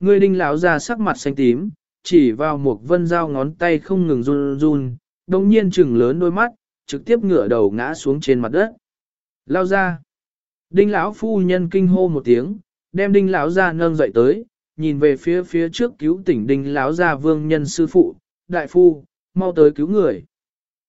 Người đinh lão ra sắc mặt xanh tím, chỉ vào một vân dao ngón tay không ngừng run run, đồng nhiên chừng lớn đôi mắt, trực tiếp ngửa đầu ngã xuống trên mặt đất. Lao ra. Đinh lão phu nhân kinh hô một tiếng, đem đinh lão ra nâng dậy tới, nhìn về phía phía trước cứu tỉnh đinh lão ra vương nhân sư phụ, đại phu, mau tới cứu người.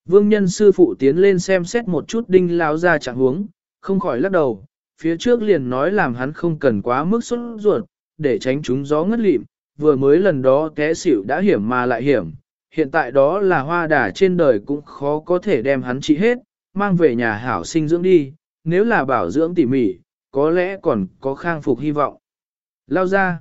Vương nhân sư phụ tiến lên xem xét một chút đinh lão ra trạng huống, không khỏi lắc đầu, phía trước liền nói làm hắn không cần quá mức sốt ruột, để tránh chúng gió ngất lịm, vừa mới lần đó té xỉu đã hiểm mà lại hiểm, hiện tại đó là hoa đà trên đời cũng khó có thể đem hắn trị hết, mang về nhà hảo sinh dưỡng đi, nếu là bảo dưỡng tỉ mỉ, có lẽ còn có khang phục hy vọng. Lao ra.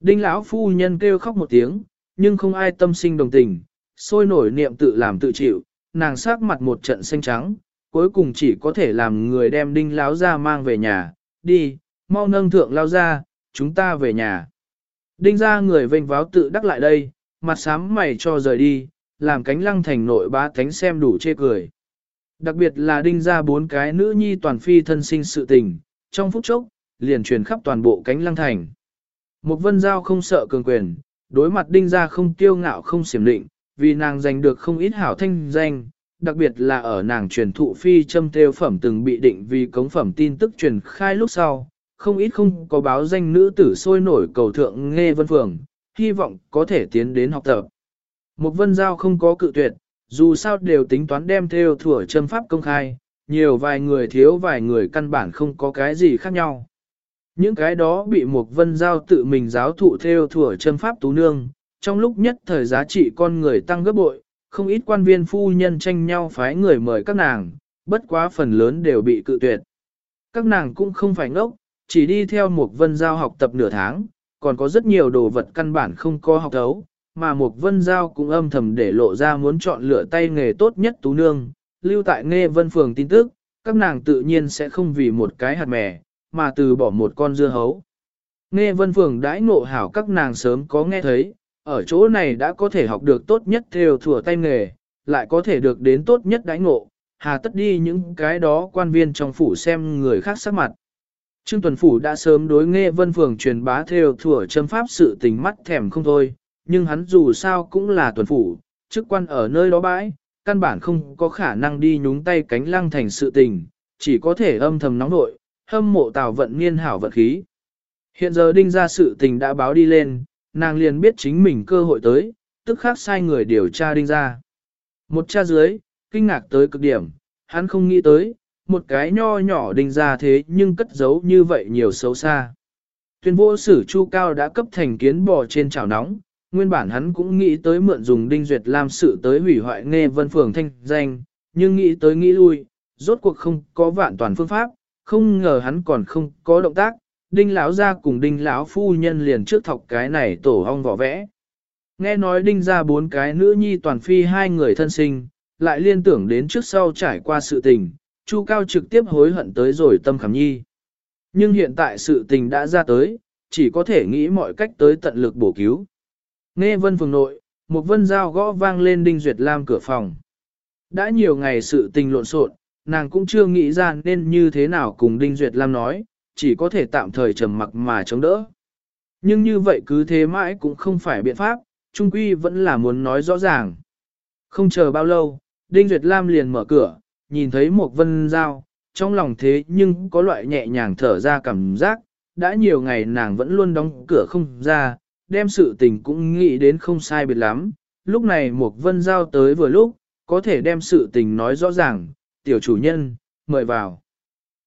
Đinh lão phu nhân kêu khóc một tiếng, nhưng không ai tâm sinh đồng tình, sôi nổi niệm tự làm tự chịu, nàng sát mặt một trận xanh trắng, cuối cùng chỉ có thể làm người đem đinh lão ra mang về nhà, đi, mau nâng thượng lao ra, chúng ta về nhà. Đinh ra người vênh váo tự đắc lại đây, mặt sám mày cho rời đi, làm cánh lăng thành nội bá thánh xem đủ chê cười. Đặc biệt là đinh ra bốn cái nữ nhi toàn phi thân sinh sự tình, trong phút chốc, liền truyền khắp toàn bộ cánh lăng thành. Một vân giao không sợ cường quyền, đối mặt đinh ra không kiêu ngạo không xiểm định, vì nàng giành được không ít hảo thanh danh, đặc biệt là ở nàng truyền thụ phi châm tiêu phẩm từng bị định vì cống phẩm tin tức truyền khai lúc sau, không ít không có báo danh nữ tử sôi nổi cầu thượng nghe vân phường, hy vọng có thể tiến đến học tập. Một vân giao không có cự tuyệt, dù sao đều tính toán đem theo thủa châm pháp công khai, nhiều vài người thiếu vài người căn bản không có cái gì khác nhau. Những cái đó bị một vân giao tự mình giáo thụ theo thủa châm pháp tú nương, trong lúc nhất thời giá trị con người tăng gấp bội, không ít quan viên phu nhân tranh nhau phái người mời các nàng, bất quá phần lớn đều bị cự tuyệt. Các nàng cũng không phải ngốc, chỉ đi theo một vân giao học tập nửa tháng, còn có rất nhiều đồ vật căn bản không có học thấu, mà một vân giao cũng âm thầm để lộ ra muốn chọn lựa tay nghề tốt nhất tú nương, lưu tại nghe vân phường tin tức, các nàng tự nhiên sẽ không vì một cái hạt mè, mà từ bỏ một con dưa hấu. Nghe vân phường đãi ngộ hảo các nàng sớm có nghe thấy, ở chỗ này đã có thể học được tốt nhất theo thủa tay nghề, lại có thể được đến tốt nhất đãi ngộ, hà tất đi những cái đó quan viên trong phủ xem người khác sắc mặt. Trương Tuần Phủ đã sớm đối nghe vân phường truyền bá theo thủa châm pháp sự tình mắt thèm không thôi, nhưng hắn dù sao cũng là tuần phủ, chức quan ở nơi đó bãi, căn bản không có khả năng đi nhúng tay cánh lăng thành sự tình, chỉ có thể âm thầm nóng nội, hâm mộ tào vận niên hảo vận khí. Hiện giờ đinh ra sự tình đã báo đi lên, nàng liền biết chính mình cơ hội tới, tức khác sai người điều tra đinh ra. Một cha dưới, kinh ngạc tới cực điểm, hắn không nghĩ tới, một cái nho nhỏ đinh ra thế nhưng cất giấu như vậy nhiều xấu xa. Tuyên vô sử chu cao đã cấp thành kiến bò trên chảo nóng, nguyên bản hắn cũng nghĩ tới mượn dùng đinh duyệt làm sự tới hủy hoại nghe vân phường thanh danh, nhưng nghĩ tới nghĩ lui, rốt cuộc không có vạn toàn phương pháp, không ngờ hắn còn không có động tác, đinh lão ra cùng đinh lão phu nhân liền trước thọc cái này tổ hong vỏ vẽ. Nghe nói đinh ra bốn cái nữ nhi toàn phi hai người thân sinh, lại liên tưởng đến trước sau trải qua sự tình, Chu Cao trực tiếp hối hận tới rồi tâm khảm nhi. Nhưng hiện tại sự tình đã ra tới, chỉ có thể nghĩ mọi cách tới tận lực bổ cứu. Nghe vân phường nội, một vân dao gõ vang lên Đinh Duyệt Lam cửa phòng. Đã nhiều ngày sự tình lộn xộn, nàng cũng chưa nghĩ ra nên như thế nào cùng Đinh Duyệt Lam nói, chỉ có thể tạm thời trầm mặc mà chống đỡ. Nhưng như vậy cứ thế mãi cũng không phải biện pháp, Trung Quy vẫn là muốn nói rõ ràng. Không chờ bao lâu, Đinh Duyệt Lam liền mở cửa, nhìn thấy một vân Giao trong lòng thế nhưng có loại nhẹ nhàng thở ra cảm giác, đã nhiều ngày nàng vẫn luôn đóng cửa không ra, đem sự tình cũng nghĩ đến không sai biệt lắm, lúc này một vân giao tới vừa lúc, có thể đem sự tình nói rõ ràng, tiểu chủ nhân, mời vào.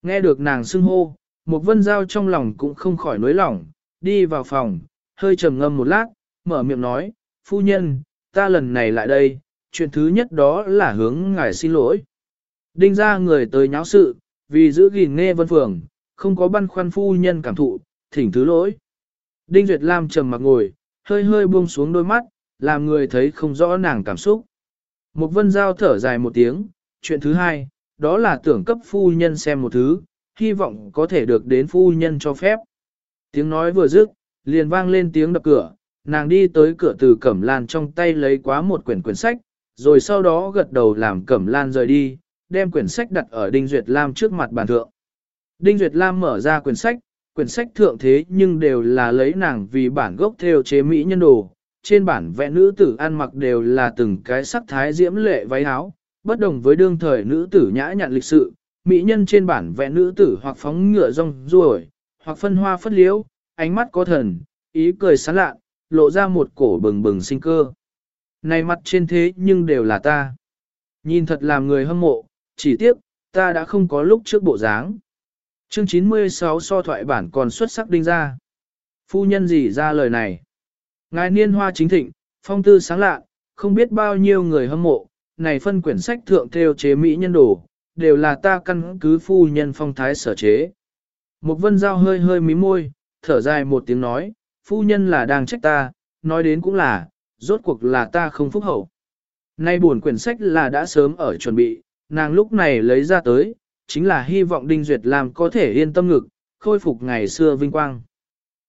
Nghe được nàng xưng hô, một vân giao trong lòng cũng không khỏi nối lòng, đi vào phòng, hơi trầm ngâm một lát, mở miệng nói, phu nhân, ta lần này lại đây, chuyện thứ nhất đó là hướng ngài xin lỗi. Đinh ra người tới nháo sự, vì giữ gìn nghe vân phường, không có băn khoăn phu nhân cảm thụ, thỉnh thứ lỗi. Đinh Duyệt Lam trầm mặc ngồi, hơi hơi buông xuống đôi mắt, làm người thấy không rõ nàng cảm xúc. Một vân giao thở dài một tiếng, chuyện thứ hai, đó là tưởng cấp phu nhân xem một thứ, hy vọng có thể được đến phu nhân cho phép. Tiếng nói vừa dứt, liền vang lên tiếng đập cửa, nàng đi tới cửa từ cẩm lan trong tay lấy quá một quyển quyển sách, rồi sau đó gật đầu làm cẩm lan rời đi, đem quyển sách đặt ở Đinh Duyệt Lam trước mặt bàn thượng. Đinh Duyệt Lam mở ra quyển sách, quyển sách thượng thế nhưng đều là lấy nàng vì bản gốc theo chế mỹ nhân đồ, trên bản vẽ nữ tử ăn mặc đều là từng cái sắc thái diễm lệ váy áo, bất đồng với đương thời nữ tử nhã nhặn lịch sự, mỹ nhân trên bản vẽ nữ tử hoặc phóng ngựa rong ruổi, hoặc phân hoa phất liễu, ánh mắt có thần, ý cười sáng lạ, lộ ra một cổ bừng bừng sinh cơ. Này mặt trên thế nhưng đều là ta. Nhìn thật làm người hâm mộ, chỉ tiếc, ta đã không có lúc trước bộ dáng. Chương 96 so thoại bản còn xuất sắc đinh ra. Phu nhân gì ra lời này? Ngài niên hoa chính thịnh, phong tư sáng lạ, không biết bao nhiêu người hâm mộ, này phân quyển sách thượng theo chế Mỹ nhân đồ, đều là ta căn cứ phu nhân phong thái sở chế. Một vân giao hơi hơi mí môi, thở dài một tiếng nói, phu nhân là đang trách ta, nói đến cũng là, rốt cuộc là ta không phúc hậu. Nay buồn quyển sách là đã sớm ở chuẩn bị, nàng lúc này lấy ra tới, chính là hy vọng Đinh Duyệt Lam có thể yên tâm ngực, khôi phục ngày xưa vinh quang.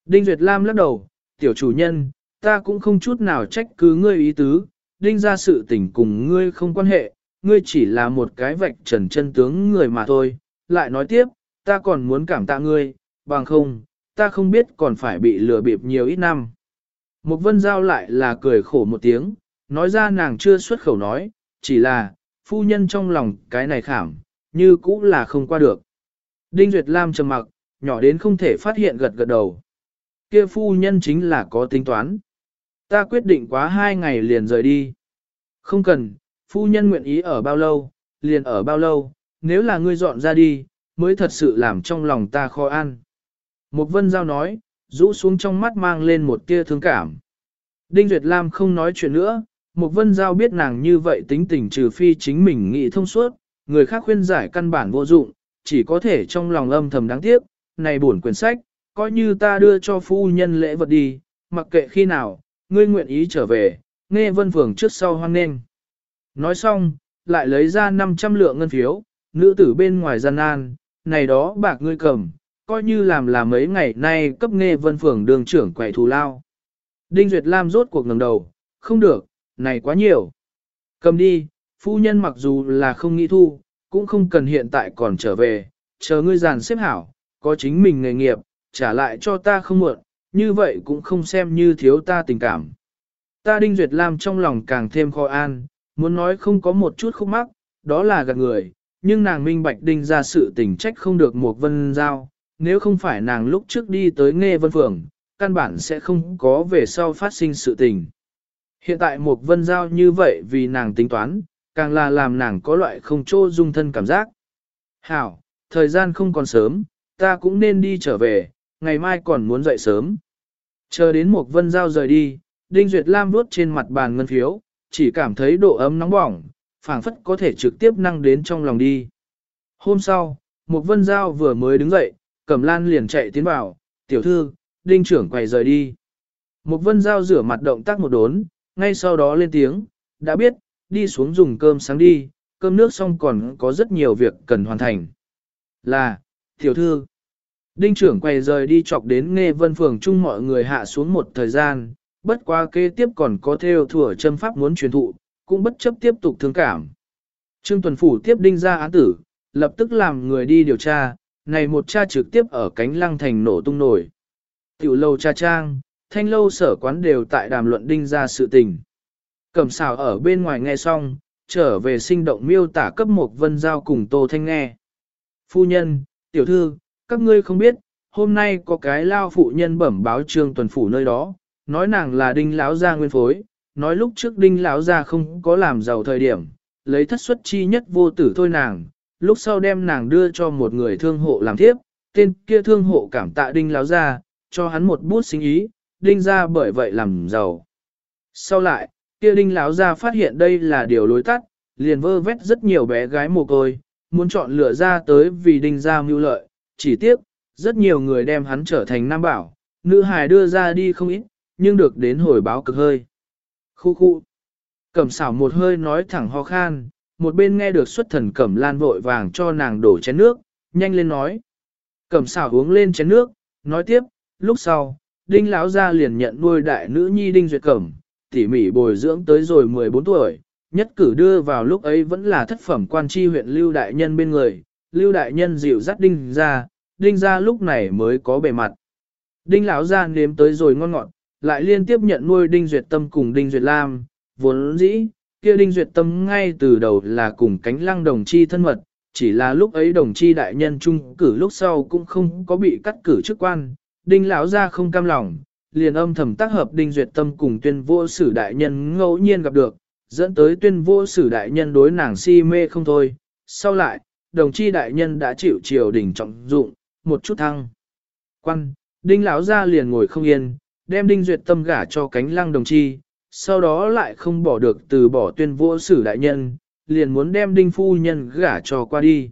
Đinh Duyệt Lam lắc đầu, tiểu chủ nhân, ta cũng không chút nào trách cứ ngươi ý tứ, đinh ra sự tình cùng ngươi không quan hệ, ngươi chỉ là một cái vạch trần chân tướng người mà thôi. Lại nói tiếp, ta còn muốn cảm tạ ngươi, bằng không, ta không biết còn phải bị lừa bịp nhiều ít năm. Một vân giao lại là cười khổ một tiếng, nói ra nàng chưa xuất khẩu nói, chỉ là, phu nhân trong lòng cái này khảm, như cũ là không qua được. Đinh Duyệt Lam trầm mặc, nhỏ đến không thể phát hiện gật gật đầu. Kia phu nhân chính là có tính toán. Ta quyết định quá hai ngày liền rời đi. Không cần, phu nhân nguyện ý ở bao lâu, liền ở bao lâu, nếu là ngươi dọn ra đi, mới thật sự làm trong lòng ta khó ăn. Một vân giao nói, rũ xuống trong mắt mang lên một tia thương cảm. Đinh Duyệt Lam không nói chuyện nữa, một vân giao biết nàng như vậy tính tình trừ phi chính mình nghĩ thông suốt, người khác khuyên giải căn bản vô dụng, chỉ có thể trong lòng âm thầm đáng tiếc, này buồn quyển sách, coi như ta đưa cho phu nhân lễ vật đi, mặc kệ khi nào, ngươi nguyện ý trở về, nghe vân phường trước sau hoan nghênh. Nói xong, lại lấy ra 500 lượng ngân phiếu, nữ tử bên ngoài gian nan, này đó bạc ngươi cầm, coi như làm là mấy ngày nay cấp nghe vân phường đường trưởng quậy thù lao. Đinh Duyệt Lam rốt cuộc ngẩng đầu, không được, này quá nhiều. Cầm đi, phu nhân mặc dù là không nghĩ thu, cũng không cần hiện tại còn trở về, chờ ngươi giàn xếp hảo, có chính mình nghề nghiệp, trả lại cho ta không muộn, như vậy cũng không xem như thiếu ta tình cảm. Ta Đinh Duyệt Lam trong lòng càng thêm khó an, muốn nói không có một chút khúc mắc, đó là gạt người, nhưng nàng minh bạch đinh ra sự tình trách không được một vân giao, nếu không phải nàng lúc trước đi tới nghe vân phường, căn bản sẽ không có về sau phát sinh sự tình. Hiện tại một vân giao như vậy vì nàng tính toán, càng là làm nàng có loại không chỗ dung thân cảm giác. Hảo, thời gian không còn sớm, ta cũng nên đi trở về, ngày mai còn muốn dậy sớm. Chờ đến một vân giao rời đi, Đinh Duyệt Lam vuốt trên mặt bàn ngân phiếu, chỉ cảm thấy độ ấm nóng bỏng, phảng phất có thể trực tiếp năng đến trong lòng đi. Hôm sau, một vân giao vừa mới đứng dậy, cẩm lan liền chạy tiến vào, tiểu thư, đinh trưởng quay rời đi. Một vân giao rửa mặt động tác một đốn, ngay sau đó lên tiếng, đã biết, đi xuống dùng cơm sáng đi, cơm nước xong còn có rất nhiều việc cần hoàn thành. Là, tiểu thư, đinh trưởng quay rời đi chọc đến nghe vân phường chung mọi người hạ xuống một thời gian, bất qua kế tiếp còn có theo thừa châm pháp muốn truyền thụ, cũng bất chấp tiếp tục thương cảm. Trương Tuần Phủ tiếp đinh ra án tử, lập tức làm người đi điều tra, này một cha trực tiếp ở cánh lăng thành nổ tung nổi. Tiểu lâu cha trang, thanh lâu sở quán đều tại đàm luận đinh ra sự tình. Cẩm xào ở bên ngoài nghe xong, trở về sinh động miêu tả cấp một vân giao cùng Tô Thanh nghe. Phu nhân, tiểu thư, các ngươi không biết, hôm nay có cái lao phụ nhân bẩm báo trương tuần phủ nơi đó, nói nàng là đinh lão gia nguyên phối, nói lúc trước đinh lão gia không có làm giàu thời điểm, lấy thất xuất chi nhất vô tử thôi nàng, lúc sau đem nàng đưa cho một người thương hộ làm thiếp, tên kia thương hộ cảm tạ đinh lão gia, cho hắn một bút sinh ý, đinh ra bởi vậy làm giàu. Sau lại, kia đinh lão gia phát hiện đây là điều lối tắt, liền vơ vét rất nhiều bé gái mồ côi, muốn chọn lựa ra tới vì đinh gia mưu lợi, chỉ tiếc, rất nhiều người đem hắn trở thành nam bảo, nữ hài đưa ra đi không ít, nhưng được đến hồi báo cực hơi. Khu khu. Cẩm xảo một hơi nói thẳng ho khan, một bên nghe được xuất thần cẩm lan vội vàng cho nàng đổ chén nước, nhanh lên nói. Cẩm xảo uống lên chén nước, nói tiếp, lúc sau, đinh lão gia liền nhận nuôi đại nữ nhi đinh duyệt cẩm, tỉ mỉ bồi dưỡng tới rồi 14 tuổi, nhất cử đưa vào lúc ấy vẫn là thất phẩm quan tri huyện lưu đại nhân bên người, lưu đại nhân dịu dắt đinh ra, đinh ra lúc này mới có bề mặt. Đinh lão Gia nếm tới rồi ngon ngọt, lại liên tiếp nhận nuôi đinh duyệt tâm cùng đinh duyệt lam, vốn dĩ, kia đinh duyệt tâm ngay từ đầu là cùng cánh lăng đồng chi thân mật, chỉ là lúc ấy đồng chi đại nhân trung cử lúc sau cũng không có bị cắt cử chức quan, đinh lão ra không cam lòng, liền âm thầm tác hợp đinh duyệt tâm cùng tuyên vô sử đại nhân ngẫu nhiên gặp được, dẫn tới tuyên vô sử đại nhân đối nàng si mê không thôi. Sau lại, đồng chi đại nhân đã chịu triều đình trọng dụng, một chút thăng. Quan, đinh lão ra liền ngồi không yên, đem đinh duyệt tâm gả cho cánh lăng đồng chi, sau đó lại không bỏ được từ bỏ tuyên vô sử đại nhân, liền muốn đem đinh phu nhân gả cho qua đi.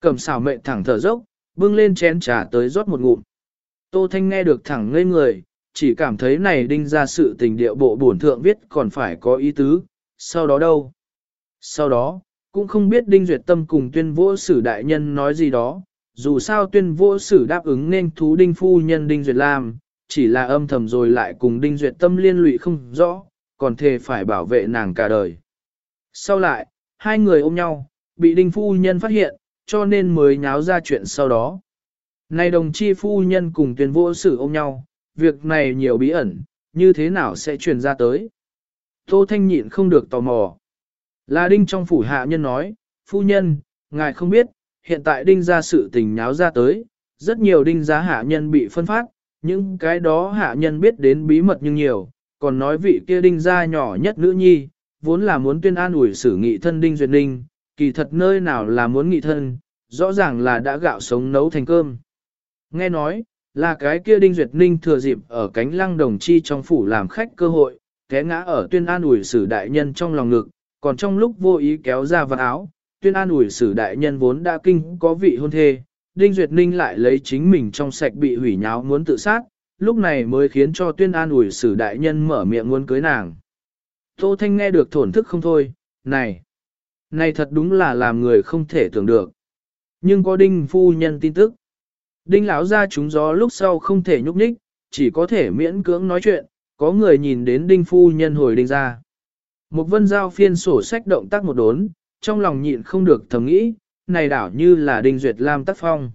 Cầm xảo mệnh thẳng thở dốc, bưng lên chén trà tới rót một ngụm. Tô Thanh nghe được thẳng ngây người, chỉ cảm thấy này đinh ra sự tình điệu bộ bổn thượng viết còn phải có ý tứ, sau đó đâu? Sau đó, cũng không biết đinh duyệt tâm cùng tuyên vô sử đại nhân nói gì đó, dù sao tuyên vô sử đáp ứng nên thú đinh phu nhân đinh duyệt làm, chỉ là âm thầm rồi lại cùng đinh duyệt tâm liên lụy không rõ, còn thề phải bảo vệ nàng cả đời. Sau lại, hai người ôm nhau, bị đinh phu nhân phát hiện, cho nên mới nháo ra chuyện sau đó. Này đồng chi phu nhân cùng tuyên vô sử ôm nhau, việc này nhiều bí ẩn, như thế nào sẽ truyền ra tới. Tô Thanh nhịn không được tò mò. Là đinh trong phủ hạ nhân nói, phu nhân, ngài không biết, hiện tại đinh ra sự tình nháo ra tới, rất nhiều đinh giá hạ nhân bị phân phát, những cái đó hạ nhân biết đến bí mật nhưng nhiều, còn nói vị kia đinh gia nhỏ nhất nữ nhi, vốn là muốn tuyên an ủi xử nghị thân đinh duyệt ninh, kỳ thật nơi nào là muốn nghị thân, rõ ràng là đã gạo sống nấu thành cơm. Nghe nói, là cái kia đinh duyệt ninh thừa dịp ở cánh lăng đồng chi trong phủ làm khách cơ hội, té ngã ở tuyên an ủi sử đại nhân trong lòng ngực, còn trong lúc vô ý kéo ra vật áo, tuyên an ủi sử đại nhân vốn đã kinh có vị hôn thê, Đinh Duyệt Ninh lại lấy chính mình trong sạch bị hủy nháo muốn tự sát, lúc này mới khiến cho tuyên an ủi sử đại nhân mở miệng muốn cưới nàng. Tô Thanh nghe được thổn thức không thôi, này, này thật đúng là làm người không thể tưởng được. Nhưng có Đinh phu nhân tin tức. Đinh lão ra chúng gió lúc sau không thể nhúc nhích, chỉ có thể miễn cưỡng nói chuyện, có người nhìn đến Đinh phu nhân hồi Đinh ra. Một vân giao phiên sổ sách động tác một đốn, trong lòng nhịn không được thầm nghĩ, này đảo như là Đinh Duyệt Lam tác phong.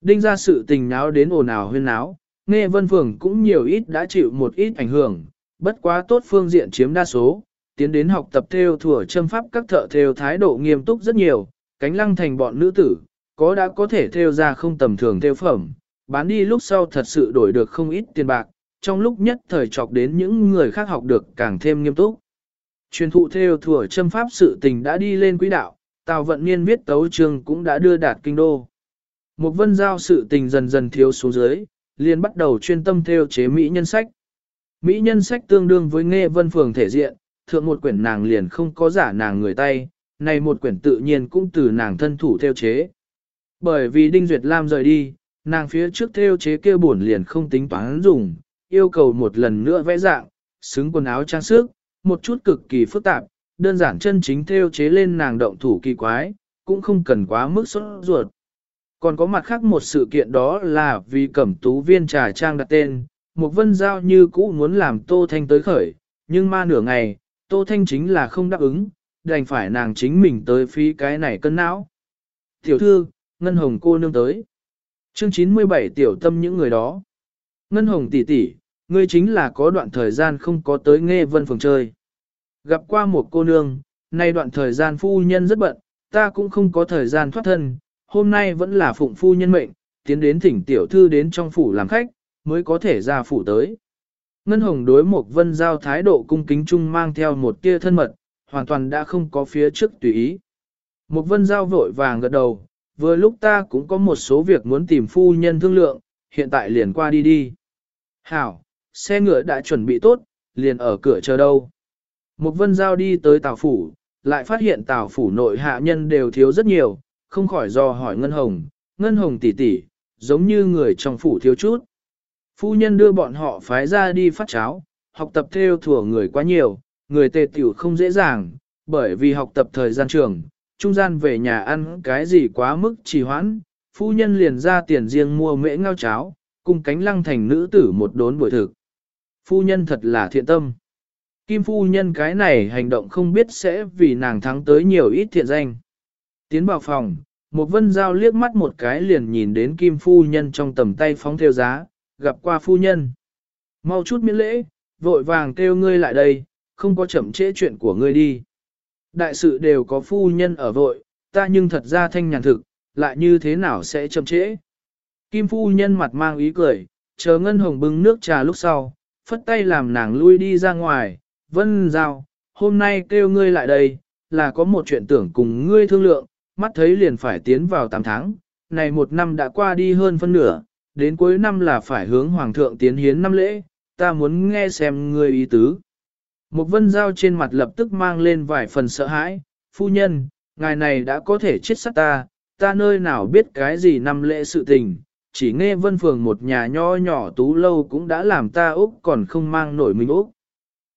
Đinh ra sự tình náo đến ồn ào huyên náo, nghe vân phường cũng nhiều ít đã chịu một ít ảnh hưởng, bất quá tốt phương diện chiếm đa số, tiến đến học tập theo thừa châm pháp các thợ theo thái độ nghiêm túc rất nhiều, cánh lăng thành bọn nữ tử, có đã có thể theo ra không tầm thường theo phẩm, bán đi lúc sau thật sự đổi được không ít tiền bạc, trong lúc nhất thời chọc đến những người khác học được càng thêm nghiêm túc. Truyền thụ theo thừa châm pháp sự tình đã đi lên quỹ đạo, Tào Vận Niên viết tấu chương cũng đã đưa đạt kinh đô. Một vân giao sự tình dần dần thiếu xuống dưới, liền bắt đầu chuyên tâm theo chế Mỹ nhân sách. Mỹ nhân sách tương đương với nghe vân phường thể diện, thượng một quyển nàng liền không có giả nàng người tay, này một quyển tự nhiên cũng từ nàng thân thủ theo chế. Bởi vì Đinh Duyệt Lam rời đi, nàng phía trước theo chế kia buồn liền không tính toán dùng, yêu cầu một lần nữa vẽ dạng, xứng quần áo trang sức, một chút cực kỳ phức tạp, đơn giản chân chính theo chế lên nàng động thủ kỳ quái, cũng không cần quá mức sốt ruột. Còn có mặt khác một sự kiện đó là vì cẩm tú viên trà trang đặt tên, một vân giao như cũ muốn làm Tô Thanh tới khởi, nhưng ma nửa ngày, Tô Thanh chính là không đáp ứng, đành phải nàng chính mình tới phí cái này cân não. Tiểu thư, Ngân Hồng cô nương tới. Chương 97 tiểu tâm những người đó. Ngân Hồng tỷ tỷ, ngươi chính là có đoạn thời gian không có tới nghe vân phường chơi. Gặp qua một cô nương, nay đoạn thời gian phu nhân rất bận, ta cũng không có thời gian thoát thân, hôm nay vẫn là phụng phu nhân mệnh, tiến đến thỉnh tiểu thư đến trong phủ làm khách, mới có thể ra phủ tới. Ngân Hồng đối một vân giao thái độ cung kính chung mang theo một tia thân mật, hoàn toàn đã không có phía trước tùy ý. Một vân giao vội vàng gật đầu, vừa lúc ta cũng có một số việc muốn tìm phu nhân thương lượng, hiện tại liền qua đi đi. Hảo, xe ngựa đã chuẩn bị tốt, liền ở cửa chờ đâu. Một vân giao đi tới tàu phủ, lại phát hiện tàu phủ nội hạ nhân đều thiếu rất nhiều, không khỏi do hỏi Ngân Hồng, Ngân Hồng tỷ tỷ, giống như người trong phủ thiếu chút. Phu nhân đưa bọn họ phái ra đi phát cháo, học tập theo thủa người quá nhiều, người tề tiểu không dễ dàng, bởi vì học tập thời gian trường, trung gian về nhà ăn cái gì quá mức trì hoãn, phu nhân liền ra tiền riêng mua mễ ngao cháo, cùng cánh lăng thành nữ tử một đốn buổi thực. Phu nhân thật là thiện tâm. Kim phu nhân cái này hành động không biết sẽ vì nàng thắng tới nhiều ít thiện danh. Tiến vào phòng, một vân giao liếc mắt một cái liền nhìn đến kim phu nhân trong tầm tay phóng theo giá, gặp qua phu nhân. Mau chút miễn lễ, vội vàng kêu ngươi lại đây, không có chậm trễ chuyện của ngươi đi. Đại sự đều có phu nhân ở vội, ta nhưng thật ra thanh nhàn thực, lại như thế nào sẽ chậm trễ. Kim phu nhân mặt mang ý cười, chờ ngân hồng bưng nước trà lúc sau, phất tay làm nàng lui đi ra ngoài, vân giao, hôm nay kêu ngươi lại đây, là có một chuyện tưởng cùng ngươi thương lượng, mắt thấy liền phải tiến vào 8 tháng, này một năm đã qua đi hơn phân nửa, đến cuối năm là phải hướng hoàng thượng tiến hiến năm lễ, ta muốn nghe xem ngươi ý tứ. Một vân giao trên mặt lập tức mang lên vài phần sợ hãi, phu nhân, ngài này đã có thể chết sát ta, ta nơi nào biết cái gì năm lễ sự tình, chỉ nghe vân phường một nhà nho nhỏ tú lâu cũng đã làm ta Úc còn không mang nổi mình Úc.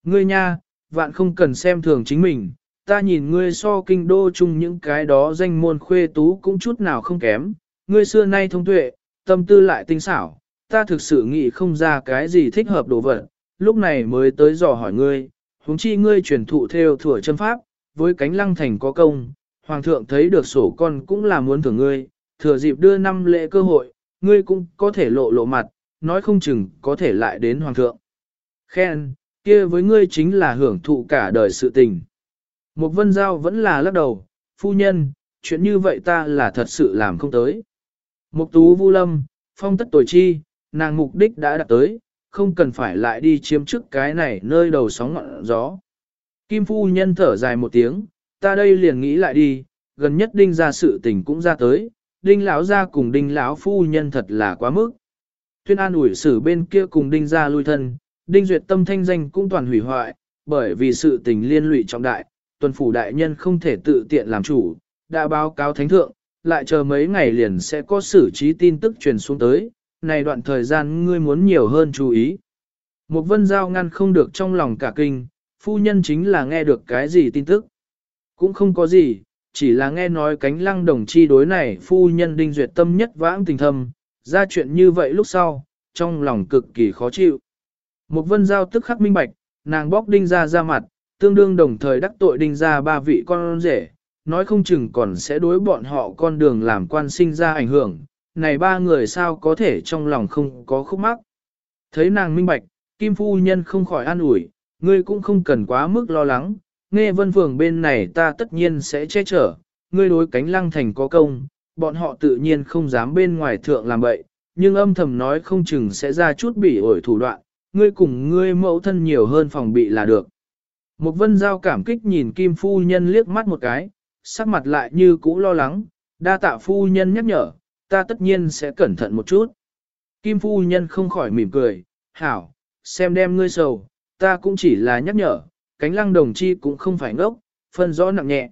Ngươi nha, vạn không cần xem thường chính mình, ta nhìn ngươi so kinh đô chung những cái đó danh môn khuê tú cũng chút nào không kém, ngươi xưa nay thông tuệ, tâm tư lại tinh xảo, ta thực sự nghĩ không ra cái gì thích hợp đồ vật, lúc này mới tới dò hỏi ngươi, huống chi ngươi truyền thụ theo thừa chân pháp, với cánh lăng thành có công, hoàng thượng thấy được sổ con cũng là muốn thưởng ngươi, thừa dịp đưa năm lễ cơ hội, ngươi cũng có thể lộ lộ mặt, nói không chừng có thể lại đến hoàng thượng. Khen, kia với ngươi chính là hưởng thụ cả đời sự tình. Một vân giao vẫn là lắc đầu, phu nhân, chuyện như vậy ta là thật sự làm không tới. Mục tú vu lâm, phong tất tuổi chi, nàng mục đích đã đạt tới, không cần phải lại đi chiếm chức cái này nơi đầu sóng ngọn gió. Kim phu nhân thở dài một tiếng, ta đây liền nghĩ lại đi, gần nhất đinh ra sự tình cũng ra tới, đinh lão ra cùng đinh lão phu nhân thật là quá mức. Thuyên an ủi xử bên kia cùng đinh ra lui thân, đinh duyệt tâm thanh danh cũng toàn hủy hoại, bởi vì sự tình liên lụy trọng đại, tuần phủ đại nhân không thể tự tiện làm chủ, đã báo cáo thánh thượng, lại chờ mấy ngày liền sẽ có xử trí tin tức truyền xuống tới, này đoạn thời gian ngươi muốn nhiều hơn chú ý. Một vân giao ngăn không được trong lòng cả kinh, phu nhân chính là nghe được cái gì tin tức. Cũng không có gì, chỉ là nghe nói cánh lăng đồng chi đối này phu nhân đinh duyệt tâm nhất vãng tình thâm, ra chuyện như vậy lúc sau, trong lòng cực kỳ khó chịu. Một vân giao tức khắc minh bạch, nàng bóc đinh ra ra mặt, tương đương đồng thời đắc tội đinh ra ba vị con rể, nói không chừng còn sẽ đối bọn họ con đường làm quan sinh ra ảnh hưởng, này ba người sao có thể trong lòng không có khúc mắc. Thấy nàng minh bạch, Kim Phu Nhân không khỏi an ủi, ngươi cũng không cần quá mức lo lắng, nghe vân phường bên này ta tất nhiên sẽ che chở, ngươi đối cánh lăng thành có công, bọn họ tự nhiên không dám bên ngoài thượng làm bậy, nhưng âm thầm nói không chừng sẽ ra chút bị ổi thủ đoạn, ngươi cùng ngươi mẫu thân nhiều hơn phòng bị là được. Một vân giao cảm kích nhìn Kim Phu Nhân liếc mắt một cái, sắc mặt lại như cũ lo lắng, đa tạ Phu Nhân nhắc nhở, ta tất nhiên sẽ cẩn thận một chút. Kim Phu Nhân không khỏi mỉm cười, hảo, xem đem ngươi sầu, ta cũng chỉ là nhắc nhở, cánh lăng đồng chi cũng không phải ngốc, phân rõ nặng nhẹ.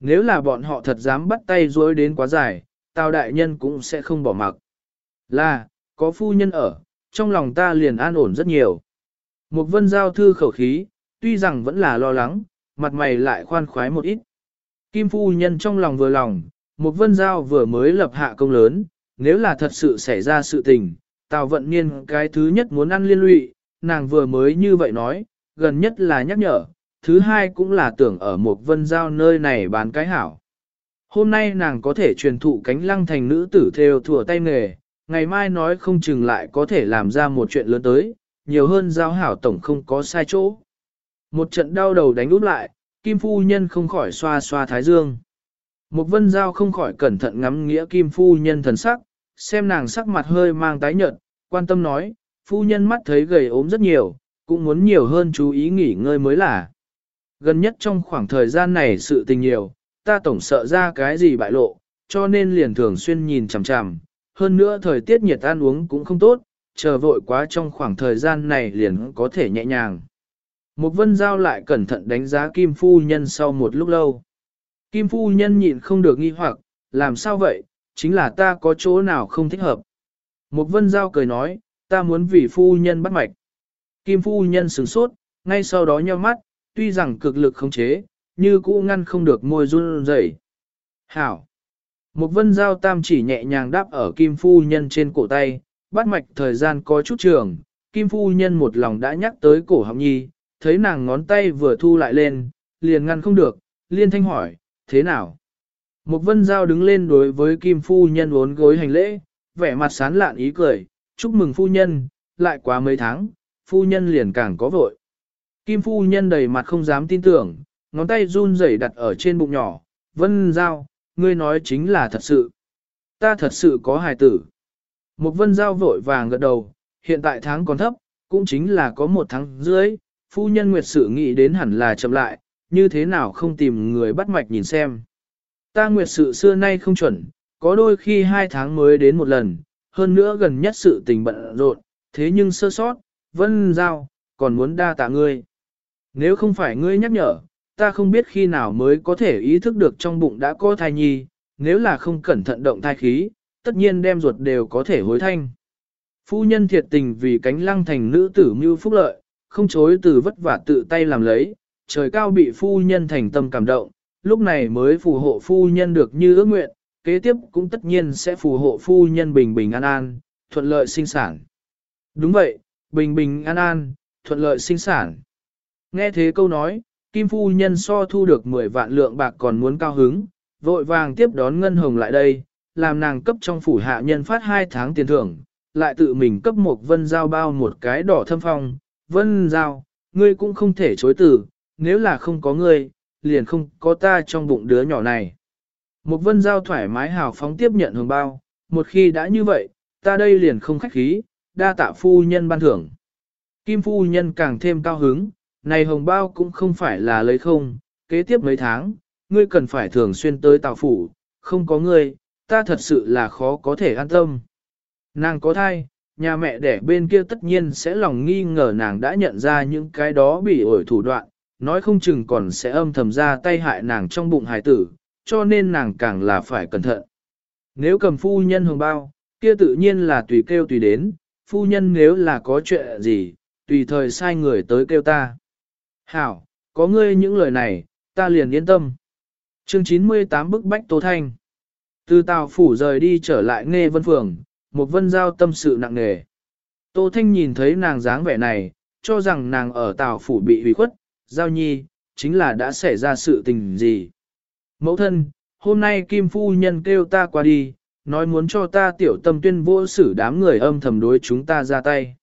Nếu là bọn họ thật dám bắt tay dối đến quá dài, tao đại nhân cũng sẽ không bỏ mặc. Là, có phu nhân ở, trong lòng ta liền an ổn rất nhiều. Một vân giao thư khẩu khí, tuy rằng vẫn là lo lắng, mặt mày lại khoan khoái một ít. Kim phu nhân trong lòng vừa lòng, một vân giao vừa mới lập hạ công lớn, nếu là thật sự xảy ra sự tình, tào vận niên cái thứ nhất muốn ăn liên lụy, nàng vừa mới như vậy nói, gần nhất là nhắc nhở, thứ hai cũng là tưởng ở một vân giao nơi này bán cái hảo. Hôm nay nàng có thể truyền thụ cánh lăng thành nữ tử theo thùa tay nghề, ngày mai nói không chừng lại có thể làm ra một chuyện lớn tới, nhiều hơn giao hảo tổng không có sai chỗ. Một trận đau đầu đánh út lại, Kim Phu Nhân không khỏi xoa xoa thái dương. Một vân giao không khỏi cẩn thận ngắm nghĩa Kim Phu Nhân thần sắc, xem nàng sắc mặt hơi mang tái nhợt, quan tâm nói, Phu Nhân mắt thấy gầy ốm rất nhiều, cũng muốn nhiều hơn chú ý nghỉ ngơi mới là. Gần nhất trong khoảng thời gian này sự tình nhiều, ta tổng sợ ra cái gì bại lộ, cho nên liền thường xuyên nhìn chằm chằm. Hơn nữa thời tiết nhiệt ăn uống cũng không tốt, chờ vội quá trong khoảng thời gian này liền có thể nhẹ nhàng. Một vân giao lại cẩn thận đánh giá Kim Phu Nhân sau một lúc lâu. Kim Phu Nhân nhịn không được nghi hoặc, làm sao vậy, chính là ta có chỗ nào không thích hợp. Một vân giao cười nói, ta muốn vì Phu Nhân bắt mạch. Kim Phu Nhân sửng sốt, ngay sau đó nheo mắt, tuy rằng cực lực khống chế, như cũ ngăn không được môi run rẩy. Hảo! Một vân giao tam chỉ nhẹ nhàng đáp ở Kim Phu Nhân trên cổ tay, bắt mạch thời gian có chút trường, Kim Phu Nhân một lòng đã nhắc tới cổ họng nhi, thấy nàng ngón tay vừa thu lại lên, liền ngăn không được, liên thanh hỏi, thế nào? Mục vân giao đứng lên đối với Kim Phu Nhân uốn gối hành lễ, vẻ mặt sán lạn ý cười, chúc mừng Phu Nhân, lại quá mấy tháng, Phu Nhân liền càng có vội. Kim Phu Nhân đầy mặt không dám tin tưởng, ngón tay run rẩy đặt ở trên bụng nhỏ, vân giao, ngươi nói chính là thật sự. Ta thật sự có hài tử. Mục vân giao vội vàng gật đầu, hiện tại tháng còn thấp, cũng chính là có một tháng dưới, phu nhân nguyệt sự nghĩ đến hẳn là chậm lại, như thế nào không tìm người bắt mạch nhìn xem. Ta nguyệt sự xưa nay không chuẩn, có đôi khi hai tháng mới đến một lần, hơn nữa gần nhất sự tình bận rộn, thế nhưng sơ sót, vân giao, còn muốn đa tạ ngươi. Nếu không phải ngươi nhắc nhở, ta không biết khi nào mới có thể ý thức được trong bụng đã có thai nhi, nếu là không cẩn thận động thai khí, tất nhiên đem ruột đều có thể hối thanh. Phu nhân thiệt tình vì cánh lăng thành nữ tử mưu phúc lợi, không chối từ vất vả tự tay làm lấy, trời cao bị phu nhân thành tâm cảm động, lúc này mới phù hộ phu nhân được như ước nguyện, kế tiếp cũng tất nhiên sẽ phù hộ phu nhân bình bình an an, thuận lợi sinh sản. Đúng vậy, bình bình an an, thuận lợi sinh sản. Nghe thế câu nói, Kim phu nhân so thu được 10 vạn lượng bạc còn muốn cao hứng, vội vàng tiếp đón Ngân Hồng lại đây, làm nàng cấp trong phủ hạ nhân phát 2 tháng tiền thưởng, lại tự mình cấp một vân giao bao một cái đỏ thâm phong. Vân giao, ngươi cũng không thể chối từ, nếu là không có ngươi, liền không có ta trong bụng đứa nhỏ này. Một vân giao thoải mái hào phóng tiếp nhận hồng bao, một khi đã như vậy, ta đây liền không khách khí, đa tạ phu nhân ban thưởng. Kim phu nhân càng thêm cao hứng, này hồng bao cũng không phải là lấy không, kế tiếp mấy tháng, ngươi cần phải thường xuyên tới tàu phủ, không có ngươi, ta thật sự là khó có thể an tâm. Nàng có thai, nhà mẹ đẻ bên kia tất nhiên sẽ lòng nghi ngờ nàng đã nhận ra những cái đó bị ổi thủ đoạn, nói không chừng còn sẽ âm thầm ra tay hại nàng trong bụng hài tử, cho nên nàng càng là phải cẩn thận. Nếu cầm phu nhân hồng bao, kia tự nhiên là tùy kêu tùy đến, phu nhân nếu là có chuyện gì, tùy thời sai người tới kêu ta. Hảo, có ngươi những lời này, ta liền yên tâm. Chương 98 bức bách Tô Thanh Từ Tào Phủ rời đi trở lại nghe vân phường, một vân giao tâm sự nặng nề. Tô Thanh nhìn thấy nàng dáng vẻ này, cho rằng nàng ở Tào Phủ bị hủy khuất, giao nhi, chính là đã xảy ra sự tình gì. Mẫu thân, hôm nay Kim Phu Nhân kêu ta qua đi, nói muốn cho ta tiểu tâm tuyên vô xử đám người âm thầm đối chúng ta ra tay.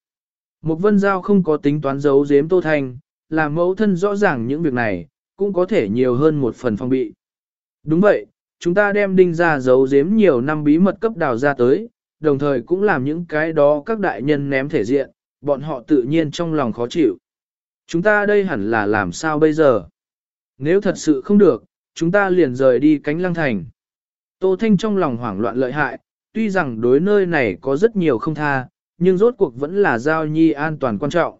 Một vân giao không có tính toán giấu giếm Tô Thanh, làm mẫu thân rõ ràng những việc này, cũng có thể nhiều hơn một phần phong bị. Đúng vậy, chúng ta đem đinh ra giấu giếm nhiều năm bí mật cấp đào ra tới, đồng thời cũng làm những cái đó các đại nhân ném thể diện, bọn họ tự nhiên trong lòng khó chịu. Chúng ta đây hẳn là làm sao bây giờ? Nếu thật sự không được, chúng ta liền rời đi cánh lăng thành. Tô Thanh trong lòng hoảng loạn lợi hại, tuy rằng đối nơi này có rất nhiều không tha, nhưng rốt cuộc vẫn là giao nhi an toàn quan trọng.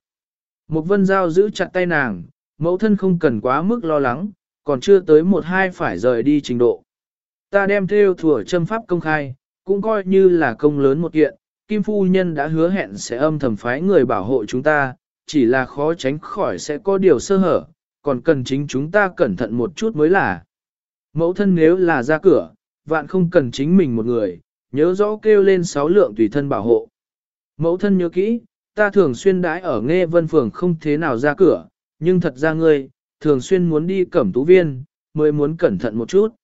Một vân giao giữ chặt tay nàng, mẫu thân không cần quá mức lo lắng, còn chưa tới một hai phải rời đi trình độ. Ta đem theo thừa châm pháp công khai, cũng coi như là công lớn một kiện, Kim Phu Nhân đã hứa hẹn sẽ âm thầm phái người bảo hộ chúng ta, chỉ là khó tránh khỏi sẽ có điều sơ hở, còn cần chính chúng ta cẩn thận một chút mới là. Mẫu thân nếu là ra cửa, vạn không cần chính mình một người, nhớ rõ kêu lên sáu lượng tùy thân bảo hộ. Mẫu thân nhớ kỹ, ta thường xuyên đãi ở nghe vân phường không thế nào ra cửa, nhưng thật ra ngươi, thường xuyên muốn đi cẩm tú viên, mới muốn cẩn thận một chút.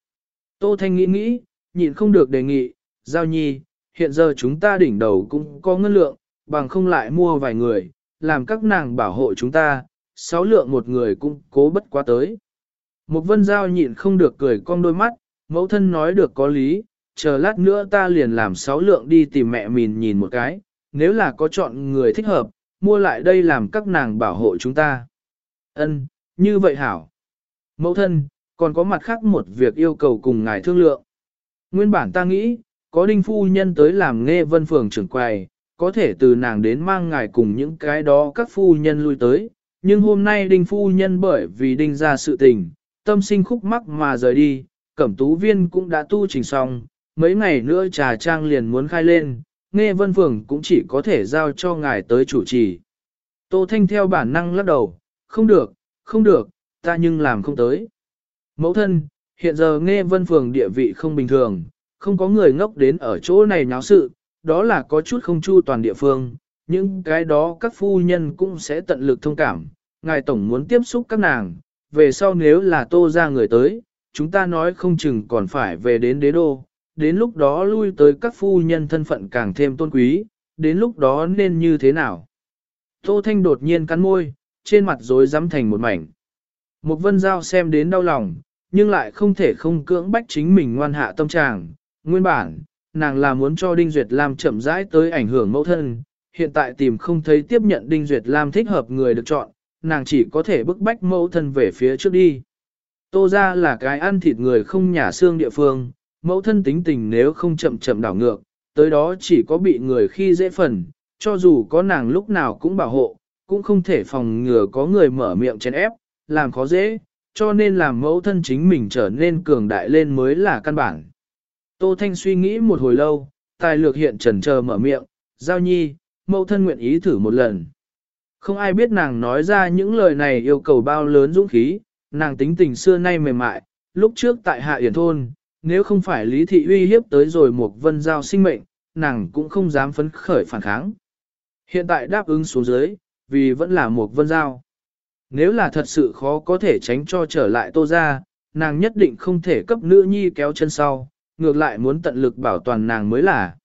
Tô Thanh nghĩ nghĩ, nhịn không được đề nghị, giao nhi, hiện giờ chúng ta đỉnh đầu cũng có ngân lượng, bằng không lại mua vài người, làm các nàng bảo hộ chúng ta, sáu lượng một người cũng cố bất quá tới. Một vân giao nhịn không được cười cong đôi mắt, mẫu thân nói được có lý, chờ lát nữa ta liền làm sáu lượng đi tìm mẹ mình nhìn một cái, nếu là có chọn người thích hợp, mua lại đây làm các nàng bảo hộ chúng ta. Ân, như vậy hảo. Mẫu thân, còn có mặt khác một việc yêu cầu cùng ngài thương lượng. Nguyên bản ta nghĩ, có đinh phu nhân tới làm nghe vân phường trưởng quầy, có thể từ nàng đến mang ngài cùng những cái đó các phu nhân lui tới. Nhưng hôm nay đinh phu nhân bởi vì đinh ra sự tình, tâm sinh khúc mắc mà rời đi, cẩm tú viên cũng đã tu trình xong, mấy ngày nữa trà trang liền muốn khai lên, nghe vân phường cũng chỉ có thể giao cho ngài tới chủ trì. Tô Thanh theo bản năng lắc đầu, không được, không được, ta nhưng làm không tới. Mẫu thân, hiện giờ nghe vân phường địa vị không bình thường, không có người ngốc đến ở chỗ này nháo sự, đó là có chút không chu toàn địa phương, những cái đó các phu nhân cũng sẽ tận lực thông cảm, ngài tổng muốn tiếp xúc các nàng, về sau nếu là tô ra người tới, chúng ta nói không chừng còn phải về đến đế đô, đến lúc đó lui tới các phu nhân thân phận càng thêm tôn quý, đến lúc đó nên như thế nào. Tô Thanh đột nhiên cắn môi, trên mặt rối rắm thành một mảnh. Một vân giao xem đến đau lòng, nhưng lại không thể không cưỡng bách chính mình ngoan hạ tâm trạng. Nguyên bản, nàng là muốn cho Đinh Duyệt Lam chậm rãi tới ảnh hưởng mẫu thân, hiện tại tìm không thấy tiếp nhận Đinh Duyệt Lam thích hợp người được chọn, nàng chỉ có thể bức bách mẫu thân về phía trước đi. Tô ra là cái ăn thịt người không nhả xương địa phương, mẫu thân tính tình nếu không chậm chậm đảo ngược, tới đó chỉ có bị người khi dễ phần, cho dù có nàng lúc nào cũng bảo hộ, cũng không thể phòng ngừa có người mở miệng chèn ép, làm khó dễ, cho nên làm mẫu thân chính mình trở nên cường đại lên mới là căn bản. Tô Thanh suy nghĩ một hồi lâu, tài lược hiện trần chờ mở miệng, giao nhi, mẫu thân nguyện ý thử một lần. Không ai biết nàng nói ra những lời này yêu cầu bao lớn dũng khí, nàng tính tình xưa nay mềm mại, lúc trước tại Hạ Yển Thôn, nếu không phải Lý Thị uy hiếp tới rồi một vân giao sinh mệnh, nàng cũng không dám phấn khởi phản kháng. Hiện tại đáp ứng xuống dưới, vì vẫn là một vân giao. Nếu là thật sự khó có thể tránh cho trở lại tô ra, nàng nhất định không thể cấp nữ nhi kéo chân sau, ngược lại muốn tận lực bảo toàn nàng mới là.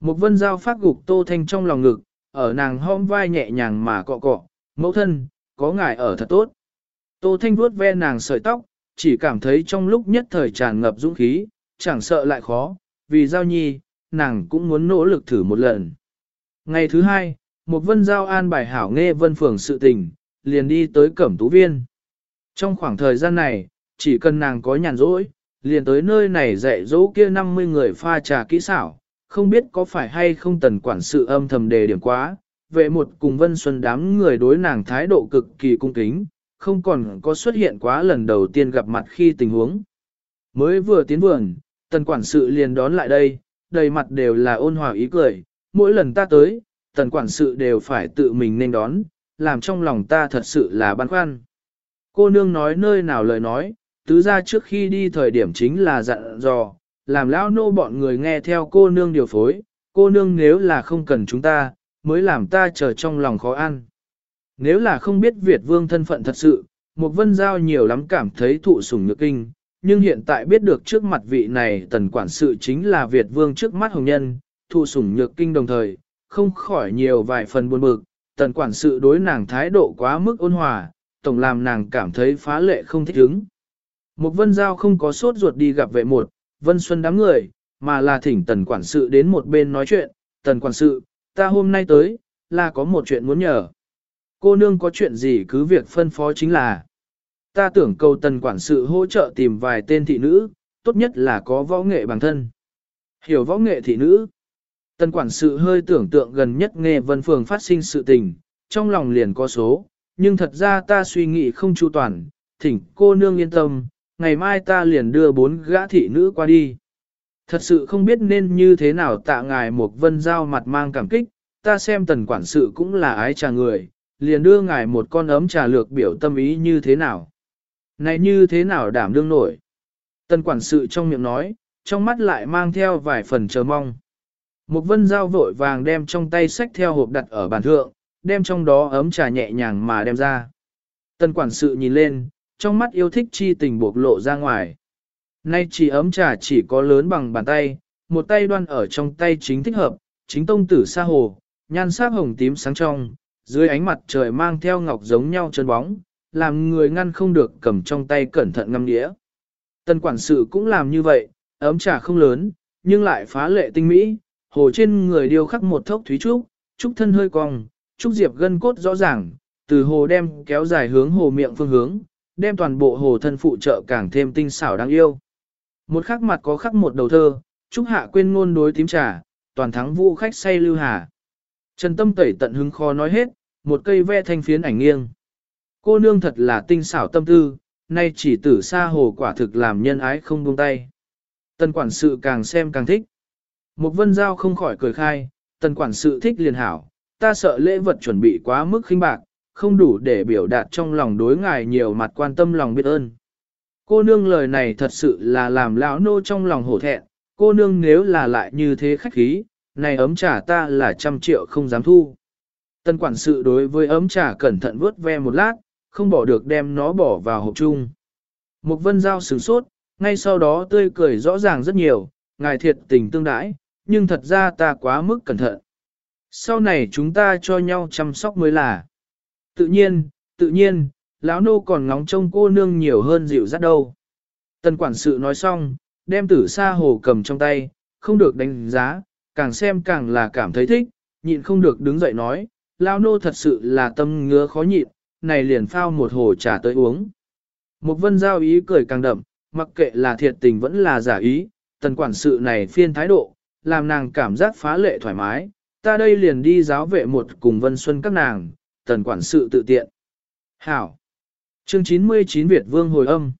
Một vân giao phát gục tô thanh trong lòng ngực, ở nàng hôm vai nhẹ nhàng mà cọ cọ, mẫu thân, có ngài ở thật tốt. Tô thanh vuốt ve nàng sợi tóc, chỉ cảm thấy trong lúc nhất thời tràn ngập dũng khí, chẳng sợ lại khó, vì giao nhi, nàng cũng muốn nỗ lực thử một lần. Ngày thứ hai, một vân giao an bài hảo nghe vân phường sự tình, liền đi tới cẩm tú viên. Trong khoảng thời gian này, chỉ cần nàng có nhàn rỗi, liền tới nơi này dạy dỗ kia 50 người pha trà kỹ xảo, không biết có phải hay không tần quản sự âm thầm đề điểm quá, vệ một cùng Vân Xuân đám người đối nàng thái độ cực kỳ cung kính, không còn có xuất hiện quá lần đầu tiên gặp mặt khi tình huống. Mới vừa tiến vườn, tần quản sự liền đón lại đây, đầy mặt đều là ôn hòa ý cười, mỗi lần ta tới, tần quản sự đều phải tự mình nên đón, làm trong lòng ta thật sự là băn khoăn. Cô nương nói nơi nào lời nói, tứ ra trước khi đi thời điểm chính là dặn dò, làm lão nô bọn người nghe theo cô nương điều phối, cô nương nếu là không cần chúng ta, mới làm ta chờ trong lòng khó ăn. Nếu là không biết Việt vương thân phận thật sự, một vân giao nhiều lắm cảm thấy thụ sủng nhược kinh, nhưng hiện tại biết được trước mặt vị này tần quản sự chính là Việt vương trước mắt hồng nhân, thụ sủng nhược kinh đồng thời, không khỏi nhiều vài phần buồn bực, tần quản sự đối nàng thái độ quá mức ôn hòa, tổng làm nàng cảm thấy phá lệ không thích ứng. Một vân giao không có sốt ruột đi gặp vệ một, vân xuân đám người, mà là thỉnh tần quản sự đến một bên nói chuyện, tần quản sự, ta hôm nay tới, là có một chuyện muốn nhờ. Cô nương có chuyện gì cứ việc phân phó chính là, ta tưởng cầu tần quản sự hỗ trợ tìm vài tên thị nữ, tốt nhất là có võ nghệ bản thân. Hiểu võ nghệ thị nữ. Tần quản sự hơi tưởng tượng gần nhất nghe vân phường phát sinh sự tình, trong lòng liền có số, nhưng thật ra ta suy nghĩ không chu toàn, thỉnh cô nương yên tâm, ngày mai ta liền đưa bốn gã thị nữ qua đi. Thật sự không biết nên như thế nào tạ ngài một vân giao mặt mang cảm kích, ta xem tần quản sự cũng là ái trà người, liền đưa ngài một con ấm trà lược biểu tâm ý như thế nào. Này như thế nào đảm đương nổi. Tần quản sự trong miệng nói, trong mắt lại mang theo vài phần chờ mong. Một vân giao vội vàng đem trong tay sách theo hộp đặt ở bàn thượng, đem trong đó ấm trà nhẹ nhàng mà đem ra. Tần quản sự nhìn lên, trong mắt yêu thích chi tình buộc lộ ra ngoài. Nay chỉ ấm trà chỉ có lớn bằng bàn tay, một tay đoan ở trong tay chính thích hợp, chính tông tử sa hồ, nhan sắc hồng tím sáng trong, dưới ánh mặt trời mang theo ngọc giống nhau chân bóng, làm người ngăn không được cầm trong tay cẩn thận ngâm đĩa. tân quản sự cũng làm như vậy, ấm trà không lớn, nhưng lại phá lệ tinh mỹ, hồ trên người điêu khắc một thốc thúy trúc, trúc thân hơi cong, trúc diệp gân cốt rõ ràng, từ hồ đem kéo dài hướng hồ miệng phương hướng, đem toàn bộ hồ thân phụ trợ càng thêm tinh xảo đáng yêu. Một khắc mặt có khắc một đầu thơ, trúc hạ quên ngôn đối tím trà, toàn thắng vũ khách say lưu hà. Trần tâm tẩy tận hứng khó nói hết, một cây ve thanh phiến ảnh nghiêng. Cô nương thật là tinh xảo tâm tư, nay chỉ tử xa hồ quả thực làm nhân ái không buông tay. Tần quản sự càng xem càng thích. Một vân giao không khỏi cười khai, tần quản sự thích liền hảo, ta sợ lễ vật chuẩn bị quá mức khinh bạc, không đủ để biểu đạt trong lòng đối ngài nhiều mặt quan tâm lòng biết ơn. Cô nương lời này thật sự là làm lão nô trong lòng hổ thẹn, cô nương nếu là lại như thế khách khí, này ấm trà ta là trăm triệu không dám thu. Tân quản sự đối với ấm trà cẩn thận vớt ve một lát, không bỏ được đem nó bỏ vào hộp chung. Một vân giao sửng sốt, ngay sau đó tươi cười rõ ràng rất nhiều, ngài thiệt tình tương đãi, nhưng thật ra ta quá mức cẩn thận. Sau này chúng ta cho nhau chăm sóc mới là. Tự nhiên, tự nhiên, lão nô còn ngóng trông cô nương nhiều hơn dịu dắt đâu. Tần quản sự nói xong, đem tử sa hồ cầm trong tay, không được đánh giá, càng xem càng là cảm thấy thích, nhịn không được đứng dậy nói, lão nô thật sự là tâm ngứa khó nhịn, này liền phao một hồ trà tới uống. Một vân giao ý cười càng đậm, mặc kệ là thiệt tình vẫn là giả ý, tần quản sự này phiên thái độ, làm nàng cảm giác phá lệ thoải mái, ta đây liền đi giáo vệ một cùng vân xuân các nàng, tần quản sự tự tiện. Hảo! Chương 99 Việt Vương hồi âm.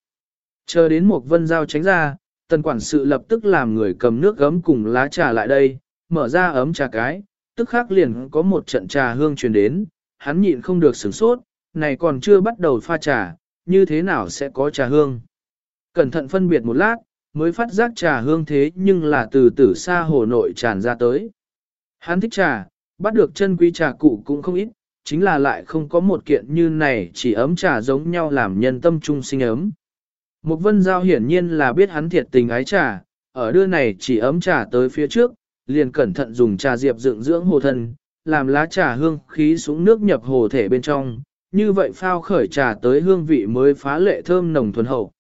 Chờ đến một vân giao tránh ra, tần quản sự lập tức làm người cầm nước gấm cùng lá trà lại đây, mở ra ấm trà cái, tức khắc liền có một trận trà hương truyền đến, hắn nhịn không được sửng sốt, này còn chưa bắt đầu pha trà, như thế nào sẽ có trà hương. Cẩn thận phân biệt một lát, mới phát giác trà hương thế nhưng là từ từ xa hồ nội tràn ra tới. Hắn thích trà, bắt được chân quý trà cụ cũng không ít, chính là lại không có một kiện như này chỉ ấm trà giống nhau làm nhân tâm trung sinh ấm. Mục vân giao hiển nhiên là biết hắn thiệt tình ái trà, ở đưa này chỉ ấm trà tới phía trước, liền cẩn thận dùng trà diệp dựng dưỡng hồ thân, làm lá trà hương khí xuống nước nhập hồ thể bên trong, như vậy phao khởi trà tới hương vị mới phá lệ thơm nồng thuần hậu.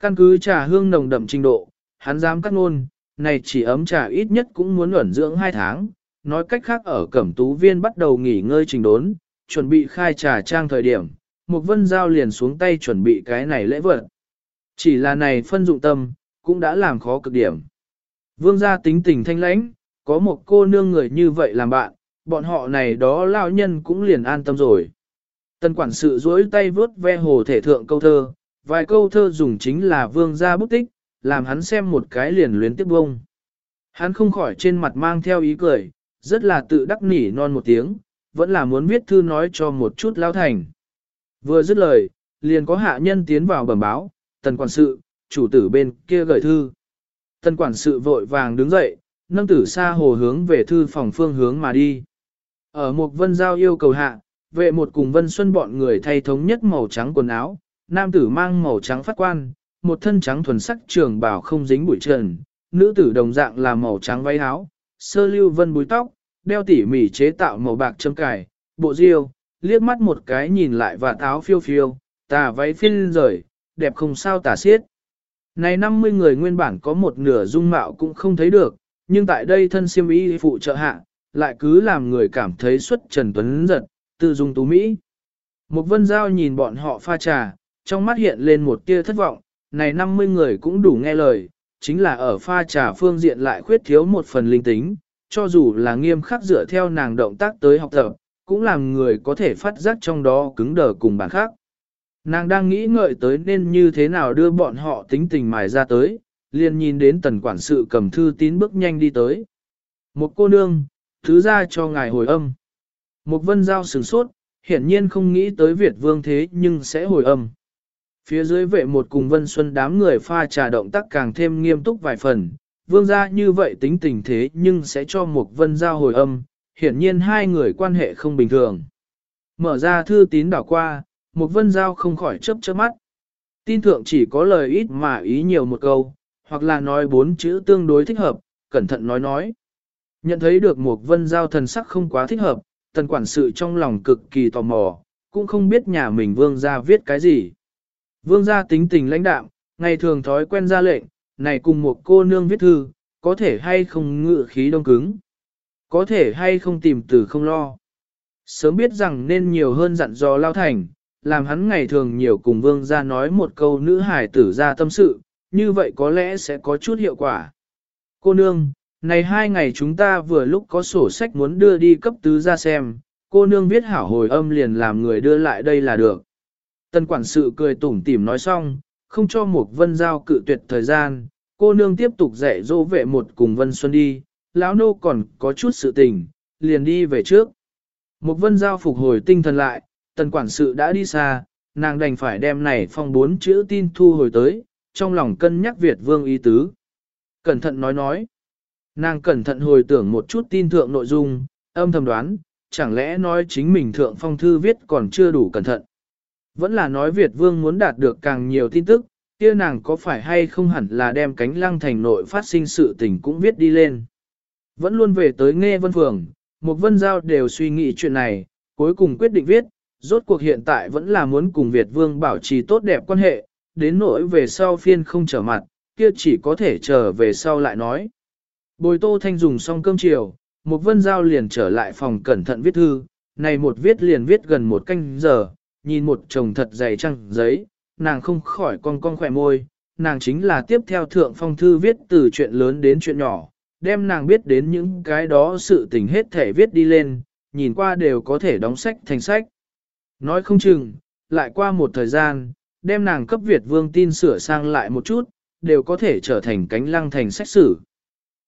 Căn cứ trà hương nồng đậm trình độ, hắn dám cắt ngôn, này chỉ ấm trà ít nhất cũng muốn ẩn dưỡng 2 tháng, nói cách khác ở cẩm tú viên bắt đầu nghỉ ngơi trình đốn, chuẩn bị khai trà trang thời điểm, một vân giao liền xuống tay chuẩn bị cái này lễ vật. Chỉ là này phân dụng tâm, cũng đã làm khó cực điểm. Vương gia tính tình thanh lãnh, có một cô nương người như vậy làm bạn, bọn họ này đó lao nhân cũng liền an tâm rồi. tân quản sự duỗi tay vớt ve hồ thể thượng câu thơ, vài câu thơ dùng chính là vương gia bút tích, làm hắn xem một cái liền luyến tiếp bông. Hắn không khỏi trên mặt mang theo ý cười, rất là tự đắc nỉ non một tiếng, vẫn là muốn viết thư nói cho một chút lao thành. Vừa dứt lời, liền có hạ nhân tiến vào bẩm báo, tần quản sự, chủ tử bên kia gửi thư. Tần quản sự vội vàng đứng dậy, nâng tử xa hồ hướng về thư phòng phương hướng mà đi. Ở một vân giao yêu cầu hạ, vệ một cùng vân xuân bọn người thay thống nhất màu trắng quần áo, nam tử mang màu trắng phát quan, một thân trắng thuần sắc trường bảo không dính bụi trần, nữ tử đồng dạng là màu trắng váy áo, sơ lưu vân búi tóc, đeo tỉ mỉ chế tạo màu bạc châm cài, bộ diêu, liếc mắt một cái nhìn lại và táo phiêu phiêu, tà váy phiên rời, đẹp không sao tả xiết. Này 50 người nguyên bản có một nửa dung mạo cũng không thấy được, nhưng tại đây thân siêm y phụ trợ hạ, lại cứ làm người cảm thấy xuất trần tuấn giật, tư dung tú Mỹ. Một vân giao nhìn bọn họ pha trà, trong mắt hiện lên một tia thất vọng, này 50 người cũng đủ nghe lời, chính là ở pha trà phương diện lại khuyết thiếu một phần linh tính, cho dù là nghiêm khắc dựa theo nàng động tác tới học tập, cũng làm người có thể phát giác trong đó cứng đờ cùng bản khác. Nàng đang nghĩ ngợi tới nên như thế nào đưa bọn họ tính tình mài ra tới, liền nhìn đến tần quản sự cầm thư tín bước nhanh đi tới. Một cô nương, thứ ra cho ngài hồi âm. Một vân giao sửng sốt, hiển nhiên không nghĩ tới Việt vương thế nhưng sẽ hồi âm. Phía dưới vệ một cùng vân xuân đám người pha trà động tác càng thêm nghiêm túc vài phần, vương gia như vậy tính tình thế nhưng sẽ cho một vân giao hồi âm, hiển nhiên hai người quan hệ không bình thường. Mở ra thư tín đảo qua, một vân giao không khỏi chớp chớp mắt. Tin thượng chỉ có lời ít mà ý nhiều một câu, hoặc là nói bốn chữ tương đối thích hợp, cẩn thận nói nói. Nhận thấy được một vân giao thần sắc không quá thích hợp, tần quản sự trong lòng cực kỳ tò mò, cũng không biết nhà mình vương gia viết cái gì. Vương gia tính tình lãnh đạm, ngày thường thói quen ra lệnh, này cùng một cô nương viết thư, có thể hay không ngự khí đông cứng. Có thể hay không tìm từ không lo. Sớm biết rằng nên nhiều hơn dặn dò lao thành, làm hắn ngày thường nhiều cùng vương gia nói một câu nữ hải tử ra tâm sự, như vậy có lẽ sẽ có chút hiệu quả. Cô nương, này hai ngày chúng ta vừa lúc có sổ sách muốn đưa đi cấp tứ ra xem, cô nương viết hảo hồi âm liền làm người đưa lại đây là được. Tân quản sự cười tủm tỉm nói xong, không cho một vân giao cự tuyệt thời gian, cô nương tiếp tục dạy dỗ vệ một cùng vân xuân đi, lão nô còn có chút sự tình, liền đi về trước. Một vân giao phục hồi tinh thần lại, tần quản sự đã đi xa, nàng đành phải đem này phong bốn chữ tin thu hồi tới, trong lòng cân nhắc Việt vương ý tứ. Cẩn thận nói nói. Nàng cẩn thận hồi tưởng một chút tin thượng nội dung, âm thầm đoán, chẳng lẽ nói chính mình thượng phong thư viết còn chưa đủ cẩn thận. Vẫn là nói Việt vương muốn đạt được càng nhiều tin tức, kia nàng có phải hay không hẳn là đem cánh lăng thành nội phát sinh sự tình cũng viết đi lên. Vẫn luôn về tới nghe vân phường, một vân giao đều suy nghĩ chuyện này, cuối cùng quyết định viết, rốt cuộc hiện tại vẫn là muốn cùng Việt Vương bảo trì tốt đẹp quan hệ, đến nỗi về sau phiên không trở mặt, kia chỉ có thể chờ về sau lại nói. Bồi Tô Thanh dùng xong cơm chiều, một vân giao liền trở lại phòng cẩn thận viết thư, này một viết liền viết gần một canh giờ, nhìn một chồng thật dày trăng giấy, nàng không khỏi con con khỏe môi, nàng chính là tiếp theo thượng phong thư viết từ chuyện lớn đến chuyện nhỏ, đem nàng biết đến những cái đó sự tình hết thể viết đi lên, nhìn qua đều có thể đóng sách thành sách. Nói không chừng, lại qua một thời gian, đem nàng cấp Việt vương tin sửa sang lại một chút, đều có thể trở thành cánh lăng thành sách sử.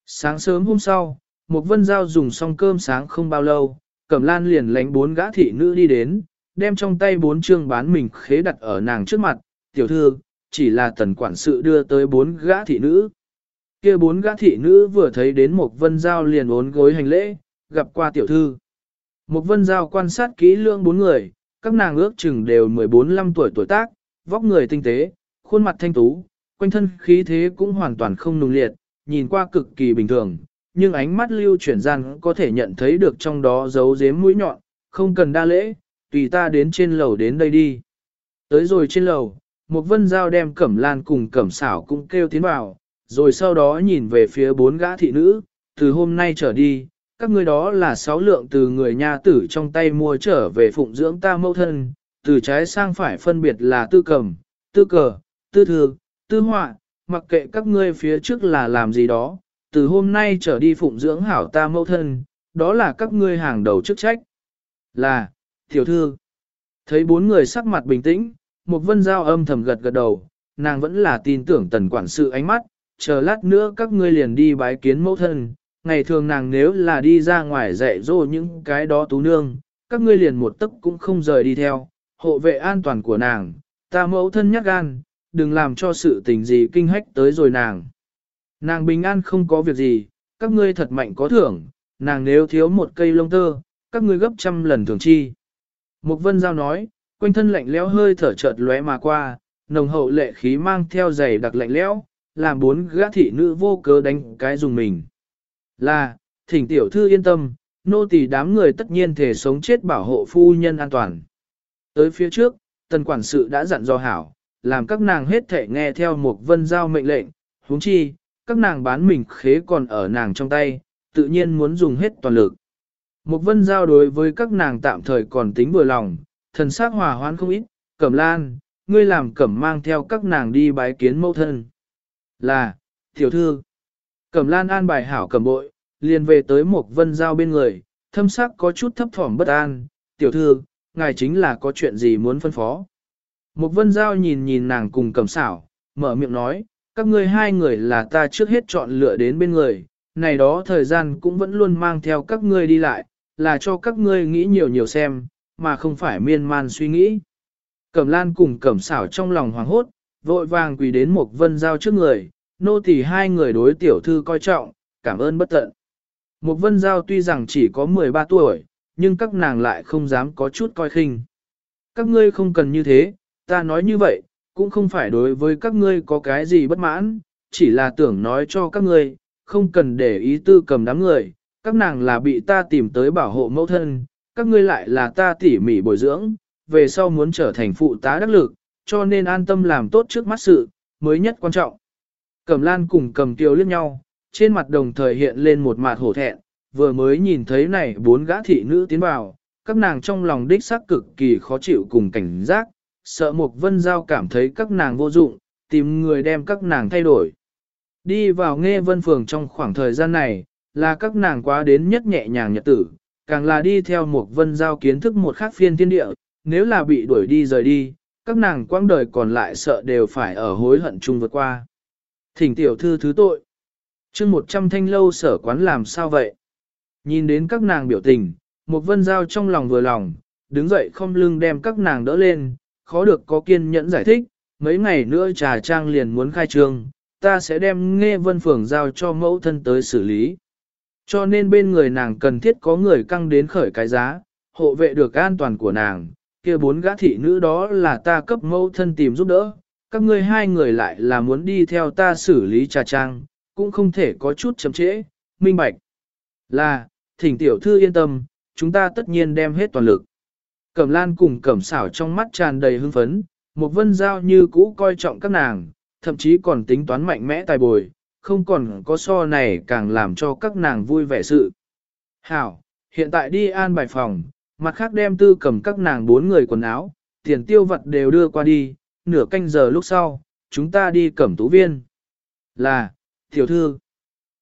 Sáng sớm hôm sau, một vân giao dùng xong cơm sáng không bao lâu, cẩm lan liền lánh bốn gã thị nữ đi đến, đem trong tay bốn chương bán mình khế đặt ở nàng trước mặt, tiểu thư, chỉ là tần quản sự đưa tới bốn gã thị nữ. kia bốn gã thị nữ vừa thấy đến một vân giao liền ốn gối hành lễ, gặp qua tiểu thư. Một vân giao quan sát kỹ lưỡng bốn người, các nàng ước chừng đều 14-15 tuổi tuổi tác, vóc người tinh tế, khuôn mặt thanh tú, quanh thân khí thế cũng hoàn toàn không nung liệt, nhìn qua cực kỳ bình thường, nhưng ánh mắt lưu chuyển gian có thể nhận thấy được trong đó dấu dếm mũi nhọn, không cần đa lễ, tùy ta đến trên lầu đến đây đi. Tới rồi trên lầu, một vân giao đem cẩm lan cùng cẩm xảo cũng kêu tiến vào, rồi sau đó nhìn về phía bốn gã thị nữ, từ hôm nay trở đi, các ngươi đó là sáu lượng từ người nha tử trong tay mua trở về phụng dưỡng ta mẫu thân, từ trái sang phải phân biệt là tư cầm, tư cờ, tư thư, tư họa, mặc kệ các ngươi phía trước là làm gì đó, từ hôm nay trở đi phụng dưỡng hảo ta mẫu thân, đó là các ngươi hàng đầu chức trách. Là, tiểu thư, thấy bốn người sắc mặt bình tĩnh, một vân giao âm thầm gật gật đầu, nàng vẫn là tin tưởng tần quản sự ánh mắt, chờ lát nữa các ngươi liền đi bái kiến mẫu thân, ngày thường nàng nếu là đi ra ngoài dạy dỗ những cái đó tú nương, các ngươi liền một tấc cũng không rời đi theo, hộ vệ an toàn của nàng, ta mẫu thân nhắc gan, đừng làm cho sự tình gì kinh hách tới rồi nàng. Nàng bình an không có việc gì, các ngươi thật mạnh có thưởng, nàng nếu thiếu một cây lông tơ, các ngươi gấp trăm lần thường chi. Mục vân giao nói, quanh thân lạnh lẽo hơi thở chợt lóe mà qua, nồng hậu lệ khí mang theo giày đặc lạnh lẽo, làm bốn gã thị nữ vô cớ đánh cái dùng mình. Là, thỉnh tiểu thư yên tâm, nô tỳ đám người tất nhiên thể sống chết bảo hộ phu nhân an toàn. Tới phía trước, tần quản sự đã dặn dò hảo, làm các nàng hết thể nghe theo một vân giao mệnh lệnh, huống chi, các nàng bán mình khế còn ở nàng trong tay, tự nhiên muốn dùng hết toàn lực. Một vân giao đối với các nàng tạm thời còn tính vừa lòng, thần sắc hòa hoãn không ít, cẩm lan, ngươi làm cẩm mang theo các nàng đi bái kiến mẫu thân. Là, tiểu thư, cẩm lan an bài hảo cẩm bội, liền về tới một vân giao bên người, thâm sắc có chút thấp thỏm bất an, tiểu thư, ngài chính là có chuyện gì muốn phân phó. Một vân giao nhìn nhìn nàng cùng cẩm xảo, mở miệng nói, các ngươi hai người là ta trước hết chọn lựa đến bên người, này đó thời gian cũng vẫn luôn mang theo các ngươi đi lại, là cho các ngươi nghĩ nhiều nhiều xem, mà không phải miên man suy nghĩ. Cẩm lan cùng cẩm xảo trong lòng hoàng hốt, vội vàng quỳ đến một vân giao trước người, nô tỳ hai người đối tiểu thư coi trọng, cảm ơn bất tận. Một vân giao tuy rằng chỉ có 13 tuổi, nhưng các nàng lại không dám có chút coi khinh. Các ngươi không cần như thế, ta nói như vậy, cũng không phải đối với các ngươi có cái gì bất mãn, chỉ là tưởng nói cho các ngươi, không cần để ý tư cầm đám người, các nàng là bị ta tìm tới bảo hộ mẫu thân, các ngươi lại là ta tỉ mỉ bồi dưỡng, về sau muốn trở thành phụ tá đắc lực, cho nên an tâm làm tốt trước mắt sự, mới nhất quan trọng. Cầm lan cùng cầm tiêu liếc nhau, trên mặt đồng thời hiện lên một mặt hổ thẹn, vừa mới nhìn thấy này bốn gã thị nữ tiến vào, các nàng trong lòng đích xác cực kỳ khó chịu cùng cảnh giác, sợ Mục Vân Giao cảm thấy các nàng vô dụng, tìm người đem các nàng thay đổi. Đi vào nghe vân phường trong khoảng thời gian này, là các nàng quá đến nhất nhẹ nhàng nhật tử, càng là đi theo một Vân Giao kiến thức một khác phiên thiên địa, nếu là bị đuổi đi rời đi, các nàng quãng đời còn lại sợ đều phải ở hối hận chung vượt qua. Thỉnh tiểu thư thứ tội. chương một trăm thanh lâu sở quán làm sao vậy? Nhìn đến các nàng biểu tình, một vân giao trong lòng vừa lòng, đứng dậy không lưng đem các nàng đỡ lên, khó được có kiên nhẫn giải thích, mấy ngày nữa trà trang liền muốn khai trương, ta sẽ đem nghe vân phường giao cho mẫu thân tới xử lý. Cho nên bên người nàng cần thiết có người căng đến khởi cái giá, hộ vệ được an toàn của nàng, kia bốn gã thị nữ đó là ta cấp mẫu thân tìm giúp đỡ, các ngươi hai người lại là muốn đi theo ta xử lý trà trang, cũng không thể có chút chậm trễ, minh bạch. Là, thỉnh tiểu thư yên tâm, chúng ta tất nhiên đem hết toàn lực. Cẩm lan cùng cẩm xảo trong mắt tràn đầy hưng phấn, một vân giao như cũ coi trọng các nàng, thậm chí còn tính toán mạnh mẽ tài bồi, không còn có so này càng làm cho các nàng vui vẻ sự. Hảo, hiện tại đi an bài phòng, mặt khác đem tư cầm các nàng bốn người quần áo, tiền tiêu vật đều đưa qua đi, nửa canh giờ lúc sau, chúng ta đi cẩm tú viên. Là, tiểu thư,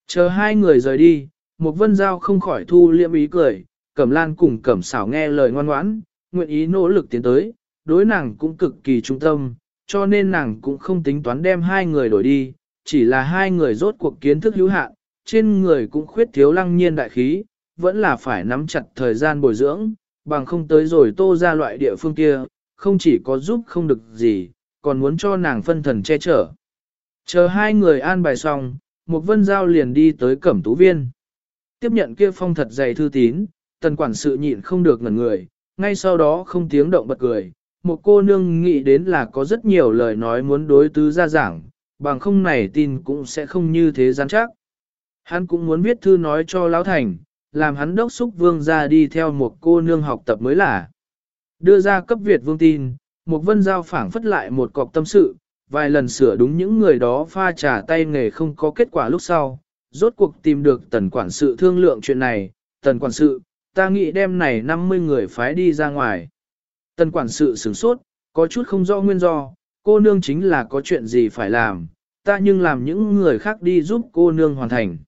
chờ hai người rời đi, một vân giao không khỏi thu liệm ý cười, cẩm lan cùng cẩm xảo nghe lời ngoan ngoãn, nguyện ý nỗ lực tiến tới, đối nàng cũng cực kỳ trung tâm, cho nên nàng cũng không tính toán đem hai người đổi đi, chỉ là hai người rốt cuộc kiến thức hữu hạn, trên người cũng khuyết thiếu lăng nhiên đại khí, vẫn là phải nắm chặt thời gian bồi dưỡng, bằng không tới rồi tô ra loại địa phương kia, không chỉ có giúp không được gì, còn muốn cho nàng phân thần che chở. Chờ hai người an bài xong, một vân giao liền đi tới cẩm tú viên. Tiếp nhận kia phong thật dày thư tín, tần quản sự nhịn không được ngẩn người, ngay sau đó không tiếng động bật cười. Một cô nương nghĩ đến là có rất nhiều lời nói muốn đối tứ ra giảng, bằng không này tin cũng sẽ không như thế gián chắc. Hắn cũng muốn viết thư nói cho Lão Thành, làm hắn đốc xúc vương ra đi theo một cô nương học tập mới là. Đưa ra cấp Việt vương tin, một vân giao phảng phất lại một cọc tâm sự, vài lần sửa đúng những người đó pha trà tay nghề không có kết quả lúc sau, rốt cuộc tìm được tần quản sự thương lượng chuyện này, tần quản sự, ta nghĩ đêm này 50 người phái đi ra ngoài. Tần quản sự sửng sốt, có chút không rõ nguyên do, cô nương chính là có chuyện gì phải làm, ta nhưng làm những người khác đi giúp cô nương hoàn thành.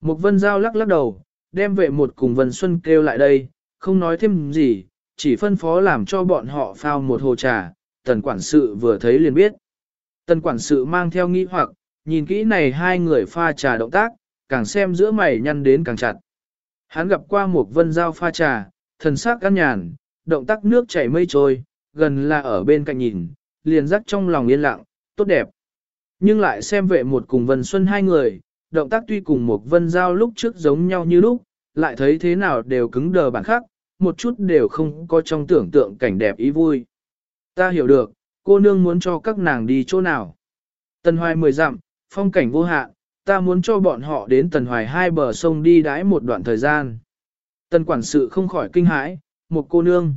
Mục vân giao lắc lắc đầu, đem vệ một cùng Vân Xuân kêu lại đây, không nói thêm gì, chỉ phân phó làm cho bọn họ phao một hồ trà, tần quản sự vừa thấy liền biết. Tần quản sự mang theo nghi hoặc, nhìn kỹ này hai người pha trà động tác, càng xem giữa mày nhăn đến càng chặt. Hắn gặp qua một vân giao pha trà, thần sắc căn nhàn, động tác nước chảy mây trôi, gần là ở bên cạnh nhìn, liền rắc trong lòng yên lặng, tốt đẹp. Nhưng lại xem vệ một cùng Vân Xuân hai người, động tác tuy cùng một vân giao lúc trước giống nhau như lúc, lại thấy thế nào đều cứng đờ bản khác, một chút đều không có trong tưởng tượng cảnh đẹp ý vui. Ta hiểu được, cô nương muốn cho các nàng đi chỗ nào. Tần hoài mười dặm, phong cảnh vô hạn, ta muốn cho bọn họ đến tần hoài hai bờ sông đi đãi một đoạn thời gian. Tần quản sự không khỏi kinh hãi, một cô nương.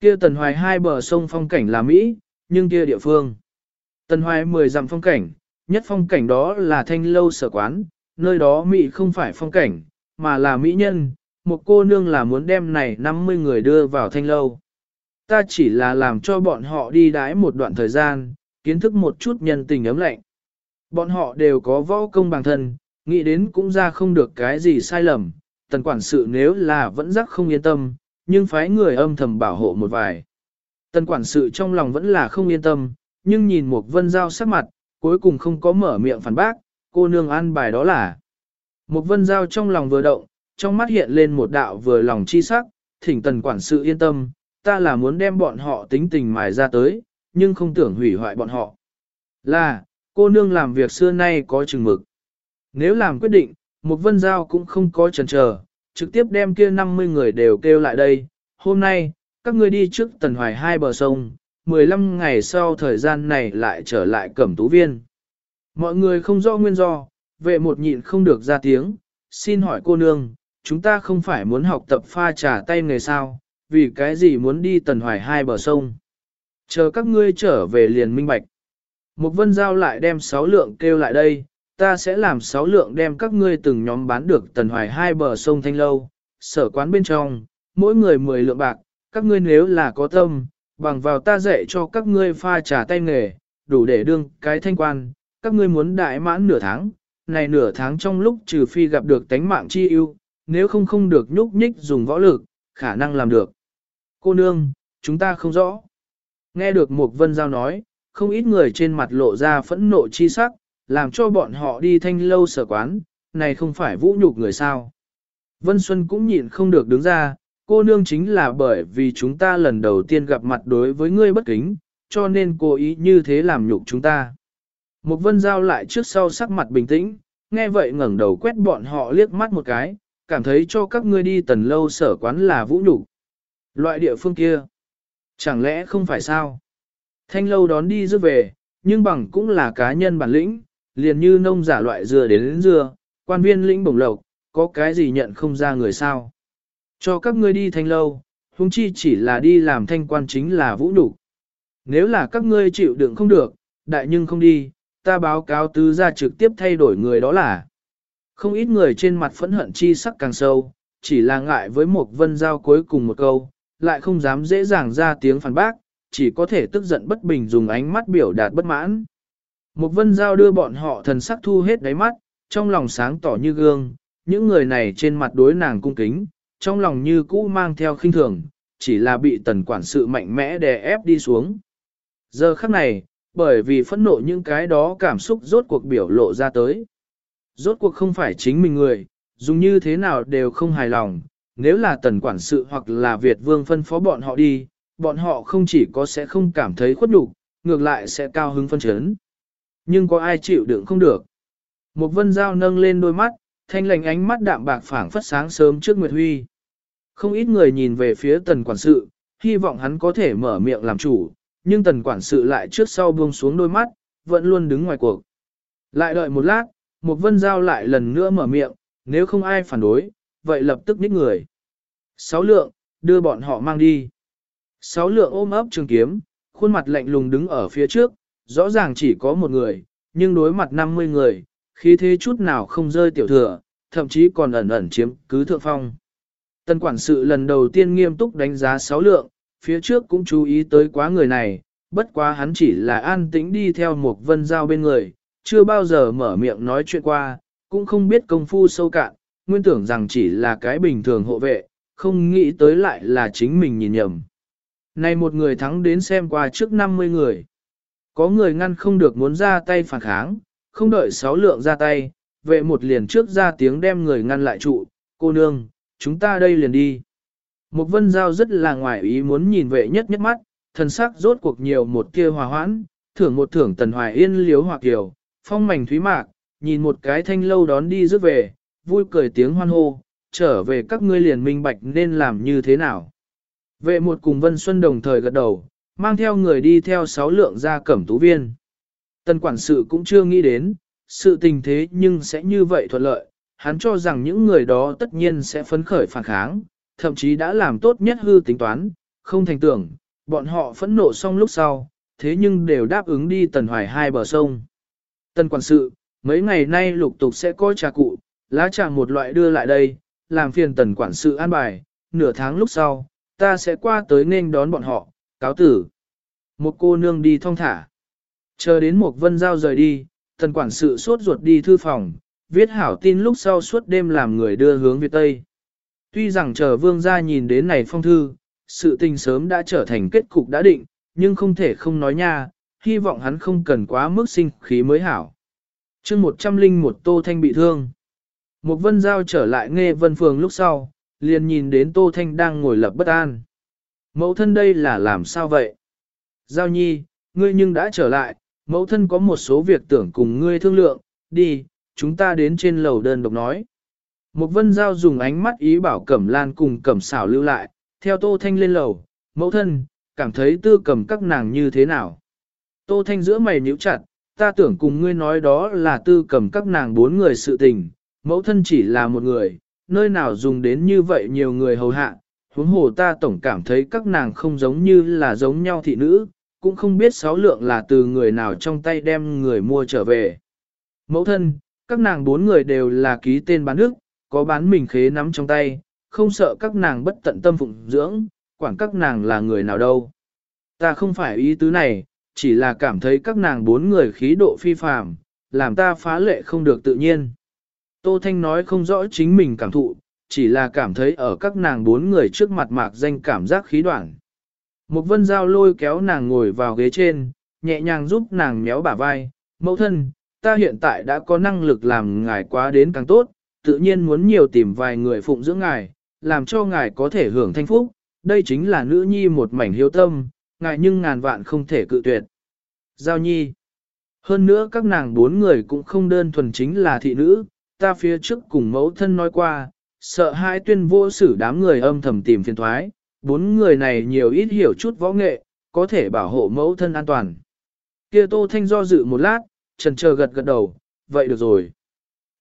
Kia tần hoài hai bờ sông phong cảnh là Mỹ, nhưng kia địa phương. Tần hoài mười dặm phong cảnh, nhất phong cảnh đó là thanh lâu sở quán, nơi đó Mỹ không phải phong cảnh, mà là Mỹ nhân, một cô nương là muốn đem này 50 người đưa vào thanh lâu. Ta chỉ là làm cho bọn họ đi đái một đoạn thời gian, kiến thức một chút nhân tình ấm lạnh. Bọn họ đều có võ công bằng thân, nghĩ đến cũng ra không được cái gì sai lầm, tần quản sự nếu là vẫn rắc không yên tâm, nhưng phái người âm thầm bảo hộ một vài. Tần quản sự trong lòng vẫn là không yên tâm, nhưng nhìn Mục vân giao sắc mặt, cuối cùng không có mở miệng phản bác, cô nương an bài đó là. Mục vân giao trong lòng vừa động, trong mắt hiện lên một đạo vừa lòng chi sắc, thỉnh tần quản sự yên tâm, ta là muốn đem bọn họ tính tình mài ra tới, nhưng không tưởng hủy hoại bọn họ. Là, cô nương làm việc xưa nay có chừng mực. Nếu làm quyết định, Mục vân giao cũng không có chần chờ, trực tiếp đem kia 50 người đều kêu lại đây. Hôm nay, các ngươi đi trước tần hoài hai bờ sông, 15 ngày sau thời gian này lại trở lại cẩm tú viên. Mọi người không rõ nguyên do, vệ một nhịn không được ra tiếng, xin hỏi cô nương, chúng ta không phải muốn học tập pha trà tay nghề sao, vì cái gì muốn đi tần hoài hai bờ sông. Chờ các ngươi trở về liền minh bạch. Một vân giao lại đem sáu lượng kêu lại đây, ta sẽ làm sáu lượng đem các ngươi từng nhóm bán được tần hoài hai bờ sông thanh lâu, sở quán bên trong, mỗi người mười lượng bạc, các ngươi nếu là có tâm, bằng vào ta dạy cho các ngươi pha trà tay nghề, đủ để đương cái thanh quan, các ngươi muốn đại mãn nửa tháng, này nửa tháng trong lúc trừ phi gặp được tánh mạng chi ưu, nếu không không được nhúc nhích dùng võ lực, khả năng làm được. Cô nương, chúng ta không rõ. Nghe được Mục Vân Giao nói, không ít người trên mặt lộ ra phẫn nộ chi sắc, làm cho bọn họ đi thanh lâu sở quán, này không phải vũ nhục người sao. Vân Xuân cũng nhịn không được đứng ra, cô nương chính là bởi vì chúng ta lần đầu tiên gặp mặt đối với ngươi bất kính, cho nên cố ý như thế làm nhục chúng ta. Một vân giao lại trước sau sắc mặt bình tĩnh, nghe vậy ngẩng đầu quét bọn họ liếc mắt một cái, cảm thấy cho các ngươi đi tần lâu sở quán là vũ nhục. Loại địa phương kia, chẳng lẽ không phải sao? Thanh lâu đón đi rước về, nhưng bằng cũng là cá nhân bản lĩnh, liền như nông giả loại dừa đến, đến dừa, quan viên lĩnh bổng lộc, có cái gì nhận không ra người sao. Cho các ngươi đi thanh lâu, huống chi chỉ là đi làm thanh quan chính là vũ nhục. Nếu là các ngươi chịu đựng không được, đại nhưng không đi, ta báo cáo tứ ra trực tiếp thay đổi người đó là. Không ít người trên mặt phẫn hận chi sắc càng sâu, chỉ là ngại với một vân giao cuối cùng một câu, lại không dám dễ dàng ra tiếng phản bác, chỉ có thể tức giận bất bình dùng ánh mắt biểu đạt bất mãn. Một vân giao đưa bọn họ thần sắc thu hết đáy mắt, trong lòng sáng tỏ như gương, những người này trên mặt đối nàng cung kính, trong lòng như cũ mang theo khinh thường, chỉ là bị tần quản sự mạnh mẽ đè ép đi xuống. Giờ khắc này, bởi vì phẫn nộ những cái đó cảm xúc rốt cuộc biểu lộ ra tới. Rốt cuộc không phải chính mình người, dùng như thế nào đều không hài lòng, nếu là tần quản sự hoặc là Việt vương phân phó bọn họ đi, bọn họ không chỉ có sẽ không cảm thấy khuất nhục, ngược lại sẽ cao hứng phân chấn. Nhưng có ai chịu đựng không được. Một vân dao nâng lên đôi mắt, thanh lành ánh mắt đạm bạc phảng phất sáng sớm trước Nguyệt Huy. Không ít người nhìn về phía tần quản sự, hy vọng hắn có thể mở miệng làm chủ, nhưng tần quản sự lại trước sau buông xuống đôi mắt, vẫn luôn đứng ngoài cuộc. Lại đợi một lát, một vân giao lại lần nữa mở miệng, nếu không ai phản đối, vậy lập tức ních người. Sáu lượng, đưa bọn họ mang đi. Sáu lượng ôm ấp trường kiếm, khuôn mặt lạnh lùng đứng ở phía trước, rõ ràng chỉ có một người, nhưng đối mặt 50 người, khí thế chút nào không rơi tiểu thừa, thậm chí còn ẩn ẩn chiếm cứ thượng phong. Tân quản sự lần đầu tiên nghiêm túc đánh giá sáu lượng, phía trước cũng chú ý tới quá người này, bất quá hắn chỉ là an tĩnh đi theo một vân giao bên người, chưa bao giờ mở miệng nói chuyện qua, cũng không biết công phu sâu cạn, nguyên tưởng rằng chỉ là cái bình thường hộ vệ, không nghĩ tới lại là chính mình nhìn nhầm. Này một người thắng đến xem qua trước 50 người. Có người ngăn không được muốn ra tay phản kháng, không đợi sáu lượng ra tay, vệ một liền trước ra tiếng đem người ngăn lại trụ, cô nương, chúng ta đây liền đi. Một vân giao rất là ngoài ý muốn nhìn vệ nhất nhất mắt, thần sắc rốt cuộc nhiều một kia hòa hoãn, thưởng một thưởng tần hoài yên liếu hoặc kiều, phong mảnh thúy mạc, nhìn một cái thanh lâu đón đi rước về, vui cười tiếng hoan hô, trở về các ngươi liền minh bạch nên làm như thế nào. Vệ một cùng Vân Xuân đồng thời gật đầu, mang theo người đi theo sáu lượng ra cẩm tú viên. Tần quản sự cũng chưa nghĩ đến, sự tình thế nhưng sẽ như vậy thuận lợi, hắn cho rằng những người đó tất nhiên sẽ phấn khởi phản kháng, thậm chí đã làm tốt nhất hư tính toán, không thành tưởng, bọn họ phẫn nộ xong lúc sau, thế nhưng đều đáp ứng đi tần hoài hai bờ sông. Tần quản sự, mấy ngày nay lục tục sẽ có trà cụ, lá trà một loại đưa lại đây, làm phiền tần quản sự an bài, nửa tháng lúc sau, ta sẽ qua tới nên đón bọn họ, cáo tử. Một cô nương đi thong thả. Chờ đến một vân giao rời đi, thần quản sự suốt ruột đi thư phòng, viết hảo tin lúc sau suốt đêm làm người đưa hướng Việt Tây. Tuy rằng chờ vương gia nhìn đến này phong thư, sự tình sớm đã trở thành kết cục đã định, nhưng không thể không nói nha, hy vọng hắn không cần quá mức sinh khí mới hảo. chương một trăm linh một Tô Thanh bị thương. Một vân giao trở lại nghe vân phường lúc sau, liền nhìn đến Tô Thanh đang ngồi lập bất an. Mẫu thân đây là làm sao vậy? Giao nhi, ngươi nhưng đã trở lại, mẫu thân có một số việc tưởng cùng ngươi thương lượng, đi, chúng ta đến trên lầu đơn độc nói. Một vân giao dùng ánh mắt ý bảo cẩm lan cùng cẩm xảo lưu lại, theo Tô Thanh lên lầu, mẫu thân, cảm thấy tư cầm các nàng như thế nào. Tô Thanh giữa mày nhíu chặt, ta tưởng cùng ngươi nói đó là tư cầm các nàng bốn người sự tình, mẫu thân chỉ là một người, nơi nào dùng đến như vậy nhiều người hầu hạ, huống hồ ta tổng cảm thấy các nàng không giống như là giống nhau thị nữ, cũng không biết sáu lượng là từ người nào trong tay đem người mua trở về. Mẫu thân, các nàng bốn người đều là ký tên bán nước, có bán mình khế nắm trong tay, không sợ các nàng bất tận tâm phụng dưỡng, quản các nàng là người nào đâu. Ta không phải ý tứ này, chỉ là cảm thấy các nàng bốn người khí độ phi phàm, làm ta phá lệ không được tự nhiên. Tô Thanh nói không rõ chính mình cảm thụ, chỉ là cảm thấy ở các nàng bốn người trước mặt mạc danh cảm giác khí đoạn. Một vân giao lôi kéo nàng ngồi vào ghế trên, nhẹ nhàng giúp nàng méo bả vai, mẫu thân, ta hiện tại đã có năng lực làm ngài quá đến càng tốt, tự nhiên muốn nhiều tìm vài người phụng dưỡng ngài, làm cho ngài có thể hưởng thanh phúc, đây chính là nữ nhi một mảnh hiếu tâm, ngài nhưng ngàn vạn không thể cự tuyệt. Giao nhi. Hơn nữa các nàng bốn người cũng không đơn thuần chính là thị nữ, ta phía trước cùng mẫu thân nói qua, sợ hai tuyên vô xử đám người âm thầm tìm phiền thoái, bốn người này nhiều ít hiểu chút võ nghệ, có thể bảo hộ mẫu thân an toàn. Kia Tô Thanh do dự một lát, trần chờ gật gật đầu, vậy được rồi.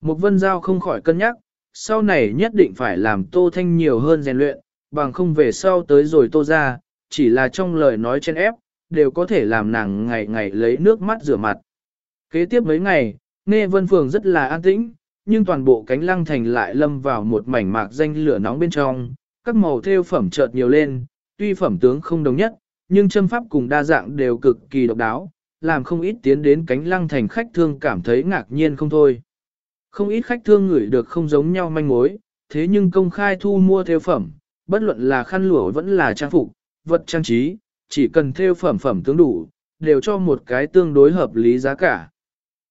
Một vân giao không khỏi cân nhắc, sau này nhất định phải làm Tô Thanh nhiều hơn rèn luyện, bằng không về sau tới rồi Tô ra, chỉ là trong lời nói chen ép, đều có thể làm nàng ngày ngày lấy nước mắt rửa mặt. Kế tiếp mấy ngày, nghe vân phường rất là an tĩnh, nhưng toàn bộ cánh lăng thành lại lâm vào một mảnh mạc danh lửa nóng bên trong, các màu theo phẩm chợt nhiều lên, tuy phẩm tướng không đồng nhất, nhưng châm pháp cùng đa dạng đều cực kỳ độc đáo, làm không ít tiến đến cánh lăng thành khách thương cảm thấy ngạc nhiên không thôi. Không ít khách thương ngửi được không giống nhau manh mối, thế nhưng công khai thu mua theo phẩm, bất luận là khăn lụa vẫn là trang phục, vật trang trí, chỉ cần theo phẩm phẩm tướng đủ, đều cho một cái tương đối hợp lý giá cả.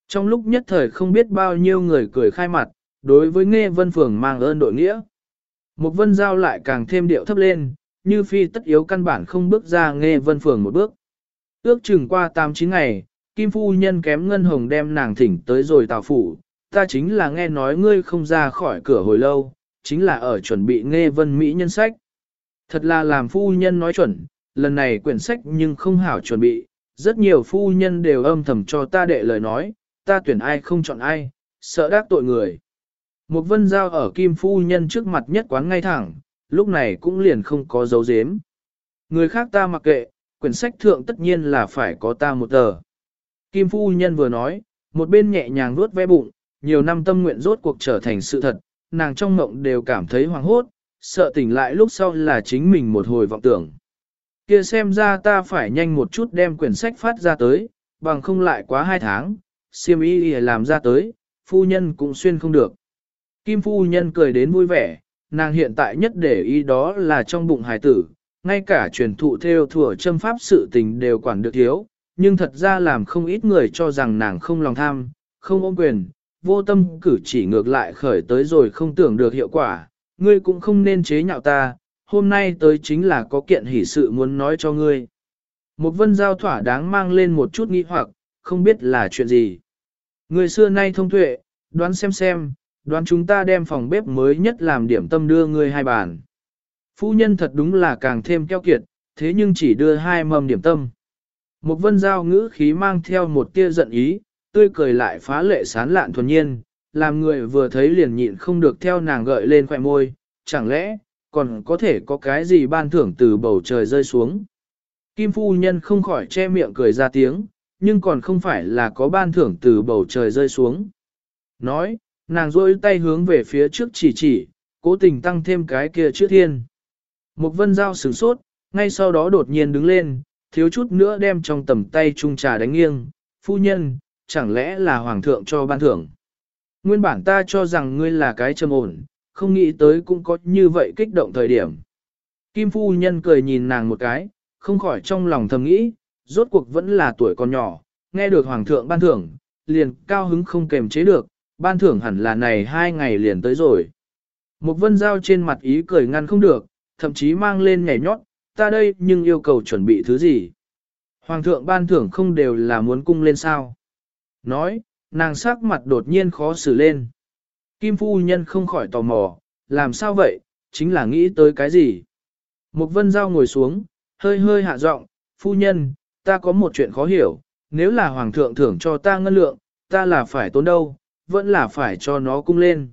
Trong lúc nhất thời không biết bao nhiêu người cười khai mặt, đối với Nghe Vân Phường mang ơn đội nghĩa. Một vân giao lại càng thêm điệu thấp lên, như phi tất yếu căn bản không bước ra Nghe Vân Phường một bước. Ước chừng qua 8-9 ngày, Kim Phu Nhân kém Ngân Hồng đem nàng thỉnh tới rồi tào phủ, ta chính là nghe nói ngươi không ra khỏi cửa hồi lâu, chính là ở chuẩn bị nghe vân Mỹ nhân sách. Thật là làm phu nhân nói chuẩn, lần này quyển sách nhưng không hảo chuẩn bị, rất nhiều phu nhân đều âm thầm cho ta đệ lời nói, ta tuyển ai không chọn ai, sợ đắc tội người. Một vân giao ở kim phu nhân trước mặt nhất quán ngay thẳng, lúc này cũng liền không có dấu dếm. Người khác ta mặc kệ, quyển sách thượng tất nhiên là phải có ta một tờ. Kim phu nhân vừa nói, một bên nhẹ nhàng vuốt ve bụng, nhiều năm tâm nguyện rốt cuộc trở thành sự thật, nàng trong mộng đều cảm thấy hoảng hốt, sợ tỉnh lại lúc sau là chính mình một hồi vọng tưởng. Kia xem ra ta phải nhanh một chút đem quyển sách phát ra tới, bằng không lại quá hai tháng, siêm y làm ra tới, phu nhân cũng xuyên không được. Kim phu nhân cười đến vui vẻ, nàng hiện tại nhất để ý đó là trong bụng hài tử, ngay cả truyền thụ theo thừa châm pháp sự tình đều quản được thiếu, nhưng thật ra làm không ít người cho rằng nàng không lòng tham, không ôm quyền, vô tâm cử chỉ ngược lại khởi tới rồi không tưởng được hiệu quả, ngươi cũng không nên chế nhạo ta, hôm nay tới chính là có kiện hỷ sự muốn nói cho ngươi. Một vân giao thỏa đáng mang lên một chút nghi hoặc, không biết là chuyện gì. Người xưa nay thông tuệ, đoán xem xem, đoán chúng ta đem phòng bếp mới nhất làm điểm tâm đưa ngươi hai bàn. Phu nhân thật đúng là càng thêm keo kiệt, thế nhưng chỉ đưa hai mầm điểm tâm. Một vân giao ngữ khí mang theo một tia giận ý, tươi cười lại phá lệ sán lạn thuần nhiên, làm người vừa thấy liền nhịn không được theo nàng gợi lên khỏe môi, chẳng lẽ, còn có thể có cái gì ban thưởng từ bầu trời rơi xuống. Kim phu nhân không khỏi che miệng cười ra tiếng, nhưng còn không phải là có ban thưởng từ bầu trời rơi xuống. Nói, nàng rôi tay hướng về phía trước chỉ chỉ, cố tình tăng thêm cái kia chữ thiên. Mục vân Giao sửng sốt, ngay sau đó đột nhiên đứng lên, thiếu chút nữa đem trong tầm tay chung trà đánh nghiêng. Phu nhân, chẳng lẽ là hoàng thượng cho ban thưởng. Nguyên bản ta cho rằng ngươi là cái trầm ổn, không nghĩ tới cũng có như vậy kích động thời điểm. Kim phu nhân cười nhìn nàng một cái, không khỏi trong lòng thầm nghĩ, rốt cuộc vẫn là tuổi còn nhỏ, nghe được hoàng thượng ban thưởng, liền cao hứng không kềm chế được, ban thưởng hẳn là này hai ngày liền tới rồi. Một vân giao trên mặt ý cười ngăn không được, thậm chí mang lên nhảy nhót, ta đây nhưng yêu cầu chuẩn bị thứ gì. Hoàng thượng ban thưởng không đều là muốn cung lên sao. Nói, nàng sắc mặt đột nhiên khó xử lên. Kim phu nhân không khỏi tò mò, làm sao vậy, chính là nghĩ tới cái gì. Một vân giao ngồi xuống, hơi hơi hạ giọng, phu nhân, ta có một chuyện khó hiểu, nếu là hoàng thượng thưởng cho ta ngân lượng, ta là phải tốn đâu, vẫn là phải cho nó cung lên.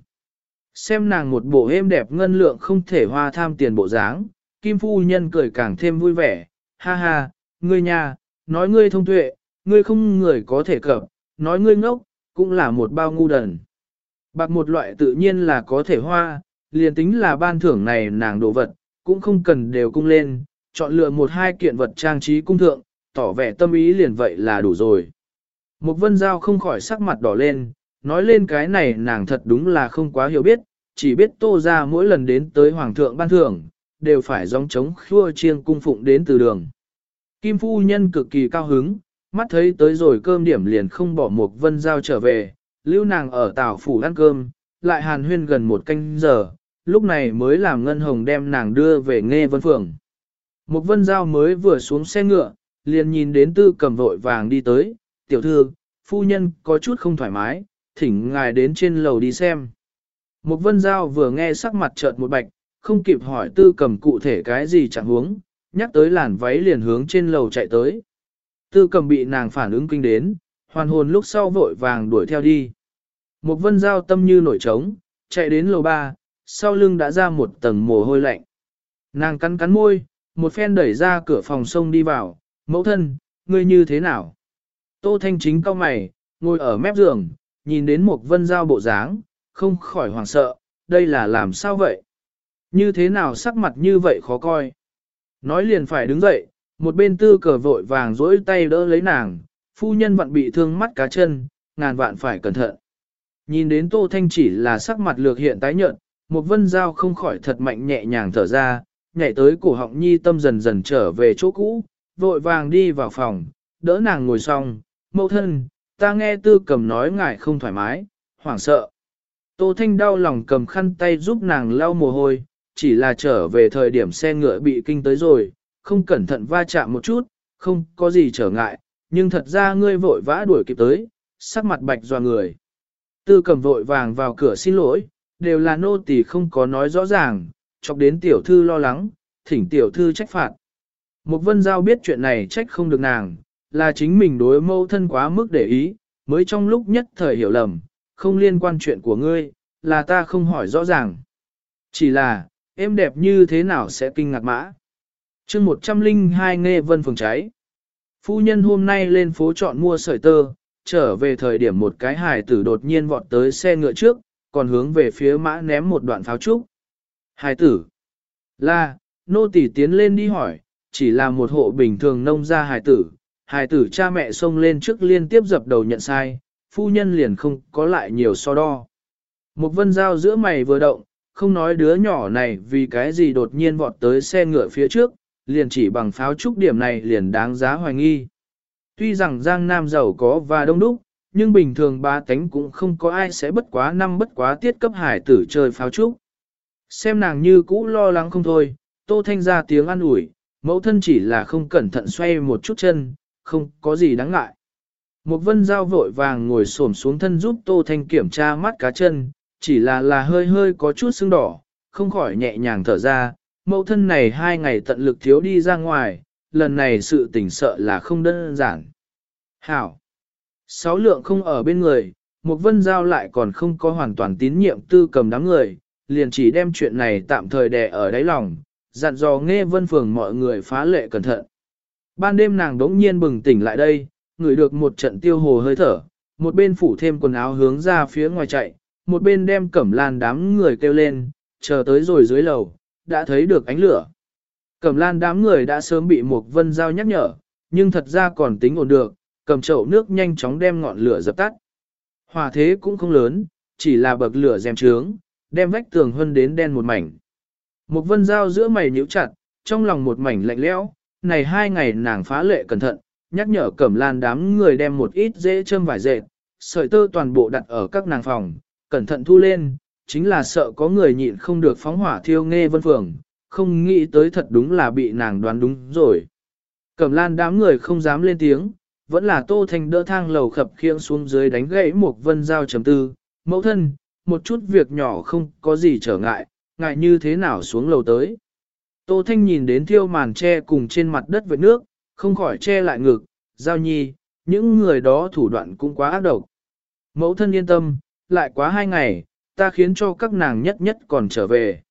Xem nàng một bộ êm đẹp ngân lượng không thể hoa tham tiền bộ dáng, kim phu nhân cười càng thêm vui vẻ, ha ha, ngươi nhà, nói ngươi thông tuệ, ngươi không người có thể cập, nói ngươi ngốc, cũng là một bao ngu đần. Bạc một loại tự nhiên là có thể hoa, liền tính là ban thưởng này nàng đồ vật, cũng không cần đều cung lên, chọn lựa một hai kiện vật trang trí cung thượng, tỏ vẻ tâm ý liền vậy là đủ rồi. Một vân giao không khỏi sắc mặt đỏ lên, nói lên cái này nàng thật đúng là không quá hiểu biết, chỉ biết tô ra mỗi lần đến tới hoàng thượng ban thưởng, đều phải gióng trống khua chiêng cung phụng đến từ đường. Kim phu nhân cực kỳ cao hứng, mắt thấy tới rồi cơm điểm liền không bỏ một vân giao trở về, lưu nàng ở tảo phủ ăn cơm, lại hàn huyên gần một canh giờ, lúc này mới làm ngân hồng đem nàng đưa về nghe vân phường. Một vân giao mới vừa xuống xe ngựa, liền nhìn đến tư cầm vội vàng đi tới, tiểu thư, phu nhân có chút không thoải mái, thỉnh ngài đến trên lầu đi xem. Một vân giao vừa nghe sắc mặt chợt một bạch, không kịp hỏi tư cầm cụ thể cái gì chẳng huống, nhắc tới làn váy liền hướng trên lầu chạy tới. tư cầm bị nàng phản ứng kinh đến, hoàn hồn lúc sau vội vàng đuổi theo đi. Một vân giao tâm như nổi trống, chạy đến lầu ba, sau lưng đã ra một tầng mồ hôi lạnh. Nàng cắn cắn môi, một phen đẩy ra cửa phòng sông đi vào, mẫu thân, ngươi như thế nào? Tô Thanh Chính cao mày, ngồi ở mép giường, nhìn đến một vân giao bộ dáng, không khỏi hoảng sợ, đây là làm sao vậy? Như thế nào sắc mặt như vậy khó coi? Nói liền phải đứng dậy, một bên tư cờ vội vàng dỗi tay đỡ lấy nàng, phu nhân vặn bị thương mắt cá chân, ngàn vạn phải cẩn thận. Nhìn đến Tô Thanh chỉ là sắc mặt lược hiện tái nhợt, một vân dao không khỏi thật mạnh nhẹ nhàng thở ra, nhảy tới cổ họng nhi tâm dần dần trở về chỗ cũ, vội vàng đi vào phòng, đỡ nàng ngồi xong, mẫu thân, ta nghe tư cầm nói ngài không thoải mái, hoảng sợ. Tô Thanh đau lòng cầm khăn tay giúp nàng lau mồ hôi, chỉ là trở về thời điểm xe ngựa bị kinh tới rồi, không cẩn thận va chạm một chút, không có gì trở ngại, nhưng thật ra ngươi vội vã đuổi kịp tới, sắc mặt bạch doa người. Tư cầm vội vàng vào cửa xin lỗi, đều là nô tỳ không có nói rõ ràng, chọc đến tiểu thư lo lắng, thỉnh tiểu thư trách phạt. Một vân giao biết chuyện này trách không được nàng, là chính mình đối mâu thân quá mức để ý, mới trong lúc nhất thời hiểu lầm, không liên quan chuyện của ngươi, là ta không hỏi rõ ràng. Chỉ là, em đẹp như thế nào sẽ kinh ngạc mã. chương 102 nghe vân phường cháy. Phu nhân hôm nay lên phố chọn mua sợi tơ, trở về thời điểm một cái hài tử đột nhiên vọt tới xe ngựa trước, còn hướng về phía mã ném một đoạn pháo trúc. Hài tử. Là, nô tỳ tiến lên đi hỏi, chỉ là một hộ bình thường nông gia hài tử. Hài tử cha mẹ xông lên trước liên tiếp dập đầu nhận sai, phu nhân liền không có lại nhiều so đo. Một vân giao giữa mày vừa động, không nói đứa nhỏ này vì cái gì đột nhiên vọt tới xe ngựa phía trước, liền chỉ bằng pháo trúc điểm này liền đáng giá hoài nghi. Tuy rằng Giang Nam giàu có và đông đúc, nhưng bình thường ba tánh cũng không có ai sẽ bất quá năm bất quá tiết cấp hải tử chơi pháo trúc. Xem nàng như cũ lo lắng không thôi, Tô Thanh ra tiếng an ủi, mẫu thân chỉ là không cẩn thận xoay một chút chân, không có gì đáng ngại. Một vân giao vội vàng ngồi xổm xuống thân giúp Tô Thanh kiểm tra mắt cá chân, chỉ là là hơi hơi có chút sưng đỏ, không khỏi nhẹ nhàng thở ra, mẫu thân này hai ngày tận lực thiếu đi ra ngoài, lần này sự tỉnh sợ là không đơn giản. Hảo! Sáu lượng không ở bên người, một vân giao lại còn không có hoàn toàn tín nhiệm tư cầm đám người, liền chỉ đem chuyện này tạm thời đè ở đáy lòng, dặn dò nghe vân phường mọi người phá lệ cẩn thận. Ban đêm nàng đống nhiên bừng tỉnh lại đây, ngửi được một trận tiêu hồ hơi thở, một bên phủ thêm quần áo hướng ra phía ngoài chạy, một bên đem cẩm lan đám người kêu lên, chờ tới rồi dưới lầu, đã thấy được ánh lửa. Cẩm lan đám người đã sớm bị một vân giao nhắc nhở, nhưng thật ra còn tính ổn được, cầm chậu nước nhanh chóng đem ngọn lửa dập tắt. Hỏa thế cũng không lớn, chỉ là bậc lửa dèm trướng, đem vách tường hơn đến đen một mảnh. Một vân giao giữa mày nhíu chặt, trong lòng một mảnh lạnh lẽo, này hai ngày nàng phá lệ cẩn thận, nhắc nhở cẩm lan đám người đem một ít dễ châm vải dệt, sợi tơ toàn bộ đặt ở các nàng phòng, cẩn thận thu lên, chính là sợ có người nhịn không được phóng hỏa thiêu nghe vân phường, không nghĩ tới thật đúng là bị nàng đoán đúng rồi. Cẩm lan đám người không dám lên tiếng, vẫn là tô thành đỡ thang lầu khập khiễng xuống dưới đánh gãy một vân dao chấm tư, mẫu thân, một chút việc nhỏ không có gì trở ngại, ngại như thế nào xuống lầu tới. Tô Thanh nhìn đến thiêu màn che cùng trên mặt đất với nước, không khỏi che lại ngực, giao nhi, những người đó thủ đoạn cũng quá ác độc. Mẫu thân yên tâm, lại quá hai ngày, ta khiến cho các nàng nhất nhất còn trở về.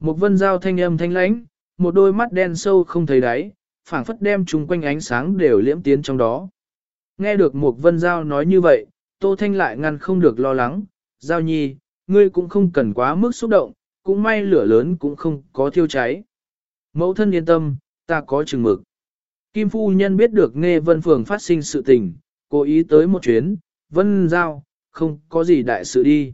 Một vân giao thanh âm thanh lãnh, một đôi mắt đen sâu không thấy đáy, phảng phất đem chúng quanh ánh sáng đều liễm tiến trong đó. Nghe được một vân giao nói như vậy, Tô Thanh lại ngăn không được lo lắng, giao nhi, ngươi cũng không cần quá mức xúc động, cũng may lửa lớn cũng không có thiêu cháy. Mẫu thân yên tâm, ta có chừng mực. Kim phu nhân biết được nghe vân phường phát sinh sự tình, cố ý tới một chuyến, vân giao, không có gì đại sự đi.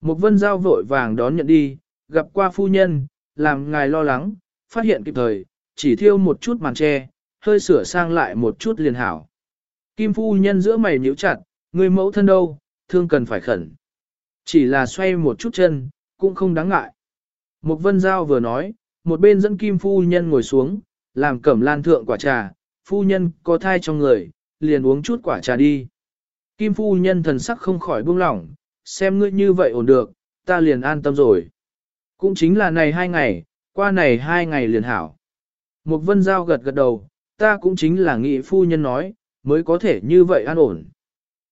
Một vân giao vội vàng đón nhận đi, gặp qua phu nhân, làm ngài lo lắng, phát hiện kịp thời, chỉ thiêu một chút màn tre, hơi sửa sang lại một chút liền hảo. Kim phu nhân giữa mày nhíu chặt, người mẫu thân đâu, thương cần phải khẩn. Chỉ là xoay một chút chân, cũng không đáng ngại. Một vân giao vừa nói, một bên dẫn kim phu nhân ngồi xuống, làm cẩm lan thượng quả trà, phu nhân có thai trong người, liền uống chút quả trà đi. Kim phu nhân thần sắc không khỏi buông lỏng, xem ngươi như vậy ổn được, ta liền an tâm rồi. Cũng chính là này hai ngày, qua này hai ngày liền hảo. Một vân giao gật gật đầu, ta cũng chính là nghị phu nhân nói, mới có thể như vậy an ổn.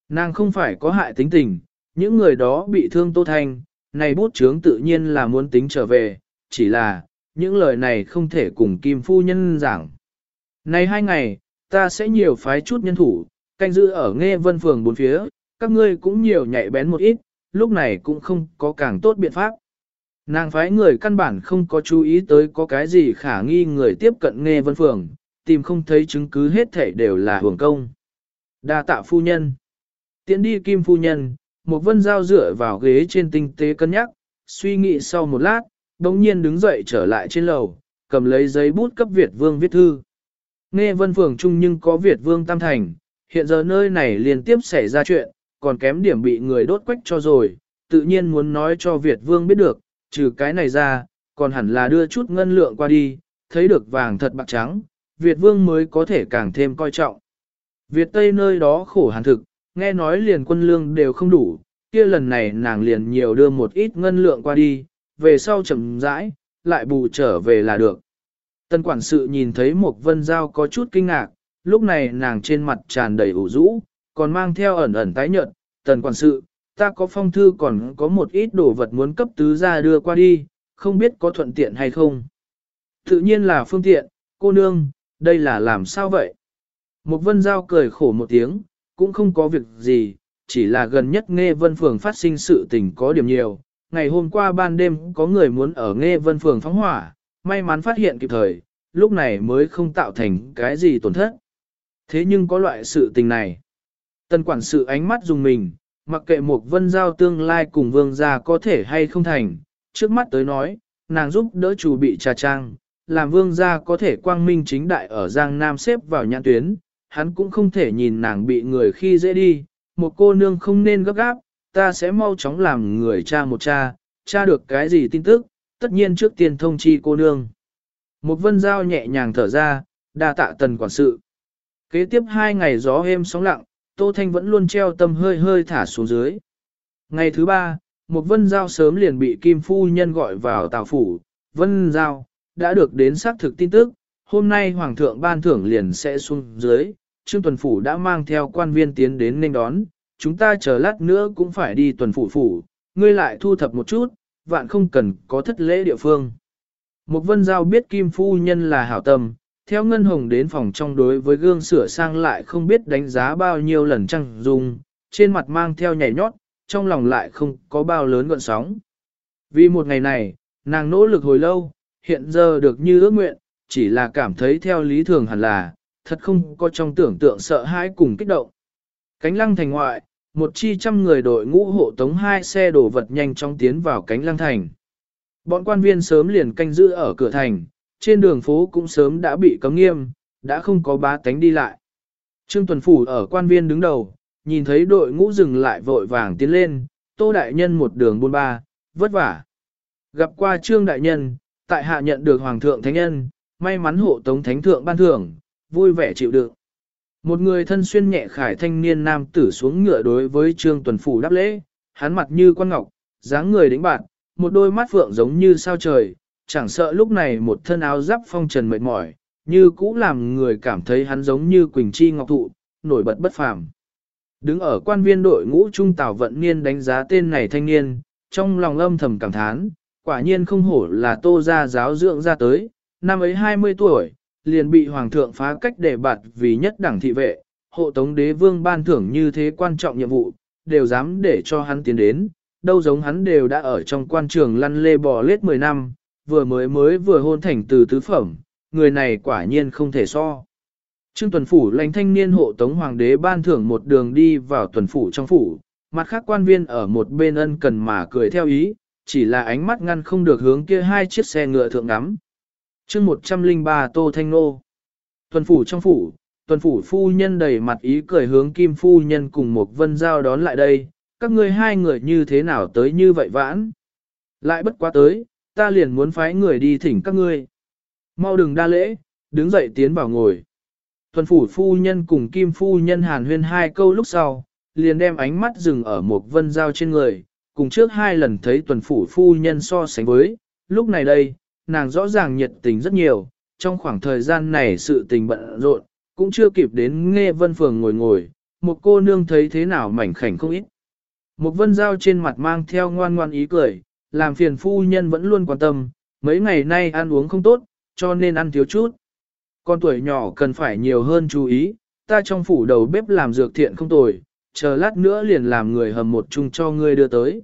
Nàng không phải có hại tính tình, những người đó bị thương Tô Thanh, này bút chướng tự nhiên là muốn tính trở về, chỉ là, những lời này không thể cùng Kim Phu Nhân giảng. Này hai ngày, ta sẽ nhiều phái chút nhân thủ, canh giữ ở nghe vân phường bốn phía, các ngươi cũng nhiều nhạy bén một ít, lúc này cũng không có càng tốt biện pháp. Nàng phái người căn bản không có chú ý tới có cái gì khả nghi người tiếp cận nghe vân phường, tìm không thấy chứng cứ hết thể đều là hưởng công. đa tạ phu nhân. Tiến đi kim phu nhân, một vân dao dựa vào ghế trên tinh tế cân nhắc, suy nghĩ sau một lát, đồng nhiên đứng dậy trở lại trên lầu, cầm lấy giấy bút cấp Việt Vương viết thư. Nghe vân phường chung nhưng có Việt Vương Tam Thành, hiện giờ nơi này liên tiếp xảy ra chuyện, còn kém điểm bị người đốt quách cho rồi, tự nhiên muốn nói cho Việt Vương biết được, trừ cái này ra, còn hẳn là đưa chút ngân lượng qua đi, thấy được vàng thật bạc trắng, Việt Vương mới có thể càng thêm coi trọng. Việt Tây nơi đó khổ hàn thực, nghe nói liền quân lương đều không đủ, kia lần này nàng liền nhiều đưa một ít ngân lượng qua đi, về sau chậm rãi, lại bù trở về là được. Tân quản sự nhìn thấy một vân giao có chút kinh ngạc, lúc này nàng trên mặt tràn đầy ủ rũ, còn mang theo ẩn ẩn tái nhợt, tần quản sự, ta có phong thư còn có một ít đồ vật muốn cấp tứ ra đưa qua đi, không biết có thuận tiện hay không. Tự nhiên là phương tiện, cô nương, đây là làm sao vậy? Một vân giao cười khổ một tiếng, cũng không có việc gì, chỉ là gần nhất nghe vân phường phát sinh sự tình có điểm nhiều. Ngày hôm qua ban đêm có người muốn ở nghe vân phường phóng hỏa, may mắn phát hiện kịp thời, lúc này mới không tạo thành cái gì tổn thất. Thế nhưng có loại sự tình này. Tần quản sự ánh mắt dùng mình, mặc kệ một vân giao tương lai cùng vương gia có thể hay không thành, trước mắt tới nói, nàng giúp đỡ chủ bị trà trang, làm vương gia có thể quang minh chính đại ở Giang Nam xếp vào nhãn tuyến, hắn cũng không thể nhìn nàng bị người khi dễ đi, một cô nương không nên gấp gáp, ta sẽ mau chóng làm người cha một cha, cha được cái gì tin tức, tất nhiên trước tiên thông chi cô nương. Một vân giao nhẹ nhàng thở ra, đa tạ tần quản sự. Kế tiếp hai ngày gió êm sóng lặng, Tô Thanh vẫn luôn treo tâm hơi hơi thả xuống dưới. Ngày thứ ba, một vân giao sớm liền bị Kim Phu Nhân gọi vào tàu phủ. Vân giao, đã được đến xác thực tin tức, hôm nay Hoàng thượng ban thưởng liền sẽ xuống dưới. Trương Tuần Phủ đã mang theo quan viên tiến đến nên đón, chúng ta chờ lát nữa cũng phải đi tuần phủ phủ, ngươi lại thu thập một chút, vạn không cần có thất lễ địa phương. Một vân giao biết Kim Phu Nhân là hảo tâm, theo Ngân Hồng đến phòng trong đối với gương sửa sang lại không biết đánh giá bao nhiêu lần trăng dùng, trên mặt mang theo nhảy nhót, trong lòng lại không có bao lớn gọn sóng. Vì một ngày này, nàng nỗ lực hồi lâu, hiện giờ được như ước nguyện, chỉ là cảm thấy theo lý thường hẳn là, thật không có trong tưởng tượng sợ hãi cùng kích động. Cánh lăng thành ngoại, một chi trăm người đội ngũ hộ tống hai xe đổ vật nhanh chóng tiến vào cánh lăng thành. Bọn quan viên sớm liền canh giữ ở cửa thành, trên đường phố cũng sớm đã bị cấm nghiêm, đã không có bá tánh đi lại. Trương Tuần Phủ ở quan viên đứng đầu, nhìn thấy đội ngũ dừng lại vội vàng tiến lên, tô đại nhân một đường buôn ba, vất vả. Gặp qua Trương đại nhân, tại hạ nhận được Hoàng thượng Thánh Nhân, may mắn hộ tống Thánh Thượng ban thưởng, vui vẻ chịu đựng. Một người thân xuyên nhẹ khải thanh niên nam tử xuống ngựa đối với Trương Tuần Phủ đáp lễ, hắn mặt như quan ngọc, dáng người đánh bạn, một đôi mắt phượng giống như sao trời, chẳng sợ lúc này một thân áo giáp phong trần mệt mỏi, như cũ làm người cảm thấy hắn giống như Quỳnh Chi Ngọc Thụ, nổi bật bất phàm. Đứng ở quan viên đội ngũ trung tào vận niên đánh giá tên này thanh niên, trong lòng âm thầm cảm thán, quả nhiên không hổ là tô gia giáo dưỡng ra tới, năm ấy 20 tuổi, liền bị hoàng thượng phá cách để bạt vì nhất đẳng thị vệ, hộ tống đế vương ban thưởng như thế quan trọng nhiệm vụ, đều dám để cho hắn tiến đến, đâu giống hắn đều đã ở trong quan trường lăn lê bò lết 10 năm, vừa mới mới vừa hôn thành từ tứ phẩm, người này quả nhiên không thể so. Trương tuần phủ lãnh thanh niên hộ tống hoàng đế ban thưởng một đường đi vào tuần phủ trong phủ, mặt khác quan viên ở một bên ân cần mà cười theo ý, chỉ là ánh mắt ngăn không được hướng kia hai chiếc xe ngựa thượng ngắm chương 103 Tô Thanh Nô Tuần phủ trong phủ, tuần phủ phu nhân đầy mặt ý cười hướng kim phu nhân cùng một vân giao đón lại đây, các ngươi hai người như thế nào tới như vậy vãn. Lại bất quá tới, ta liền muốn phái người đi thỉnh các ngươi. Mau đừng đa lễ, đứng dậy tiến vào ngồi. Tuần phủ phu nhân cùng kim phu nhân hàn huyên hai câu lúc sau, liền đem ánh mắt dừng ở một vân giao trên người, cùng trước hai lần thấy tuần phủ phu nhân so sánh với, lúc này đây, nàng rõ ràng nhiệt tình rất nhiều, trong khoảng thời gian này sự tình bận rộn, cũng chưa kịp đến nghe vân phường ngồi ngồi, một cô nương thấy thế nào mảnh khảnh không ít. Một vân giao trên mặt mang theo ngoan ngoan ý cười, làm phiền phu nhân vẫn luôn quan tâm, mấy ngày nay ăn uống không tốt, cho nên ăn thiếu chút. Con tuổi nhỏ cần phải nhiều hơn chú ý, ta trong phủ đầu bếp làm dược thiện không tồi, chờ lát nữa liền làm người hầm một chung cho ngươi đưa tới.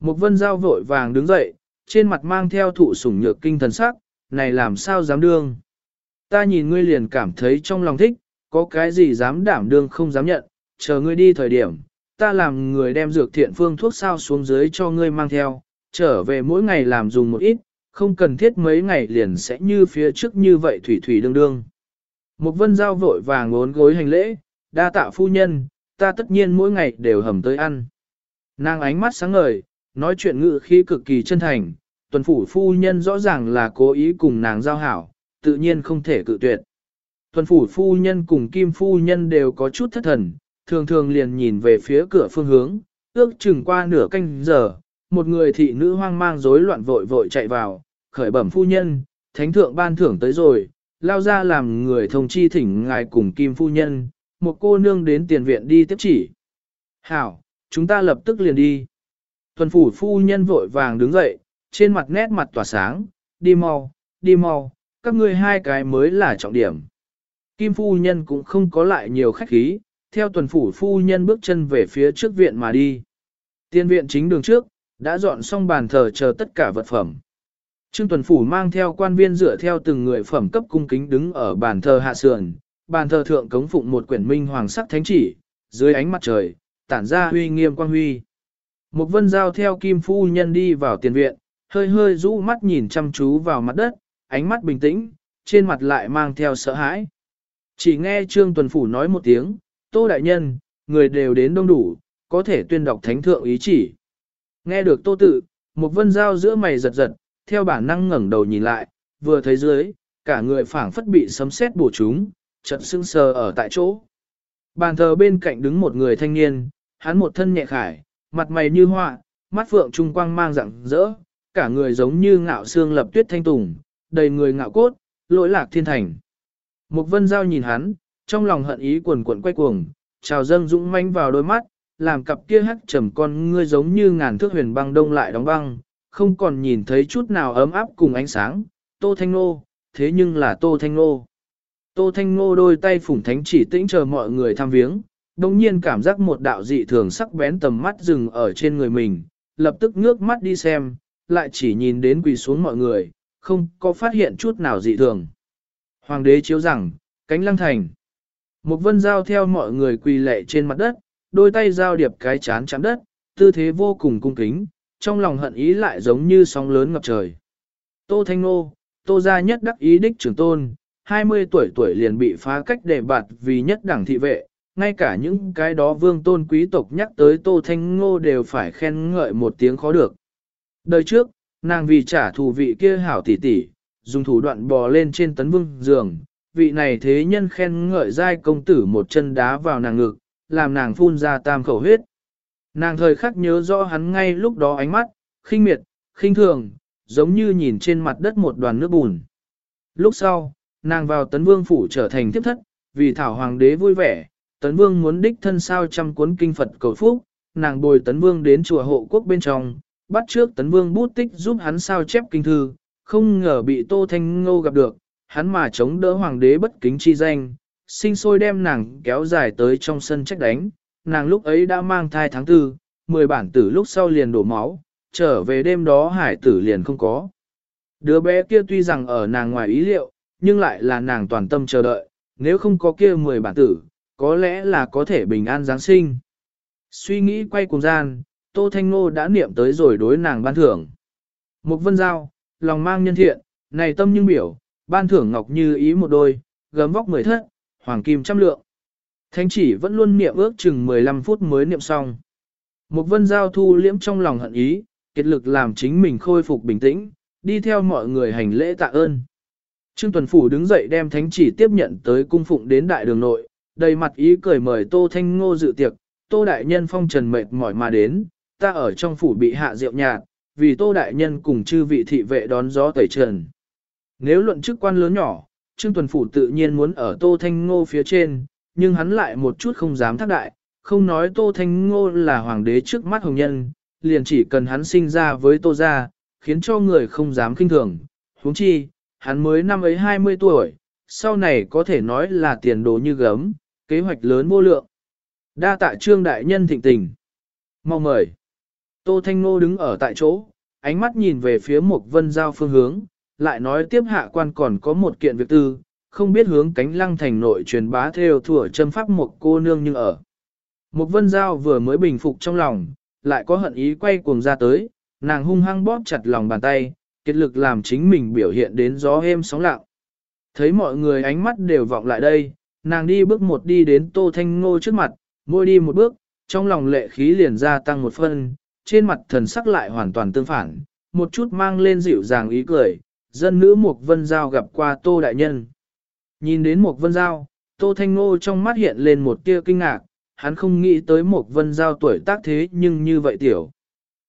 Một vân giao vội vàng đứng dậy, trên mặt mang theo thụ sủng nhược kinh thần sắc, này làm sao dám đương. Ta nhìn ngươi liền cảm thấy trong lòng thích, có cái gì dám đảm đương không dám nhận, chờ ngươi đi thời điểm, ta làm người đem dược thiện phương thuốc sao xuống dưới cho ngươi mang theo, trở về mỗi ngày làm dùng một ít, không cần thiết mấy ngày liền sẽ như phía trước như vậy thủy thủy đương đương. Một vân giao vội vàng ngốn gối hành lễ, đa tạ phu nhân, ta tất nhiên mỗi ngày đều hầm tới ăn. Nàng ánh mắt sáng ngời, nói chuyện ngự khi cực kỳ chân thành, tuần phủ phu nhân rõ ràng là cố ý cùng nàng giao hảo, tự nhiên không thể cự tuyệt. Tuần phủ phu nhân cùng kim phu nhân đều có chút thất thần, thường thường liền nhìn về phía cửa phương hướng, ước chừng qua nửa canh giờ, một người thị nữ hoang mang rối loạn vội vội chạy vào, khởi bẩm phu nhân, thánh thượng ban thưởng tới rồi, lao ra làm người thông chi thỉnh ngài cùng kim phu nhân, một cô nương đến tiền viện đi tiếp chỉ. Hảo, chúng ta lập tức liền đi. Tuần phủ phu nhân vội vàng đứng dậy, trên mặt nét mặt tỏa sáng, đi mau, đi mau, các ngươi hai cái mới là trọng điểm. Kim phu nhân cũng không có lại nhiều khách khí, theo tuần phủ phu nhân bước chân về phía trước viện mà đi. Tiên viện chính đường trước, đã dọn xong bàn thờ chờ tất cả vật phẩm. Trương Tuần Phủ mang theo quan viên dựa theo từng người phẩm cấp cung kính đứng ở bàn thờ hạ sườn, bàn thờ thượng cống phụng một quyển minh hoàng sắc thánh chỉ, dưới ánh mặt trời, tản ra huy nghiêm quang huy. Một vân giao theo kim phu nhân đi vào tiền viện, hơi hơi rũ mắt nhìn chăm chú vào mặt đất, ánh mắt bình tĩnh, trên mặt lại mang theo sợ hãi. Chỉ nghe Trương Tuần Phủ nói một tiếng, Tô Đại Nhân, người đều đến đông đủ, có thể tuyên đọc thánh thượng ý chỉ. Nghe được Tô Tự, một vân giao giữa mày giật giật, theo bản năng ngẩng đầu nhìn lại, vừa thấy dưới, cả người phảng phất bị sấm sét bổ trúng, chợt sững sờ ở tại chỗ. Bàn thờ bên cạnh đứng một người thanh niên, hắn một thân nhẹ khải, mặt mày như hoa, mắt phượng trung quang mang rạng rỡ, cả người giống như ngạo xương lập tuyết thanh tùng, đầy người ngạo cốt, lỗi lạc thiên thành. Mục vân giao nhìn hắn, trong lòng hận ý quần quần quay cuồng, trào dâng dũng manh vào đôi mắt, làm cặp kia hắc trầm con ngươi giống như ngàn thước huyền băng đông lại đóng băng, không còn nhìn thấy chút nào ấm áp cùng ánh sáng. Tô Thanh Nô, thế nhưng là Tô Thanh Nô. Tô Thanh Nô đôi tay phủng thánh chỉ tĩnh chờ mọi người tham viếng, đồng nhiên cảm giác một đạo dị thường sắc bén tầm mắt dừng ở trên người mình, lập tức ngước mắt đi xem, lại chỉ nhìn đến quỳ xuống mọi người, không có phát hiện chút nào dị thường. Hoàng đế chiếu rằng, cánh lăng thành. Một vân giao theo mọi người quỳ lệ trên mặt đất, đôi tay giao điệp cái chán chạm đất, tư thế vô cùng cung kính, trong lòng hận ý lại giống như sóng lớn ngập trời. Tô Thanh Nô, Tô gia nhất đắc ý đích trưởng tôn, 20 tuổi tuổi liền bị phá cách để bạt vì nhất đẳng thị vệ, ngay cả những cái đó vương tôn quý tộc nhắc tới Tô Thanh Ngô đều phải khen ngợi một tiếng khó được. Đời trước, nàng vì trả thù vị kia hảo tỷ tỷ, dùng thủ đoạn bò lên trên tấn vương giường, vị này thế nhân khen ngợi giai công tử một chân đá vào nàng ngực, làm nàng phun ra tam khẩu huyết. Nàng thời khắc nhớ rõ hắn ngay lúc đó ánh mắt, khinh miệt, khinh thường, giống như nhìn trên mặt đất một đoàn nước bùn. Lúc sau, nàng vào tấn vương phủ trở thành tiếp thất, vì thảo hoàng đế vui vẻ, tấn vương muốn đích thân sao trăm cuốn kinh Phật cầu phúc, nàng bồi tấn vương đến chùa hộ quốc bên trong, bắt trước tấn vương bút tích giúp hắn sao chép kinh thư, không ngờ bị Tô Thanh Ngô gặp được, hắn mà chống đỡ hoàng đế bất kính chi danh, sinh sôi đem nàng kéo dài tới trong sân trách đánh, nàng lúc ấy đã mang thai tháng tư, 10 bản tử lúc sau liền đổ máu, trở về đêm đó hải tử liền không có. Đứa bé kia tuy rằng ở nàng ngoài ý liệu, nhưng lại là nàng toàn tâm chờ đợi, nếu không có kia 10 bản tử, có lẽ là có thể bình an Giáng sinh. Suy nghĩ quay cùng gian, Tô Thanh Nô đã niệm tới rồi đối nàng ban thưởng. Một vân giao, lòng mang nhân thiện, này tâm nhưng biểu, ban thưởng ngọc như ý một đôi, gấm vóc mười thất, hoàng kim trăm lượng. Thánh chỉ vẫn luôn niệm ước chừng 15 phút mới niệm xong. Một vân giao thu liễm trong lòng hận ý, kết lực làm chính mình khôi phục bình tĩnh, đi theo mọi người hành lễ tạ ơn. Trương Tuần Phủ đứng dậy đem thánh chỉ tiếp nhận tới cung phụng đến đại đường nội, đầy mặt ý cười mời Tô Thanh Ngô dự tiệc, Tô Đại Nhân phong trần mệt mỏi mà đến, ta ở trong phủ bị hạ rượu nhạt, vì Tô Đại Nhân cùng chư vị thị vệ đón gió tẩy trần. Nếu luận chức quan lớn nhỏ, Trương Tuần Phủ tự nhiên muốn ở Tô Thanh Ngô phía trên, nhưng hắn lại một chút không dám thác đại, không nói Tô Thanh Ngô là hoàng đế trước mắt hồng nhân, liền chỉ cần hắn sinh ra với Tô gia, khiến cho người không dám kinh thường. huống chi, hắn mới năm ấy 20 tuổi, sau này có thể nói là tiền đồ như gấm, kế hoạch lớn vô lượng. Đa tạ trương đại nhân thịnh tình. Mau mời. Tô Thanh Nô đứng ở tại chỗ, ánh mắt nhìn về phía một vân giao phương hướng, lại nói tiếp hạ quan còn có một kiện việc tư, không biết hướng cánh lăng thành nội truyền bá theo thủa châm pháp một cô nương như ở. Một vân giao vừa mới bình phục trong lòng, lại có hận ý quay cuồng ra tới, nàng hung hăng bóp chặt lòng bàn tay, kết lực làm chính mình biểu hiện đến gió êm sóng lặng. Thấy mọi người ánh mắt đều vọng lại đây, nàng đi bước một đi đến Tô Thanh Ngô trước mặt, môi đi một bước, trong lòng lệ khí liền gia tăng một phân, trên mặt thần sắc lại hoàn toàn tương phản, một chút mang lên dịu dàng ý cười, dân nữ Mục Vân Giao gặp qua Tô Đại Nhân. Nhìn đến Mục Vân Giao, Tô Thanh Ngô trong mắt hiện lên một tia kinh ngạc, hắn không nghĩ tới Mục Vân Giao tuổi tác thế nhưng như vậy tiểu.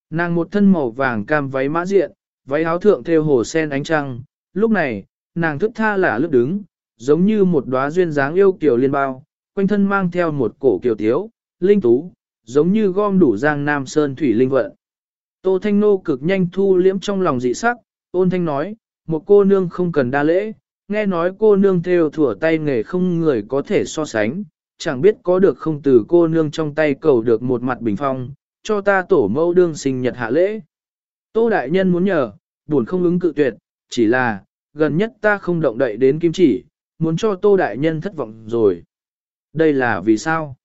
Nàng một thân màu vàng cam váy mã diện, váy áo thượng theo hồ sen ánh trăng, lúc này, nàng thức tha lả lướt đứng, giống như một đóa duyên dáng yêu kiều liên bao, quanh thân mang theo một cổ kiều thiếu linh tú, giống như gom đủ giang nam sơn thủy linh vận. Tô Thanh Nô cực nhanh thu liễm trong lòng dị sắc, ôn thanh nói, một cô nương không cần đa lễ, nghe nói cô nương theo thủa tay nghề không người có thể so sánh, chẳng biết có được không từ cô nương trong tay cầu được một mặt bình phong, cho ta tổ mẫu đương sinh nhật hạ lễ. Tô Đại Nhân muốn nhờ, buồn không ứng cự tuyệt, chỉ là, gần nhất ta không động đậy đến kim chỉ, muốn cho Tô Đại Nhân thất vọng rồi. Đây là vì sao?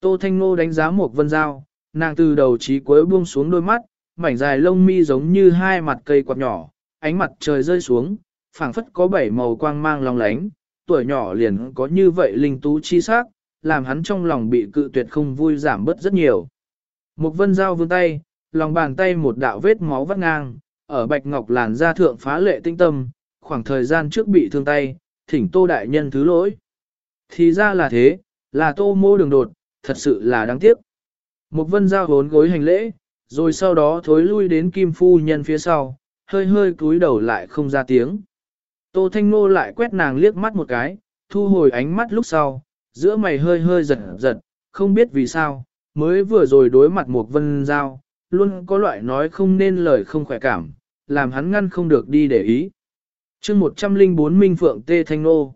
Tô Thanh Ngô đánh giá một vân dao, nàng từ đầu chí cuối buông xuống đôi mắt, mảnh dài lông mi giống như hai mặt cây quạt nhỏ, ánh mặt trời rơi xuống, phảng phất có bảy màu quang mang long lánh, tuổi nhỏ liền có như vậy linh tú chi sắc, làm hắn trong lòng bị cự tuyệt không vui giảm bớt rất nhiều. Một vân dao vươn tay, lòng bàn tay một đạo vết máu vắt ngang, ở bạch ngọc làn da thượng phá lệ tinh tâm, khoảng thời gian trước bị thương tay, thỉnh tô đại nhân thứ lỗi. Thì ra là thế, là tô mô đường đột, thật sự là đáng tiếc. Một vân giao hốn gối hành lễ, rồi sau đó thối lui đến kim phu nhân phía sau, hơi hơi cúi đầu lại không ra tiếng. Tô Thanh Nô lại quét nàng liếc mắt một cái, thu hồi ánh mắt lúc sau, giữa mày hơi hơi giật giật, không biết vì sao, mới vừa rồi đối mặt một vân giao, luôn có loại nói không nên lời không khỏe cảm, làm hắn ngăn không được đi để ý chương 104 Minh Phượng Tê Thanh Nô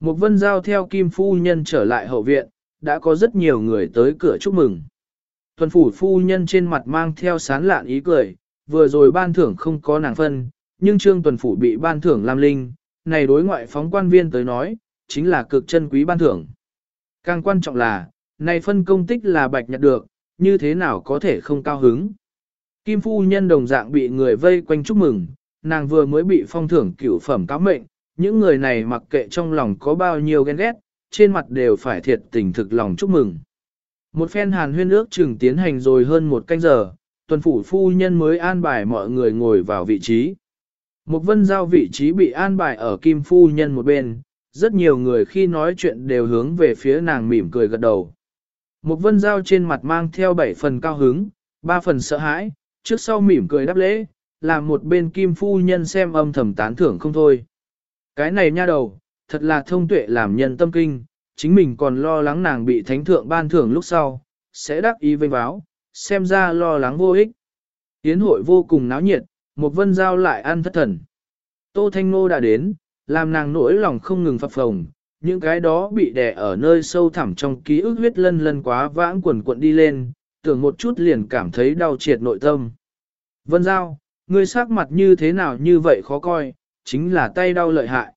Một vân giao theo kim phu nhân trở lại hậu viện, đã có rất nhiều người tới cửa chúc mừng. Tuần phủ phu nhân trên mặt mang theo sán lạn ý cười, vừa rồi ban thưởng không có nàng phân, nhưng trương tuần phủ bị ban thưởng Lam Linh, này đối ngoại phóng quan viên tới nói, chính là cực chân quý ban thưởng. Càng quan trọng là, này phân công tích là bạch nhặt được, như thế nào có thể không cao hứng. Kim phu nhân đồng dạng bị người vây quanh chúc mừng, nàng vừa mới bị phong thưởng cửu phẩm cáo mệnh, những người này mặc kệ trong lòng có bao nhiêu ghen ghét, trên mặt đều phải thiệt tình thực lòng chúc mừng. Một phen hàn huyên ước chừng tiến hành rồi hơn một canh giờ, tuần phủ phu nhân mới an bài mọi người ngồi vào vị trí. Một vân giao vị trí bị an bài ở kim phu nhân một bên, rất nhiều người khi nói chuyện đều hướng về phía nàng mỉm cười gật đầu. Một vân giao trên mặt mang theo bảy phần cao hứng, ba phần sợ hãi, trước sau mỉm cười đáp lễ, làm một bên kim phu nhân xem âm thầm tán thưởng không thôi. Cái này nha đầu, thật là thông tuệ làm nhân tâm kinh, chính mình còn lo lắng nàng bị thánh thượng ban thưởng lúc sau, sẽ đắc ý vênh báo, xem ra lo lắng vô ích. Yến hội vô cùng náo nhiệt, một vân giao lại ăn thất thần. Tô Thanh Ngô đã đến, làm nàng nỗi lòng không ngừng phập phồng, những cái đó bị đè ở nơi sâu thẳm trong ký ức huyết lân lân quá vãng quần cuộn đi lên, tưởng một chút liền cảm thấy đau triệt nội tâm. Vân Giao, ngươi sắc mặt như thế nào như vậy khó coi, chính là tay đau lợi hại.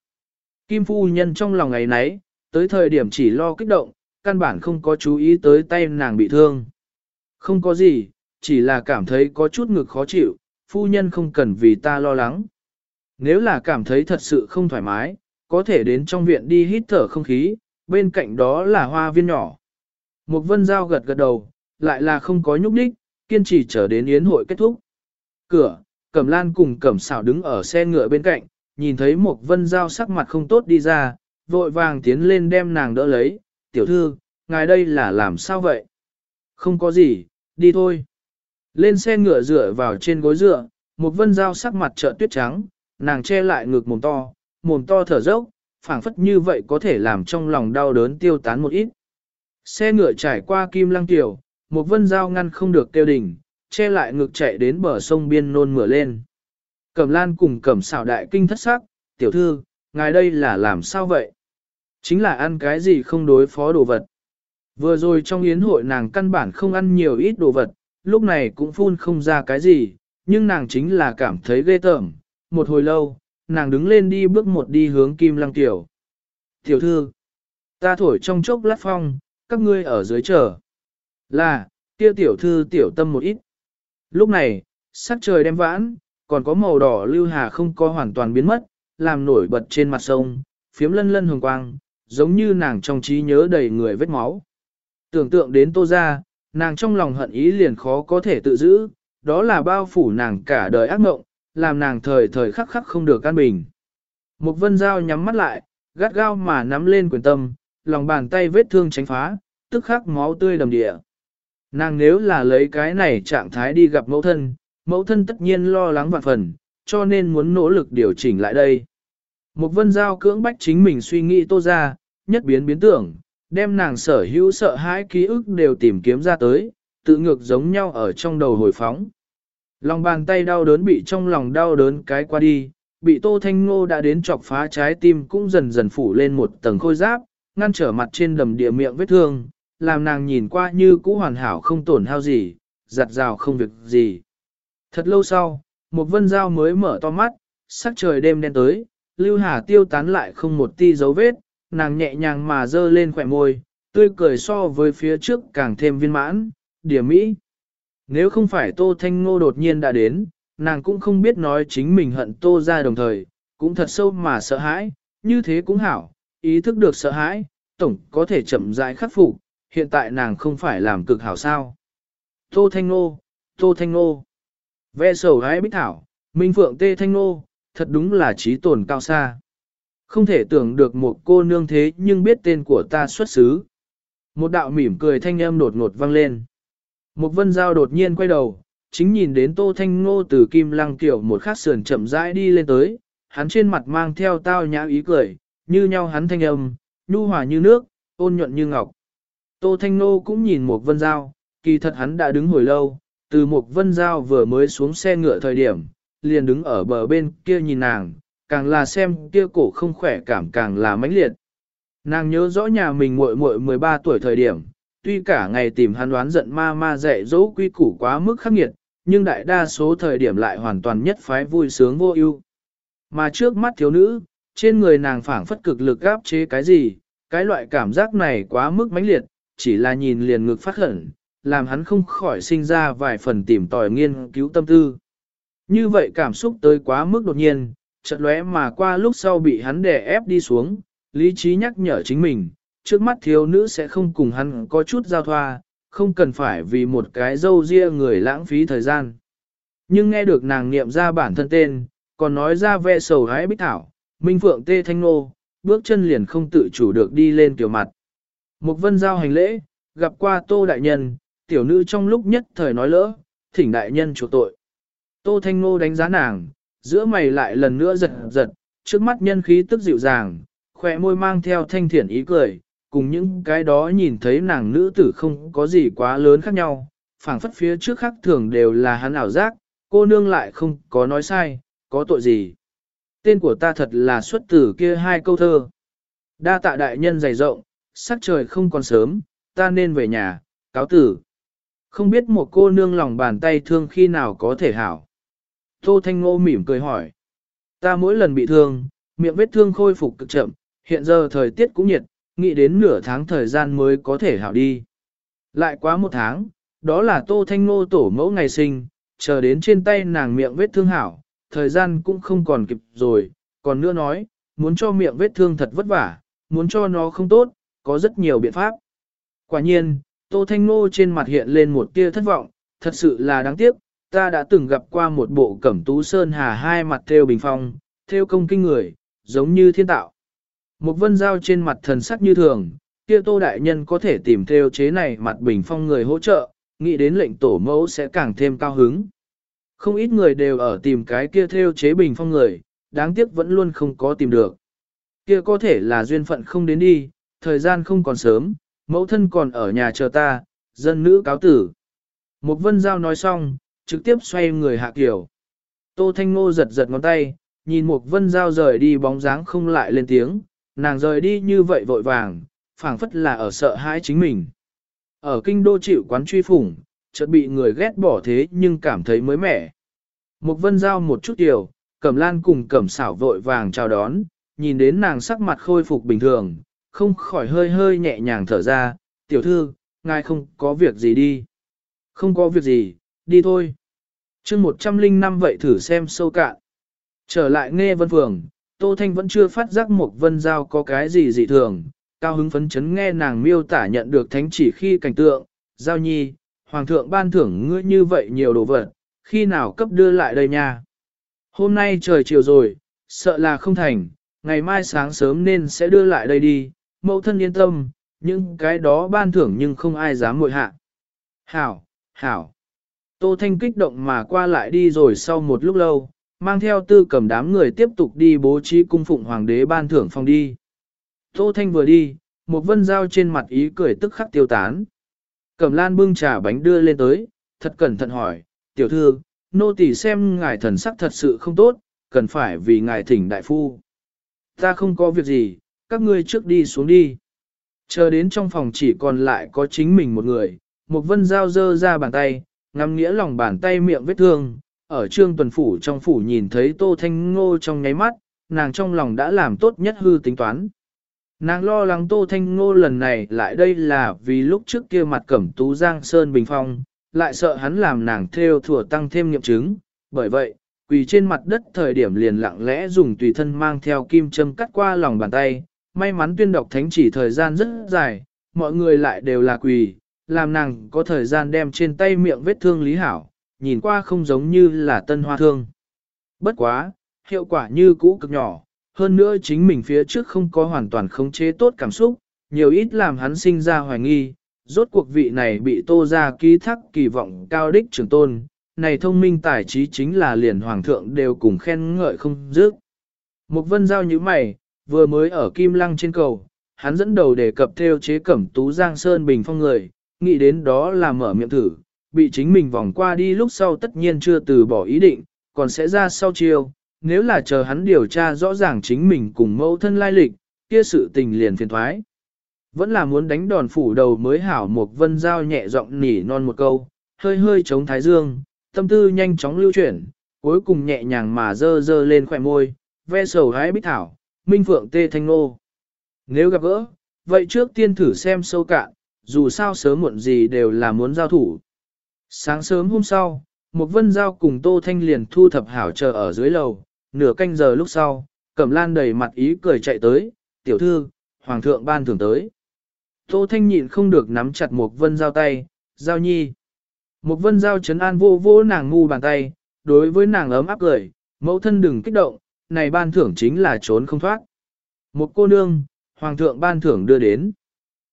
Kim phu nhân trong lòng ngày nấy, tới thời điểm chỉ lo kích động, căn bản không có chú ý tới tay nàng bị thương. Không có gì, chỉ là cảm thấy có chút ngực khó chịu, phu nhân không cần vì ta lo lắng. Nếu là cảm thấy thật sự không thoải mái, có thể đến trong viện đi hít thở không khí, bên cạnh đó là hoa viên nhỏ. Một vân giao gật gật đầu, lại là không có nhúc đích, kiên trì chờ đến yến hội kết thúc. Cửa, Cẩm Lan cùng Cẩm Sảo đứng ở xe ngựa bên cạnh, nhìn thấy một vân giao sắc mặt không tốt đi ra, vội vàng tiến lên đem nàng đỡ lấy, tiểu thư, ngài đây là làm sao vậy? Không có gì, đi thôi. Lên xe ngựa dựa vào trên gối dựa, một vân giao sắc mặt trợ tuyết trắng, nàng che lại ngực mồm to, mồm to thở dốc, phảng phất như vậy có thể làm trong lòng đau đớn tiêu tán một ít. Xe ngựa trải qua kim lăng tiểu, một vân dao ngăn không được tiêu đỉnh, che lại ngực chạy đến bờ sông biên nôn mửa lên. Cẩm lan cùng cẩm xảo đại kinh thất sắc, tiểu thư, ngài đây là làm sao vậy? Chính là ăn cái gì không đối phó đồ vật. Vừa rồi trong yến hội nàng căn bản không ăn nhiều ít đồ vật, lúc này cũng phun không ra cái gì, nhưng nàng chính là cảm thấy ghê tởm. Một hồi lâu, nàng đứng lên đi bước một đi hướng Kim Lăng Tiểu. Tiểu thư, ta thổi trong chốc lát phong, các ngươi ở dưới chờ. Là, kia tiểu thư tiểu tâm một ít. Lúc này, sắc trời đem vãn, còn có màu đỏ lưu hà không có hoàn toàn biến mất, làm nổi bật trên mặt sông, phiếm lân lân hồng quang, giống như nàng trong trí nhớ đầy người vết máu. Tưởng tượng đến tô ra, nàng trong lòng hận ý liền khó có thể tự giữ, đó là bao phủ nàng cả đời ác mộng, làm nàng thời thời khắc khắc không được an bình. Một vân dao nhắm mắt lại, gắt gao mà nắm lên quyền tâm, lòng bàn tay vết thương tránh phá, tức khắc máu tươi đầm địa. Nàng nếu là lấy cái này trạng thái đi gặp mẫu thân, mẫu thân tất nhiên lo lắng vạn phần, cho nên muốn nỗ lực điều chỉnh lại đây. Một vân giao cưỡng bách chính mình suy nghĩ tô ra, nhất biến biến tưởng, đem nàng sở hữu sợ hãi ký ức đều tìm kiếm ra tới, tự ngược giống nhau ở trong đầu hồi phóng. Lòng bàn tay đau đớn bị trong lòng đau đớn cái qua đi, bị Tô Thanh Ngô đã đến chọc phá trái tim cũng dần dần phủ lên một tầng khôi giáp, ngăn trở mặt trên đầm địa miệng vết thương, làm nàng nhìn qua như cũ hoàn hảo không tổn hao gì, giặt rào không việc gì. Thật lâu sau, một vân dao mới mở to mắt, sắc trời đêm đen tới, Lưu Hà tiêu tán lại không một ti dấu vết, nàng nhẹ nhàng mà dơ lên khỏe môi, tươi cười so với phía trước càng thêm viên mãn, điểm mỹ. Nếu không phải Tô Thanh Ngô đột nhiên đã đến, nàng cũng không biết nói chính mình hận Tô ra đồng thời, cũng thật sâu mà sợ hãi, như thế cũng hảo, ý thức được sợ hãi, tổng có thể chậm rãi khắc phục, hiện tại nàng không phải làm cực hảo sao. Tô Thanh Nô, Tô Thanh Nô, ve sầu gái bích thảo, Minh Phượng Tê Thanh Nô, thật đúng là trí tồn cao xa. Không thể tưởng được một cô nương thế nhưng biết tên của ta xuất xứ. Một đạo mỉm cười thanh âm đột ngột vang lên. Một vân giao đột nhiên quay đầu, chính nhìn đến tô thanh ngô từ kim lăng kiểu một khát sườn chậm rãi đi lên tới, hắn trên mặt mang theo tao nhã ý cười, như nhau hắn thanh âm, nhu hòa như nước, ôn nhuận như ngọc. Tô thanh Nô cũng nhìn một vân giao, kỳ thật hắn đã đứng hồi lâu, từ một vân giao vừa mới xuống xe ngựa thời điểm, liền đứng ở bờ bên kia nhìn nàng, càng là xem kia cổ không khỏe cảm càng là mãnh liệt. Nàng nhớ rõ nhà mình muội muội 13 tuổi thời điểm, tuy cả ngày tìm hắn đoán giận ma ma dạy dỗ quy củ quá mức khắc nghiệt, nhưng đại đa số thời điểm lại hoàn toàn nhất phái vui sướng vô ưu. Mà trước mắt thiếu nữ, trên người nàng phảng phất cực lực gáp chế cái gì, cái loại cảm giác này quá mức mãnh liệt, chỉ là nhìn liền ngực phát khẩn, làm hắn không khỏi sinh ra vài phần tìm tòi nghiên cứu tâm tư. Như vậy cảm xúc tới quá mức đột nhiên, chợt lóe mà qua lúc sau bị hắn đè ép đi xuống, lý trí nhắc nhở chính mình, trước mắt thiếu nữ sẽ không cùng hắn có chút giao thoa, không cần phải vì một cái dâu ria người lãng phí thời gian. Nhưng nghe được nàng niệm ra bản thân tên, còn nói ra ve sầu hái bích thảo, minh phượng tê thanh nô, bước chân liền không tự chủ được đi lên kiểu mặt. Một vân giao hành lễ, gặp qua tô đại nhân, tiểu nữ trong lúc nhất thời nói lỡ, thỉnh đại nhân chủ tội. Tô thanh nô đánh giá nàng, giữa mày lại lần nữa giật giật, trước mắt nhân khí tức dịu dàng, khỏe môi mang theo thanh thiện ý cười, cùng những cái đó nhìn thấy nàng nữ tử không có gì quá lớn khác nhau, phảng phất phía trước khác thường đều là hắn ảo giác, cô nương lại không có nói sai, có tội gì. Tên của ta thật là xuất tử kia hai câu thơ. Đa tạ đại nhân dày rộng, sắc trời không còn sớm, ta nên về nhà, cáo tử. Không biết một cô nương lòng bàn tay thương khi nào có thể hảo. Tô Thanh Ngô mỉm cười hỏi. Ta mỗi lần bị thương, miệng vết thương khôi phục cực chậm, hiện giờ thời tiết cũng nhiệt, nghĩ đến nửa tháng thời gian mới có thể hảo đi. Lại quá một tháng, đó là Tô Thanh Ngô tổ mẫu ngày sinh, chờ đến trên tay nàng miệng vết thương hảo, thời gian cũng không còn kịp rồi, còn nữa nói, muốn cho miệng vết thương thật vất vả, muốn cho nó không tốt, có rất nhiều biện pháp. Quả nhiên, Tô Thanh Ngô trên mặt hiện lên một tia thất vọng, thật sự là đáng tiếc, ta đã từng gặp qua một bộ cẩm tú sơn hà hai mặt theo bình phong, theo công kinh người, giống như thiên tạo. Một vân dao trên mặt thần sắc như thường, kia tô đại nhân có thể tìm theo chế này mặt bình phong người hỗ trợ, nghĩ đến lệnh tổ mẫu sẽ càng thêm cao hứng. Không ít người đều ở tìm cái kia theo chế bình phong người, đáng tiếc vẫn luôn không có tìm được. Kia có thể là duyên phận không đến đi, thời gian không còn sớm, mẫu thân còn ở nhà chờ ta, dân nữ cáo tử. Một vân giao nói xong, trực tiếp xoay người hạ kiểu. Tô Thanh Ngô giật giật ngón tay, nhìn một vân giao rời đi bóng dáng không lại lên tiếng, nàng rời đi như vậy vội vàng, phảng phất là ở sợ hãi chính mình. Ở kinh đô chịu quán truy phủng, chợt bị người ghét bỏ thế nhưng cảm thấy mới mẻ. Một vân giao một chút điều, cẩm lan cùng cẩm xảo vội vàng chào đón, nhìn đến nàng sắc mặt khôi phục bình thường, không khỏi hơi hơi nhẹ nhàng thở ra, tiểu thư, ngài không có việc gì đi. Không có việc gì, đi thôi. chương 105 vậy thử xem sâu cạn. Trở lại nghe vân phường, Tô Thanh vẫn chưa phát giác một vân giao có cái gì dị thường, cao hứng phấn chấn nghe nàng miêu tả nhận được thánh chỉ khi cảnh tượng, giao nhi, hoàng thượng ban thưởng ngươi như vậy nhiều đồ vật, khi nào cấp đưa lại đây nha. Hôm nay trời chiều rồi, sợ là không thành, ngày mai sáng sớm nên sẽ đưa lại đây đi, mẫu thân yên tâm, nhưng cái đó ban thưởng nhưng không ai dám mội hạ. Hảo, hảo. Tô Thanh kích động mà qua lại đi rồi sau một lúc lâu, mang theo tư cầm đám người tiếp tục đi bố trí cung phụng hoàng đế ban thưởng phong đi. Tô Thanh vừa đi, một vân dao trên mặt ý cười tức khắc tiêu tán. Cẩm lan bưng trà bánh đưa lên tới, thật cẩn thận hỏi, tiểu thư, nô tỳ xem ngài thần sắc thật sự không tốt, cần phải vì ngài thỉnh đại phu. Ta không có việc gì, các ngươi trước đi xuống đi. Chờ đến trong phòng chỉ còn lại có chính mình một người, một vân dao dơ ra bàn tay, ngắm nghĩa lòng bàn tay miệng vết thương, ở trương tuần phủ trong phủ nhìn thấy tô thanh ngô trong nháy mắt, nàng trong lòng đã làm tốt nhất hư tính toán. Nàng lo lắng tô thanh ngô lần này lại đây là vì lúc trước kia mặt cẩm tú giang sơn bình phong, lại sợ hắn làm nàng theo thừa tăng thêm nghiệm chứng, bởi vậy, quỳ trên mặt đất thời điểm liền lặng lẽ dùng tùy thân mang theo kim châm cắt qua lòng bàn tay, may mắn tuyên đọc thánh chỉ thời gian rất dài, mọi người lại đều là quỳ, làm nàng có thời gian đem trên tay miệng vết thương lý hảo, nhìn qua không giống như là tân hoa thương. Bất quá, hiệu quả như cũ cực nhỏ, hơn nữa chính mình phía trước không có hoàn toàn khống chế tốt cảm xúc, nhiều ít làm hắn sinh ra hoài nghi, rốt cuộc vị này bị tô ra ký thác kỳ vọng cao đích trưởng tôn, này thông minh tài trí chính là liền hoàng thượng đều cùng khen ngợi không dứt. Một vân giao như mày, vừa mới ở kim lăng trên cầu, hắn dẫn đầu đề cập theo chế cẩm tú giang sơn bình phong người, nghĩ đến đó là mở miệng thử, bị chính mình vòng qua đi lúc sau tất nhiên chưa từ bỏ ý định, còn sẽ ra sau chiều, nếu là chờ hắn điều tra rõ ràng chính mình cùng mẫu thân lai lịch, kia sự tình liền phiền thoái. Vẫn là muốn đánh đòn phủ đầu mới hảo một vân giao nhẹ giọng nỉ non một câu, hơi hơi chống thái dương, tâm tư nhanh chóng lưu chuyển, cuối cùng nhẹ nhàng mà dơ dơ lên khỏe môi, ve sầu hái bích thảo, minh phượng tê thanh nô. Nếu gặp gỡ, vậy trước tiên thử xem sâu cạn, dù sao sớm muộn gì đều là muốn giao thủ. Sáng sớm hôm sau, một vân giao cùng Tô Thanh liền thu thập hảo chờ ở dưới lầu, nửa canh giờ lúc sau, Cẩm Lan đầy mặt ý cười chạy tới, tiểu thư, Hoàng thượng ban thưởng tới. Tô Thanh nhịn không được nắm chặt một vân giao tay, giao nhi. Một vân giao chấn an vô vô nàng ngu bàn tay, đối với nàng ấm áp cười, mẫu thân đừng kích động, này ban thưởng chính là trốn không thoát. Một cô nương, Hoàng thượng ban thưởng đưa đến.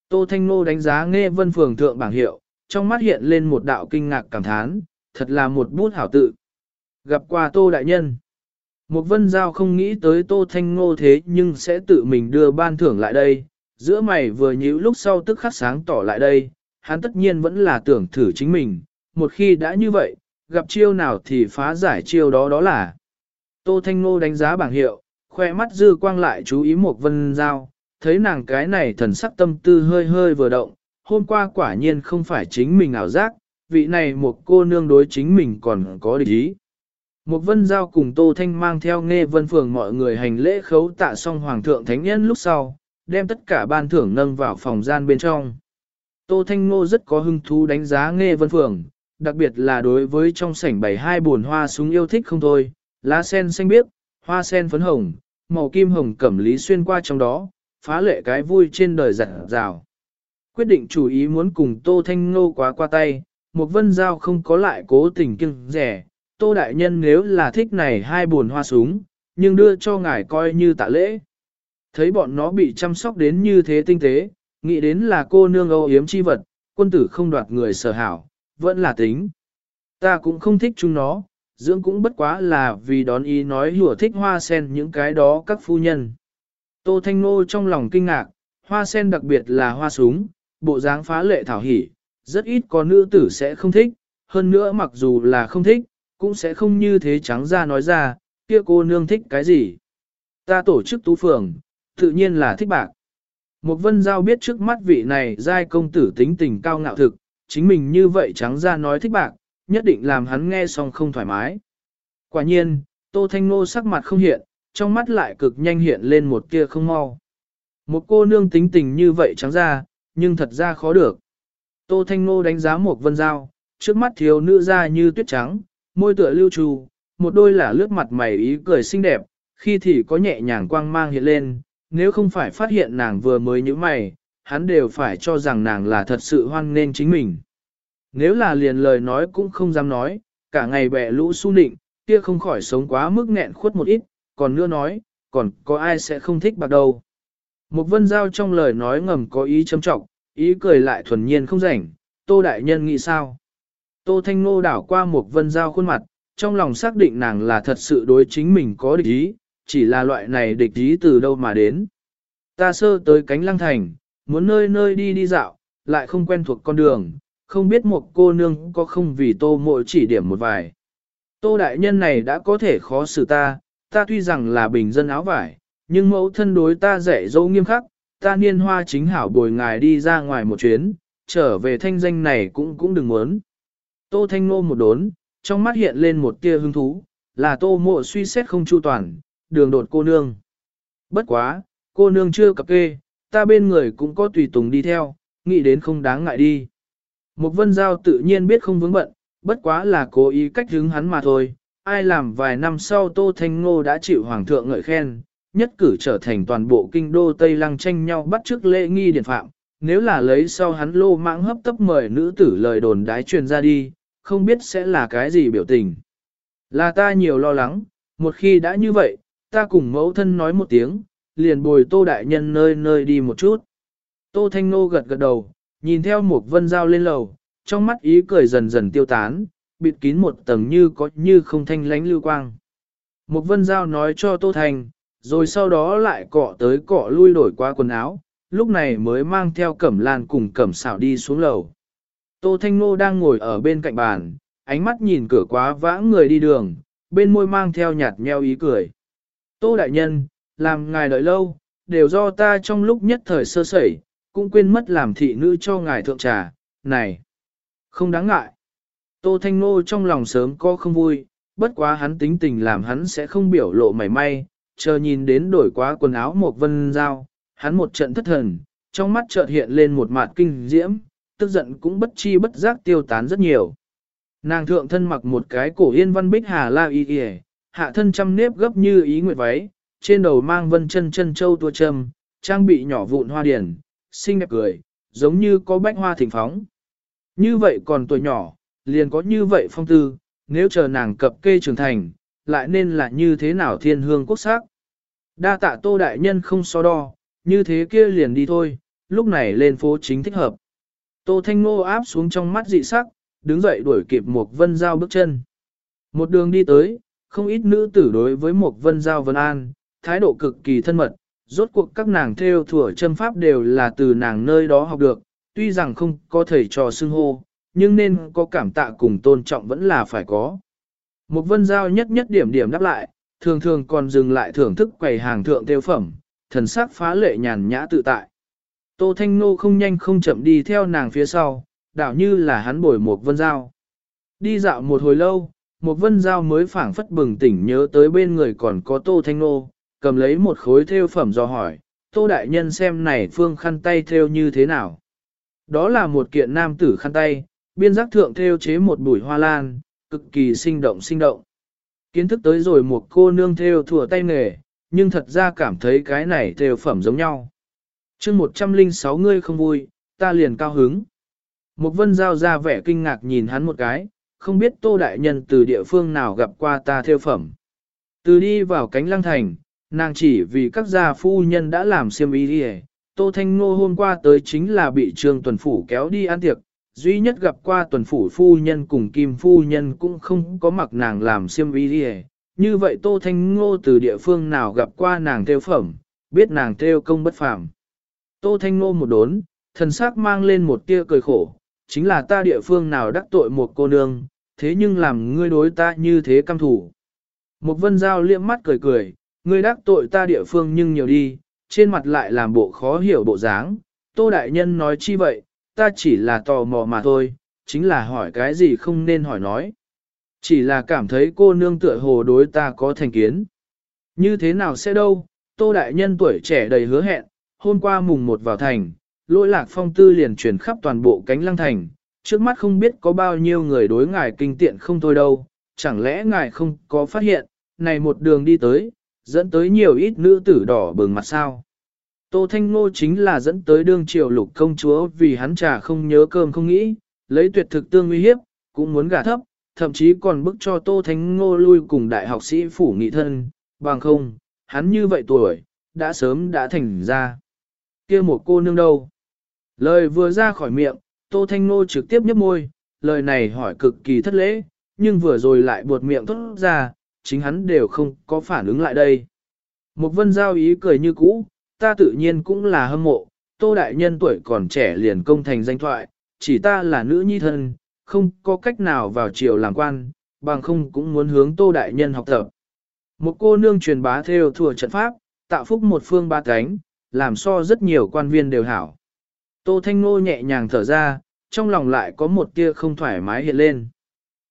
Tô Thanh Nô đánh giá nghe vân phường thượng bảng hiệu, trong mắt hiện lên một đạo kinh ngạc cảm thán, thật là một bút hảo tự. Gặp qua Tô Đại Nhân. Một vân giao không nghĩ tới Tô Thanh Ngô thế nhưng sẽ tự mình đưa ban thưởng lại đây, giữa mày vừa nhíu lúc sau tức khắc sáng tỏ lại đây, hắn tất nhiên vẫn là tưởng thử chính mình, một khi đã như vậy, gặp chiêu nào thì phá giải chiêu đó đó là. Tô Thanh Ngô đánh giá bảng hiệu, khoe mắt dư quang lại chú ý một vân giao, thấy nàng cái này thần sắc tâm tư hơi hơi vừa động, hôm qua quả nhiên không phải chính mình ảo giác, vị này một cô nương đối chính mình còn có địch ý. Một vân giao cùng Tô Thanh mang theo nghe vân phường mọi người hành lễ khấu tạ xong Hoàng thượng Thánh Nhân lúc sau, đem tất cả ban thưởng nâng vào phòng gian bên trong. Tô Thanh Ngô rất có hứng thú đánh giá nghe vân phường, đặc biệt là đối với trong sảnh bày hai buồn hoa súng yêu thích không thôi, lá sen xanh biếc, hoa sen phấn hồng, màu kim hồng cẩm lý xuyên qua trong đó, phá lệ cái vui trên đời giả rào. Quyết định chủ ý muốn cùng Tô Thanh Ngô quá qua tay, một vân giao không có lại cố tình kiêng rẻ, Tô Đại Nhân nếu là thích này hai buồn hoa súng, nhưng đưa cho ngài coi như tạ lễ. Thấy bọn nó bị chăm sóc đến như thế tinh tế, nghĩ đến là cô nương âu yếm chi vật, quân tử không đoạt người sở hảo, vẫn là tính. Ta cũng không thích chúng nó, dưỡng cũng bất quá là vì đón ý nói hùa thích hoa sen những cái đó các phu nhân. Tô Thanh Nô trong lòng kinh ngạc, hoa sen đặc biệt là hoa súng, bộ dáng phá lệ thảo hỉ, rất ít có nữ tử sẽ không thích, hơn nữa mặc dù là không thích, cũng sẽ không như thế trắng ra nói ra, kia cô nương thích cái gì. Ta tổ chức tú phường, tự nhiên là thích bạc. Một vân giao biết trước mắt vị này giai công tử tính tình cao ngạo thực, chính mình như vậy trắng ra nói thích bạc, nhất định làm hắn nghe xong không thoải mái. Quả nhiên, Tô Thanh Nô sắc mặt không hiện, trong mắt lại cực nhanh hiện lên một kia không mau. Một cô nương tính tình như vậy trắng ra, nhưng thật ra khó được. Tô Thanh Nô đánh giá một vân giao, trước mắt thiếu nữ ra như tuyết trắng, môi tựa lưu trù, một đôi là lướt mặt mày ý cười xinh đẹp, khi thì có nhẹ nhàng quang mang hiện lên, nếu không phải phát hiện nàng vừa mới như mày, hắn đều phải cho rằng nàng là thật sự hoan nên chính mình. Nếu là liền lời nói cũng không dám nói, cả ngày bẻ lũ su nịnh, kia không khỏi sống quá mức nghẹn khuất một ít, còn nữa nói, còn có ai sẽ không thích bạc đâu. Một vân giao trong lời nói ngầm có ý châm trọng, ý cười lại thuần nhiên không rảnh, tô đại nhân nghĩ sao? Tô thanh ngô đảo qua một vân giao khuôn mặt, trong lòng xác định nàng là thật sự đối chính mình có địch ý, chỉ là loại này địch ý từ đâu mà đến. Ta sơ tới cánh lăng thành, muốn nơi nơi đi đi dạo, lại không quen thuộc con đường, không biết một cô nương có không vì tô mội chỉ điểm một vài. Tô đại nhân này đã có thể khó xử ta, ta tuy rằng là bình dân áo vải, nhưng mẫu thân đối ta dạy dỗ nghiêm khắc, ta niên hoa chính hảo bồi ngài đi ra ngoài một chuyến, trở về thanh danh này cũng cũng đừng muốn. Tô thanh nô một đốn, trong mắt hiện lên một tia hứng thú, là tô mộ suy xét không chu toàn, đường đột cô nương. Bất quá, cô nương chưa cập kê, ta bên người cũng có tùy tùng đi theo, nghĩ đến không đáng ngại đi. Một vân giao tự nhiên biết không vướng bận, bất quá là cố ý cách hứng hắn mà thôi. Ai làm vài năm sau Tô Thanh Ngô đã chịu hoàng thượng ngợi khen, nhất cử trở thành toàn bộ kinh đô Tây Lăng tranh nhau bắt trước lễ nghi điển phạm. Nếu là lấy sau hắn lô mãng hấp tấp mời nữ tử lời đồn đái truyền ra đi, không biết sẽ là cái gì biểu tình. Là ta nhiều lo lắng, một khi đã như vậy, ta cùng mẫu thân nói một tiếng, liền bồi tô đại nhân nơi nơi đi một chút. Tô Thanh Nô gật gật đầu, nhìn theo một vân dao lên lầu, trong mắt ý cười dần dần tiêu tán, bịt kín một tầng như có như không thanh lánh lưu quang. Một vân dao nói cho Tô Thành, rồi sau đó lại cọ tới cọ lui đổi qua quần áo, lúc này mới mang theo cẩm lan cùng cẩm xảo đi xuống lầu. Tô Thanh Nô đang ngồi ở bên cạnh bàn, ánh mắt nhìn cửa quá vãng người đi đường, bên môi mang theo nhạt nheo ý cười. Tô Đại Nhân, làm ngài đợi lâu, đều do ta trong lúc nhất thời sơ sẩy, cũng quên mất làm thị nữ cho ngài thượng trà, này, không đáng ngại. Tô Thanh Nô trong lòng sớm có không vui, bất quá hắn tính tình làm hắn sẽ không biểu lộ mảy may, chờ nhìn đến đổi quá quần áo một vân dao, hắn một trận thất thần, trong mắt chợt hiện lên một mặt kinh diễm, tức giận cũng bất chi bất giác tiêu tán rất nhiều. Nàng thượng thân mặc một cái cổ yên văn bích hà la y y, hạ thân trăm nếp gấp như ý nguyệt váy, trên đầu mang vân chân chân châu tua châm, trang bị nhỏ vụn hoa điển, xinh đẹp cười, giống như có bách hoa thỉnh phóng. Như vậy còn tuổi nhỏ, liền có như vậy phong tư, nếu chờ nàng cập kê trưởng thành, lại nên là như thế nào thiên hương quốc sắc. Đa tạ tô đại nhân không so đo, như thế kia liền đi thôi, lúc này lên phố chính thích hợp. Tô thanh ngô áp xuống trong mắt dị sắc, đứng dậy đuổi kịp một vân giao bước chân. Một đường đi tới, không ít nữ tử đối với một vân giao vân an, thái độ cực kỳ thân mật, rốt cuộc các nàng theo thủa chân pháp đều là từ nàng nơi đó học được, tuy rằng không có thầy trò xưng hô, nhưng nên có cảm tạ cùng tôn trọng vẫn là phải có. Một vân giao nhất nhất điểm điểm đáp lại, thường thường còn dừng lại thưởng thức quầy hàng thượng tiêu phẩm, thần sắc phá lệ nhàn nhã tự tại. Tô Thanh Nô không nhanh không chậm đi theo nàng phía sau, đảo như là hắn bồi một vân giao. Đi dạo một hồi lâu, một vân giao mới phảng phất bừng tỉnh nhớ tới bên người còn có Tô Thanh Nô, cầm lấy một khối thêu phẩm do hỏi, Tô Đại Nhân xem này phương khăn tay thêu như thế nào. Đó là một kiện nam tử khăn tay, biên giác thượng thêu chế một bụi hoa lan, cực kỳ sinh động sinh động. Kiến thức tới rồi một cô nương thêu thừa tay nghề, nhưng thật ra cảm thấy cái này thêu phẩm giống nhau. chương 106 ngươi không vui, ta liền cao hứng. Một vân giao ra vẻ kinh ngạc nhìn hắn một cái, không biết tô đại nhân từ địa phương nào gặp qua ta thêu phẩm. Từ đi vào cánh lăng thành, nàng chỉ vì các gia phu nhân đã làm xiêm ý đi Tô Thanh Ngô hôm qua tới chính là bị Trương Tuần Phủ kéo đi ăn tiệc, duy nhất gặp qua tuần phủ phu nhân cùng kim phu nhân cũng không có mặc nàng làm xiêm y đi như vậy Tô Thanh Ngô từ địa phương nào gặp qua nàng theo phẩm, biết nàng theo công bất phàm. Tô Thanh Ngô một đốn, thần sắc mang lên một tia cười khổ, chính là ta địa phương nào đắc tội một cô nương, thế nhưng làm ngươi đối ta như thế căm thủ. Một vân giao liễm mắt cười cười, ngươi đắc tội ta địa phương nhưng nhiều đi, trên mặt lại làm bộ khó hiểu bộ dáng. Tô Đại Nhân nói chi vậy, ta chỉ là tò mò mà thôi, chính là hỏi cái gì không nên hỏi nói. Chỉ là cảm thấy cô nương tựa hồ đối ta có thành kiến. Như thế nào sẽ đâu, Tô Đại Nhân tuổi trẻ đầy hứa hẹn, hôm qua mùng một vào thành, lỗi lạc phong tư liền truyền khắp toàn bộ cánh lăng thành, trước mắt không biết có bao nhiêu người đối ngài kinh tiện không thôi đâu, chẳng lẽ ngài không có phát hiện, này một đường đi tới, dẫn tới nhiều ít nữ tử đỏ bừng mặt sao. Tô Thanh Ngô chính là dẫn tới đương triều lục công chúa vì hắn trà không nhớ cơm không nghĩ, lấy tuyệt thực tương uy hiếp, cũng muốn gả thấp, thậm chí còn bức cho Tô Thanh Ngô lui cùng đại học sĩ phủ nghị thân, bằng không, hắn như vậy tuổi, đã sớm đã thành ra. kia một cô nương đâu? Lời vừa ra khỏi miệng, Tô Thanh Ngô trực tiếp nhấp môi, lời này hỏi cực kỳ thất lễ, nhưng vừa rồi lại buột miệng thốt ra, chính hắn đều không có phản ứng lại đây. Một vân giao ý cười như cũ, ta tự nhiên cũng là hâm mộ, tô đại nhân tuổi còn trẻ liền công thành danh thoại, chỉ ta là nữ nhi thân, không có cách nào vào triều làm quan, bằng không cũng muốn hướng tô đại nhân học tập. Một cô nương truyền bá theo thừa trận pháp, tạo phúc một phương ba cánh, làm so rất nhiều quan viên đều hảo. Tô Thanh Ngô nhẹ nhàng thở ra, trong lòng lại có một tia không thoải mái hiện lên.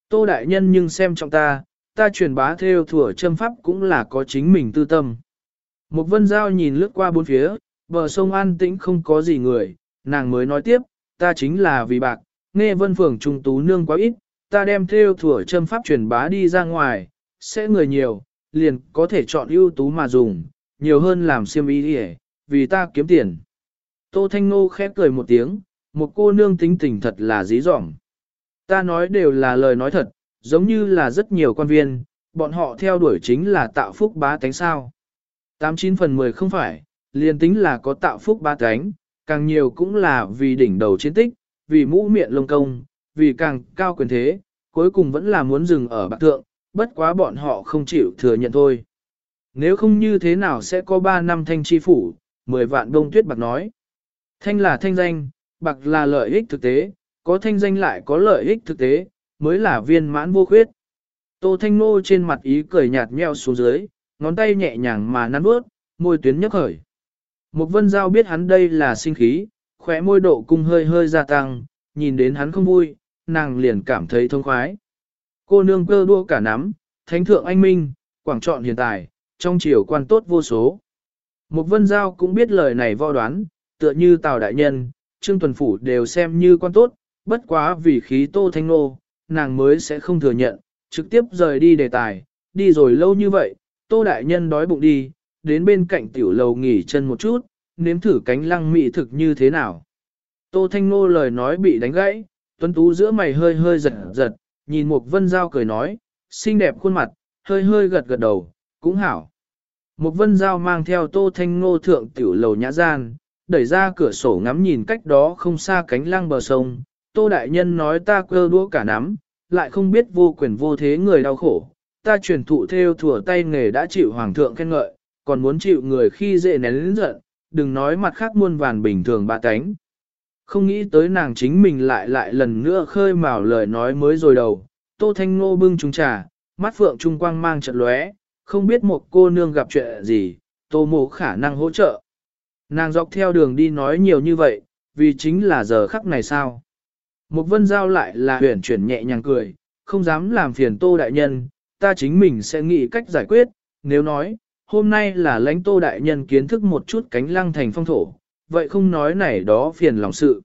Tô đại nhân nhưng xem trong ta, ta truyền bá theo thừa châm pháp cũng là có chính mình tư tâm. Một vân giao nhìn lướt qua bốn phía, bờ sông an tĩnh không có gì người, nàng mới nói tiếp, ta chính là vì bạc, nghe vân phường trung tú nương quá ít, ta đem theo thừa châm pháp truyền bá đi ra ngoài, sẽ người nhiều, liền có thể chọn ưu tú mà dùng, nhiều hơn làm siêm ý để, vì ta kiếm tiền. Tô Thanh Nô khép cười một tiếng, một cô nương tính tình thật là dí dỏm. Ta nói đều là lời nói thật, giống như là rất nhiều quan viên, bọn họ theo đuổi chính là tạo phúc bá tánh sao. 89 phần 10 không phải, liền tính là có tạo phúc bá tánh, càng nhiều cũng là vì đỉnh đầu chiến tích, vì mũ miệng lông công, vì càng cao quyền thế, cuối cùng vẫn là muốn dừng ở bạc thượng, bất quá bọn họ không chịu thừa nhận thôi. Nếu không như thế nào sẽ có 3 năm thanh chi phủ, 10 vạn đông tuyết bạc nói. Thanh là thanh danh, bạc là lợi ích thực tế, có thanh danh lại có lợi ích thực tế, mới là viên mãn vô khuyết. Tô Thanh Nô trên mặt ý cười nhạt nheo xuống dưới, ngón tay nhẹ nhàng mà nắn bước, môi tuyến nhấp khởi. Mục vân giao biết hắn đây là sinh khí, khóe môi độ cung hơi hơi gia tăng, nhìn đến hắn không vui, nàng liền cảm thấy thông khoái. Cô nương cơ đua cả nắm, thánh thượng anh minh, quảng trọn hiện tại, trong chiều quan tốt vô số. Mục vân giao cũng biết lời này vo đoán, tựa như Tào Đại Nhân, Trương Tuần Phủ đều xem như quan tốt, bất quá vì khí tô thanh nô, nàng mới sẽ không thừa nhận, trực tiếp rời đi đề tài, đi rồi lâu như vậy, tô đại nhân đói bụng đi, đến bên cạnh tiểu lầu nghỉ chân một chút, nếm thử cánh lăng mị thực như thế nào. Tô thanh nô lời nói bị đánh gãy, tuấn tú giữa mày hơi hơi giật giật, nhìn một vân giao cười nói, xinh đẹp khuôn mặt, hơi hơi gật gật đầu, cũng hảo. Một vân giao mang theo tô thanh ngô thượng tiểu lầu nhã gian, đẩy ra cửa sổ ngắm nhìn cách đó không xa cánh lăng bờ sông, Tô Đại Nhân nói ta cơ đũa cả nắm, lại không biết vô quyền vô thế người đau khổ. Ta truyền thụ theo thừa tay nghề đã chịu hoàng thượng khen ngợi, còn muốn chịu người khi dễ nén lĩnh giận, đừng nói mặt khác muôn vàn bình thường bạ tánh. Không nghĩ tới nàng chính mình lại lại lần nữa khơi mào lời nói mới rồi đầu, Tô Thanh Ngô bưng trung trà, mắt phượng trung quang mang trận lóe, không biết một cô nương gặp chuyện gì, Tô Mộ khả năng hỗ trợ. Nàng dọc theo đường đi nói nhiều như vậy, vì chính là giờ khắc này sao. Một vân giao lại là huyền chuyển nhẹ nhàng cười, không dám làm phiền tô đại nhân, ta chính mình sẽ nghĩ cách giải quyết, nếu nói, hôm nay là lãnh tô đại nhân kiến thức một chút cánh lăng thành phong thổ, vậy không nói này đó phiền lòng sự.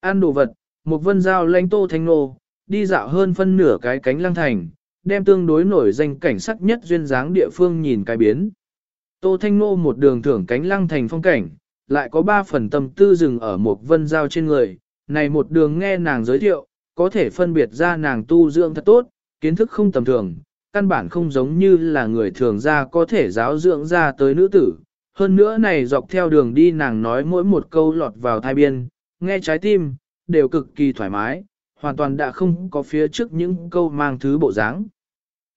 Ăn đồ vật, một vân giao lãnh tô thanh nô, đi dạo hơn phân nửa cái cánh lăng thành, đem tương đối nổi danh cảnh sắc nhất duyên dáng địa phương nhìn cái biến. Tô Thanh Nô một đường thưởng cánh lăng thành phong cảnh, lại có ba phần tâm tư dừng ở một vân giao trên người, này một đường nghe nàng giới thiệu, có thể phân biệt ra nàng tu dưỡng thật tốt, kiến thức không tầm thường, căn bản không giống như là người thường ra có thể giáo dưỡng ra tới nữ tử. Hơn nữa này dọc theo đường đi nàng nói mỗi một câu lọt vào thai biên, nghe trái tim, đều cực kỳ thoải mái, hoàn toàn đã không có phía trước những câu mang thứ bộ dáng.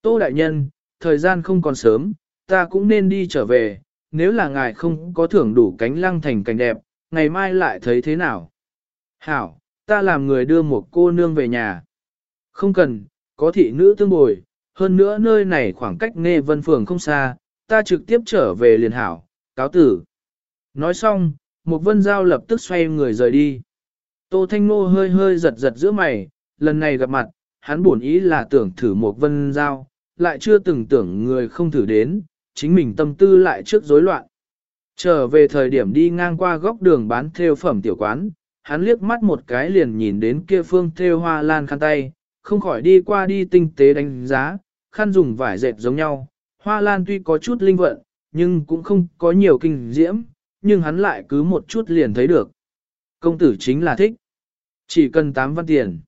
Tô Đại Nhân, thời gian không còn sớm, ta cũng nên đi trở về, nếu là ngài không có thưởng đủ cánh lăng thành cảnh đẹp, ngày mai lại thấy thế nào? Hảo, ta làm người đưa một cô nương về nhà. Không cần, có thị nữ tương bồi, hơn nữa nơi này khoảng cách nghe vân phường không xa, ta trực tiếp trở về liền hảo, cáo tử. Nói xong, một vân giao lập tức xoay người rời đi. Tô Thanh Nô hơi hơi giật giật giữa mày, lần này gặp mặt, hắn buồn ý là tưởng thử một vân giao, lại chưa từng tưởng người không thử đến, chính mình tâm tư lại trước rối loạn. Trở về thời điểm đi ngang qua góc đường bán theo phẩm tiểu quán, hắn liếc mắt một cái liền nhìn đến kia phương theo hoa lan khăn tay, không khỏi đi qua đi tinh tế đánh giá, khăn dùng vải dệt giống nhau. Hoa lan tuy có chút linh vận, nhưng cũng không có nhiều kinh diễm, nhưng hắn lại cứ một chút liền thấy được. Công tử chính là thích. Chỉ cần 8 văn tiền.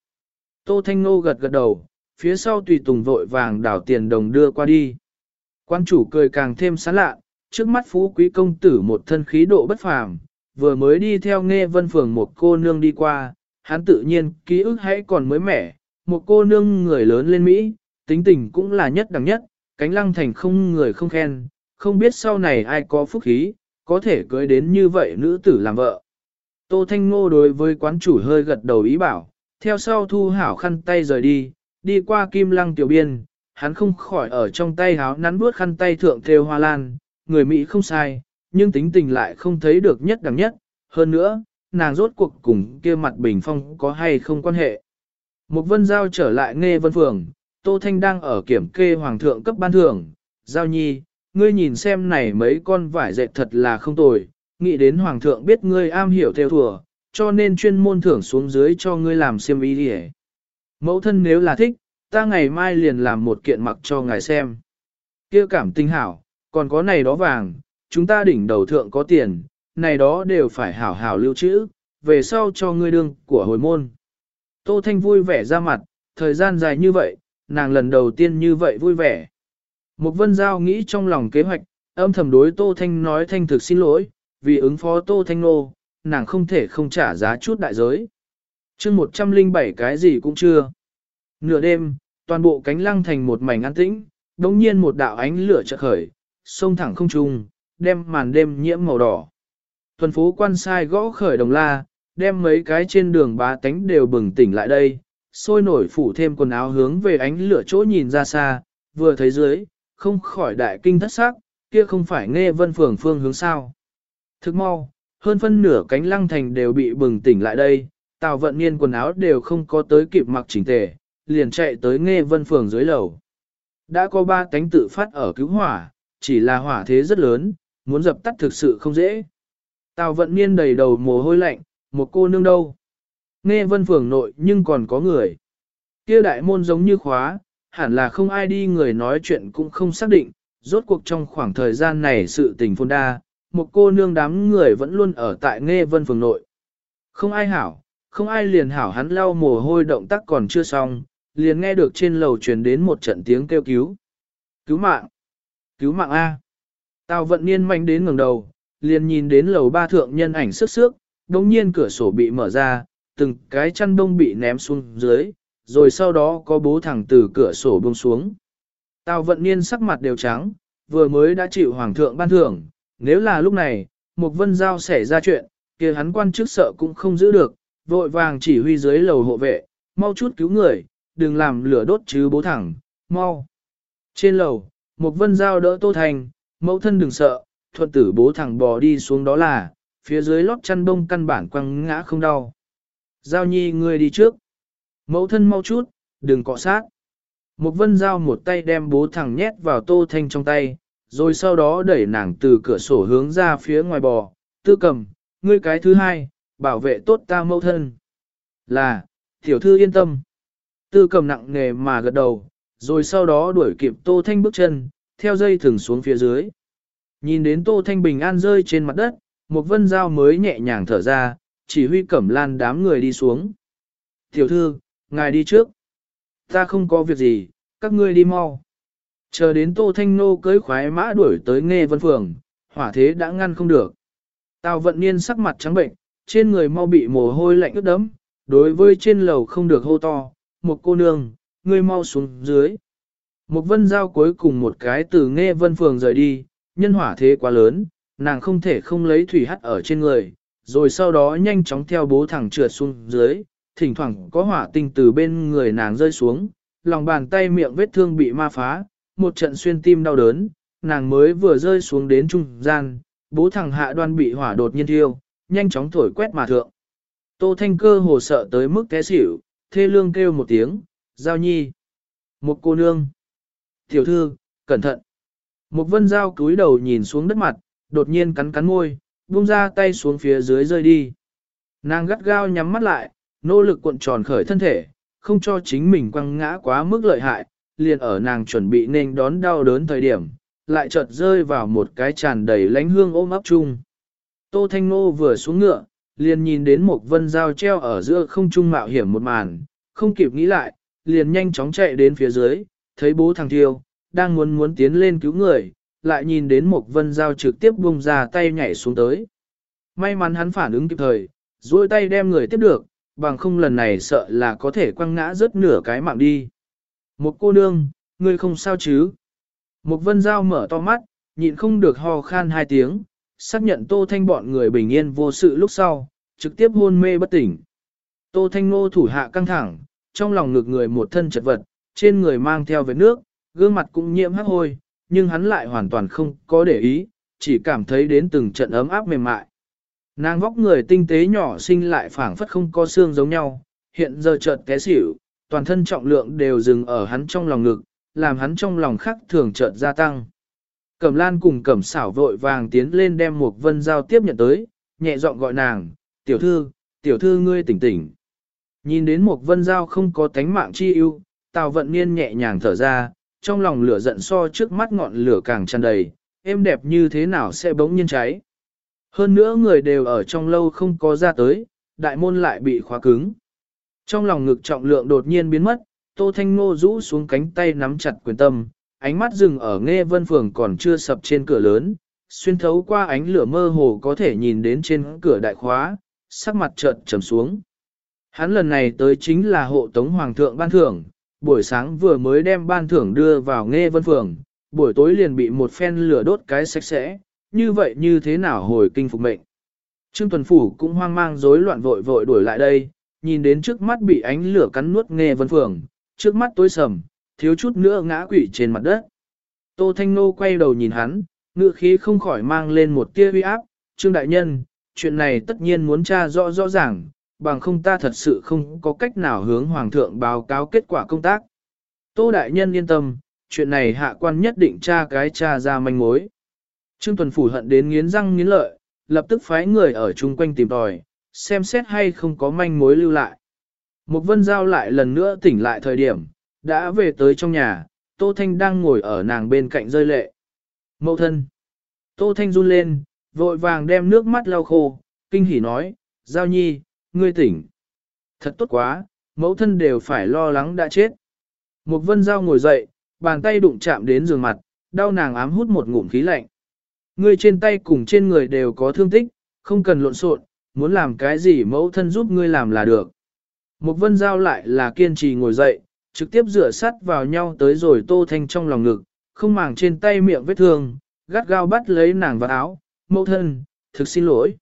Tô Thanh Nô gật gật đầu, phía sau tùy tùng vội vàng đảo tiền đồng đưa qua đi. Quan chủ cười càng thêm sán lạ, trước mắt phú quý công tử một thân khí độ bất phàm, vừa mới đi theo nghe vân phường một cô nương đi qua, hắn tự nhiên ký ức hãy còn mới mẻ, một cô nương người lớn lên Mỹ, tính tình cũng là nhất đẳng nhất, cánh lăng thành không người không khen, không biết sau này ai có phúc khí, có thể cưới đến như vậy nữ tử làm vợ. Tô Thanh Ngô đối với quán chủ hơi gật đầu ý bảo, theo sau thu hảo khăn tay rời đi, đi qua kim lăng tiểu biên, hắn không khỏi ở trong tay háo nắn bước khăn tay thượng theo hoa lan, người Mỹ không sai, nhưng tính tình lại không thấy được nhất đẳng nhất, hơn nữa, nàng rốt cuộc cùng kia mặt bình phong có hay không quan hệ. Một vân giao trở lại nghe vân phường, Tô Thanh đang ở kiểm kê hoàng thượng cấp ban thưởng, giao nhi, ngươi nhìn xem này mấy con vải dệt thật là không tồi, nghĩ đến hoàng thượng biết ngươi am hiểu theo thùa, cho nên chuyên môn thưởng xuống dưới cho ngươi làm xiêm y đi Mẫu thân nếu là thích, ta ngày mai liền làm một kiện mặc cho ngài xem. kia cảm tinh hảo, còn có này đó vàng, chúng ta đỉnh đầu thượng có tiền, này đó đều phải hảo hảo lưu trữ, về sau cho ngươi đương của hồi môn. Tô Thanh vui vẻ ra mặt, thời gian dài như vậy, nàng lần đầu tiên như vậy vui vẻ. mục vân giao nghĩ trong lòng kế hoạch, âm thầm đối Tô Thanh nói thanh thực xin lỗi, vì ứng phó Tô Thanh nô, nàng không thể không trả giá chút đại giới. chương 107 cái gì cũng chưa. Nửa đêm, toàn bộ cánh lăng thành một mảnh an tĩnh, đống nhiên một đạo ánh lửa chợt khởi, sông thẳng không trung, đem màn đêm nhiễm màu đỏ. Tuần phố quan sai gõ khởi đồng la, đem mấy cái trên đường bá tánh đều bừng tỉnh lại đây, sôi nổi phủ thêm quần áo hướng về ánh lửa chỗ nhìn ra xa, vừa thấy dưới, không khỏi đại kinh thất sắc, kia không phải nghe vân phường phương hướng sao. Thức mau, hơn phân nửa cánh lăng thành đều bị bừng tỉnh lại đây, tào vận niên quần áo đều không có tới kịp mặc chỉnh tề, liền chạy tới nghe vân phường dưới lầu. Đã có ba cánh tự phát ở cứu hỏa, chỉ là hỏa thế rất lớn, muốn dập tắt thực sự không dễ. Tào vận niên đầy đầu mồ hôi lạnh, một cô nương đâu. Nghe vân phường nội nhưng còn có người. Kia đại môn giống như khóa, hẳn là không ai đi người nói chuyện cũng không xác định, rốt cuộc trong khoảng thời gian này sự tình phôn đa, một cô nương đám người vẫn luôn ở tại nghe vân phường nội. Không ai hảo, không ai liền hảo hắn lau mồ hôi động tác còn chưa xong, liền nghe được trên lầu truyền đến một trận tiếng kêu cứu. Cứu mạng! Cứu mạng A! Tào vận niên manh đến ngẩng đầu, liền nhìn đến lầu ba thượng nhân ảnh sức sước, đồng nhiên cửa sổ bị mở ra, từng cái chăn đông bị ném xuống dưới, rồi sau đó có bố thẳng từ cửa sổ buông xuống. Tào vận niên sắc mặt đều trắng, vừa mới đã chịu hoàng thượng ban thưởng, nếu là lúc này, một vân giao xảy ra chuyện, kia hắn quan chức sợ cũng không giữ được, vội vàng chỉ huy dưới lầu hộ vệ, mau chút cứu người, đừng làm lửa đốt chứ bố thẳng, mau. Trên lầu, một vân giao đỡ tô thành, mẫu thân đừng sợ, thuận tử bố thẳng bò đi xuống đó là, phía dưới lót chăn bông căn bản quăng ngã không đau. Giao nhi ngươi đi trước. Mẫu thân mau chút, đừng cọ sát. Một vân giao một tay đem bố thẳng nhét vào tô thanh trong tay, rồi sau đó đẩy nàng từ cửa sổ hướng ra phía ngoài bò. Tư cầm, ngươi cái thứ hai, bảo vệ tốt ta mẫu thân. Là, tiểu thư yên tâm. Tư cầm nặng nề mà gật đầu, rồi sau đó đuổi kịp tô thanh bước chân, theo dây thừng xuống phía dưới. Nhìn đến tô thanh bình an rơi trên mặt đất, một vân giao mới nhẹ nhàng thở ra, chỉ huy cẩm lan đám người đi xuống. Tiểu thư, ngài đi trước. Ta không có việc gì, các ngươi đi mau. Chờ đến Tô Thanh Nô cưới khoái mã đuổi tới nghe vân phường, hỏa thế đã ngăn không được. Tào vận niên sắc mặt trắng bệnh, trên người mau bị mồ hôi lạnh ướt đấm, đối với trên lầu không được hô to, một cô nương, ngươi mau xuống dưới. Một vân giao cuối cùng một cái từ nghe vân phường rời đi, nhân hỏa thế quá lớn, nàng không thể không lấy thủy hắt ở trên người, rồi sau đó nhanh chóng theo bố thẳng trượt xuống dưới, thỉnh thoảng có hỏa tinh từ bên người nàng rơi xuống, lòng bàn tay miệng vết thương bị ma phá, một trận xuyên tim đau đớn, nàng mới vừa rơi xuống đến trung gian, bố thẳng hạ đoan bị hỏa đột nhiên thiêu, nhanh chóng thổi quét mà thượng. Tô Thanh Cơ hồ sợ tới mức té xỉu, thê lương kêu một tiếng, giao nhi. Một cô nương. Tiểu thư, cẩn thận. Một vân giao cúi đầu nhìn xuống đất mặt, đột nhiên cắn cắn môi, buông ra tay xuống phía dưới rơi đi. Nàng gắt gao nhắm mắt lại, nỗ lực cuộn tròn khởi thân thể, không cho chính mình quăng ngã quá mức lợi hại, liền ở nàng chuẩn bị nên đón đau đớn thời điểm, lại chợt rơi vào một cái tràn đầy lánh hương ôm ấp chung. Tô Thanh Nô vừa xuống ngựa, liền nhìn đến một vân dao treo ở giữa không trung mạo hiểm một màn, không kịp nghĩ lại, liền nhanh chóng chạy đến phía dưới, thấy bố thằng thiêu, đang muốn muốn tiến lên cứu người, lại nhìn đến một vân dao trực tiếp buông ra tay nhảy xuống tới. May mắn hắn phản ứng kịp thời, duỗi tay đem người tiếp được, bằng không lần này sợ là có thể quăng ngã rớt nửa cái mạng đi. Một cô nương, ngươi không sao chứ? Một vân dao mở to mắt, nhịn không được ho khan hai tiếng, xác nhận tô thanh bọn người bình yên vô sự lúc sau, trực tiếp hôn mê bất tỉnh. Tô thanh ngô thủ hạ căng thẳng, trong lòng ngực người một thân chật vật, trên người mang theo vết nước, gương mặt cũng nhiễm hắc hôi, nhưng hắn lại hoàn toàn không có để ý, chỉ cảm thấy đến từng trận ấm áp mềm mại. Nàng vóc người tinh tế nhỏ xinh lại phảng phất không có xương giống nhau, hiện giờ chợt té xỉu, toàn thân trọng lượng đều dừng ở hắn trong lòng ngực, làm hắn trong lòng khắc thường chợt gia tăng. Cẩm lan cùng cẩm xảo vội vàng tiến lên đem một vân giao tiếp nhận tới, nhẹ giọng gọi nàng, tiểu thư, tiểu thư ngươi tỉnh tỉnh. Nhìn đến một vân giao không có tánh mạng chi ưu, tào vận niên nhẹ nhàng thở ra, trong lòng lửa giận so trước mắt ngọn lửa càng tràn đầy, êm đẹp như thế nào sẽ bỗng nhiên cháy. Hơn nữa người đều ở trong lâu không có ra tới, đại môn lại bị khóa cứng. Trong lòng ngực trọng lượng đột nhiên biến mất, Tô Thanh Ngô rũ xuống cánh tay nắm chặt quyền tâm, ánh mắt dừng ở nghe vân phường còn chưa sập trên cửa lớn, xuyên thấu qua ánh lửa mơ hồ có thể nhìn đến trên cửa đại khóa, sắc mặt chợt trầm xuống. Hắn lần này tới chính là hộ tống hoàng thượng ban thưởng, buổi sáng vừa mới đem ban thưởng đưa vào nghe vân phường, buổi tối liền bị một phen lửa đốt cái sạch sẽ, như vậy như thế nào hồi kinh phục mệnh. Trương Tuần Phủ cũng hoang mang rối loạn vội vội đuổi lại đây, nhìn đến trước mắt bị ánh lửa cắn nuốt nghe vân phường, trước mắt tối sầm, thiếu chút nữa ngã quỵ trên mặt đất. Tô Thanh Nô quay đầu nhìn hắn, ngựa khí không khỏi mang lên một tia uy áp, Trương Đại Nhân, chuyện này tất nhiên muốn tra rõ rõ ràng, bằng không ta thật sự không có cách nào hướng Hoàng thượng báo cáo kết quả công tác. Tô Đại Nhân yên tâm, chuyện này hạ quan nhất định tra cái tra ra manh mối. Trương Tuần Phủ hận đến nghiến răng nghiến lợi, lập tức phái người ở chung quanh tìm tòi, xem xét hay không có manh mối lưu lại. Một vân giao lại lần nữa tỉnh lại thời điểm, đã về tới trong nhà, Tô Thanh đang ngồi ở nàng bên cạnh rơi lệ. Mậu thân. Tô Thanh run lên, vội vàng đem nước mắt lau khô, kinh hỉ nói, Giao nhi, ngươi tỉnh. Thật tốt quá, mẫu thân đều phải lo lắng đã chết. Một vân giao ngồi dậy, bàn tay đụng chạm đến giường mặt, đau nàng ám hút một ngụm khí lạnh. Ngươi trên tay cùng trên người đều có thương tích, không cần lộn xộn, muốn làm cái gì mẫu thân giúp ngươi làm là được. Một vân giao lại là kiên trì ngồi dậy, trực tiếp rửa sắt vào nhau tới rồi tô thanh trong lòng ngực, không màng trên tay miệng vết thương, gắt gao bắt lấy nàng vào áo, mẫu thân, thực xin lỗi.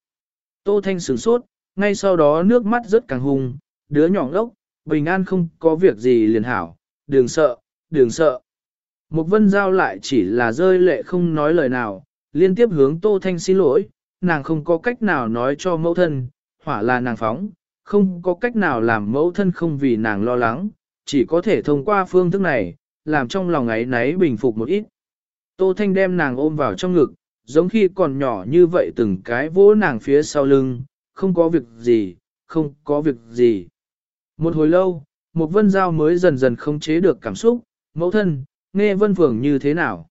Tô thanh sửng sốt, ngay sau đó nước mắt rất càng hùng, đứa nhỏ ngốc, bình an không có việc gì liền hảo, đừng sợ, đừng sợ. Một vân giao lại chỉ là rơi lệ không nói lời nào, liên tiếp hướng Tô Thanh xin lỗi, nàng không có cách nào nói cho mẫu thân, hỏa là nàng phóng, không có cách nào làm mẫu thân không vì nàng lo lắng, chỉ có thể thông qua phương thức này, làm trong lòng ấy náy bình phục một ít. Tô Thanh đem nàng ôm vào trong ngực, giống khi còn nhỏ như vậy từng cái vỗ nàng phía sau lưng, không có việc gì, không có việc gì. Một hồi lâu, một vân giao mới dần dần không chế được cảm xúc, mẫu thân, nghe vân phường như thế nào.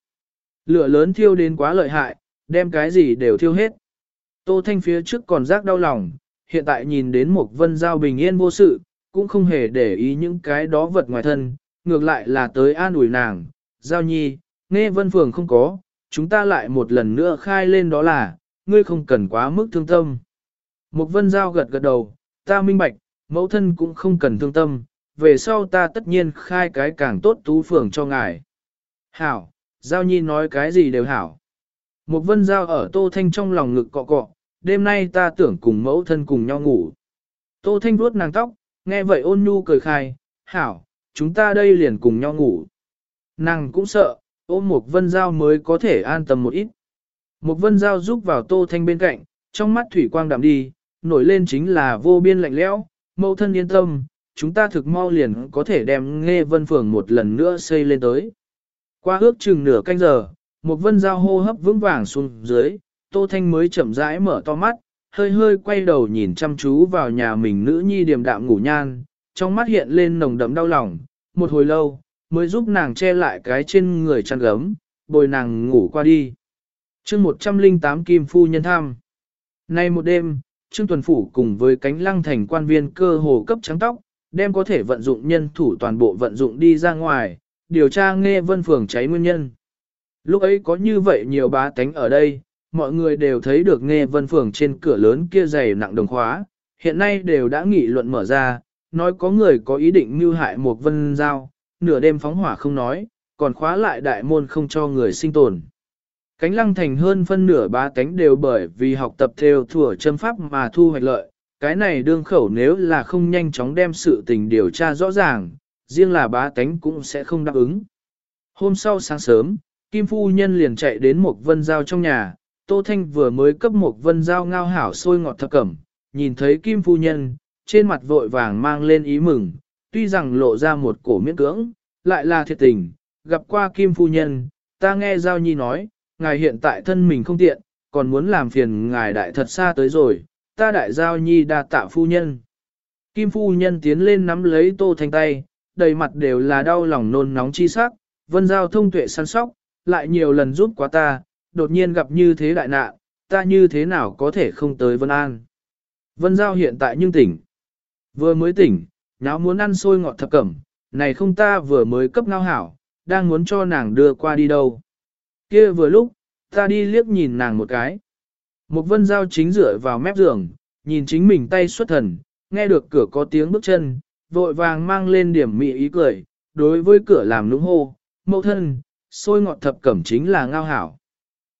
Lửa lớn thiêu đến quá lợi hại, đem cái gì đều thiêu hết. Tô Thanh phía trước còn rác đau lòng, hiện tại nhìn đến một vân giao bình yên vô sự, cũng không hề để ý những cái đó vật ngoài thân, ngược lại là tới an ủi nàng. Giao nhi, nghe vân phường không có, chúng ta lại một lần nữa khai lên đó là, ngươi không cần quá mức thương tâm. Một vân giao gật gật đầu, ta minh bạch, mẫu thân cũng không cần thương tâm, về sau ta tất nhiên khai cái càng tốt tú phường cho ngài. Hảo, Giao Nhi nói cái gì đều hảo. Một vân giao ở Tô Thanh trong lòng ngực cọ cọ, đêm nay ta tưởng cùng mẫu thân cùng nhau ngủ. Tô Thanh vuốt nàng tóc, nghe vậy ôn nhu cười khai, hảo, chúng ta đây liền cùng nhau ngủ. Nàng cũng sợ, ôm một vân giao mới có thể an tâm một ít. Một vân giao giúp vào Tô Thanh bên cạnh, trong mắt thủy quang đạm đi, nổi lên chính là vô biên lạnh lẽo, mẫu thân yên tâm, chúng ta thực mau liền có thể đem nghe vân phường một lần nữa xây lên tới. Qua ước chừng nửa canh giờ, một vân giao hô hấp vững vàng xuống dưới, Tô Thanh mới chậm rãi mở to mắt, hơi hơi quay đầu nhìn chăm chú vào nhà mình nữ nhi điềm đạm ngủ nhan, trong mắt hiện lên nồng đậm đau lòng, một hồi lâu, mới giúp nàng che lại cái trên người chăn gấm, bồi nàng ngủ qua đi. chương 108 Kim Phu Nhân Tham Nay một đêm, Trương Tuần Phủ cùng với cánh lăng thành quan viên cơ hồ cấp trắng tóc, đem có thể vận dụng nhân thủ toàn bộ vận dụng đi ra ngoài, điều tra nghe vân phường cháy nguyên nhân. Lúc ấy có như vậy nhiều bá tánh ở đây, mọi người đều thấy được nghe vân phường trên cửa lớn kia dày nặng đồng khóa, hiện nay đều đã nghị luận mở ra, nói có người có ý định mưu hại một vân giao, nửa đêm phóng hỏa không nói, còn khóa lại đại môn không cho người sinh tồn. Cánh lăng thành hơn phân nửa ba tánh đều bởi vì học tập theo thủa châm pháp mà thu hoạch lợi, cái này đương khẩu nếu là không nhanh chóng đem sự tình điều tra rõ ràng, riêng là bá tánh cũng sẽ không đáp ứng. Hôm sau sáng sớm, Kim Phu Nhân liền chạy đến một vân giao trong nhà, Tô Thanh vừa mới cấp một vân giao ngao hảo sôi ngọt thập cẩm, nhìn thấy Kim Phu Nhân, trên mặt vội vàng mang lên ý mừng, tuy rằng lộ ra một cổ miễn cưỡng, lại là thiệt tình, gặp qua Kim Phu Nhân, ta nghe Giao Nhi nói, ngài hiện tại thân mình không tiện, còn muốn làm phiền ngài đại thật xa tới rồi, ta đại Giao Nhi đa tạ Phu Nhân. Kim Phu Nhân tiến lên nắm lấy Tô Thanh tay, đầy mặt đều là đau lòng nôn nóng chi sắc, vân giao thông tuệ săn sóc, lại nhiều lần giúp quá ta, đột nhiên gặp như thế đại nạn, ta như thế nào có thể không tới Vân An. Vân Giao hiện tại nhưng tỉnh. Vừa mới tỉnh, nháo muốn ăn xôi ngọt thập cẩm, này không ta vừa mới cấp ngao hảo, đang muốn cho nàng đưa qua đi đâu kia vừa lúc, ta đi liếc nhìn nàng một cái. Một vân dao chính dựa vào mép giường, nhìn chính mình tay xuất thần, nghe được cửa có tiếng bước chân, vội vàng mang lên điểm mị ý cười, đối với cửa làm nũng hô, mẫu thân, sôi ngọt thập cẩm chính là ngao hảo.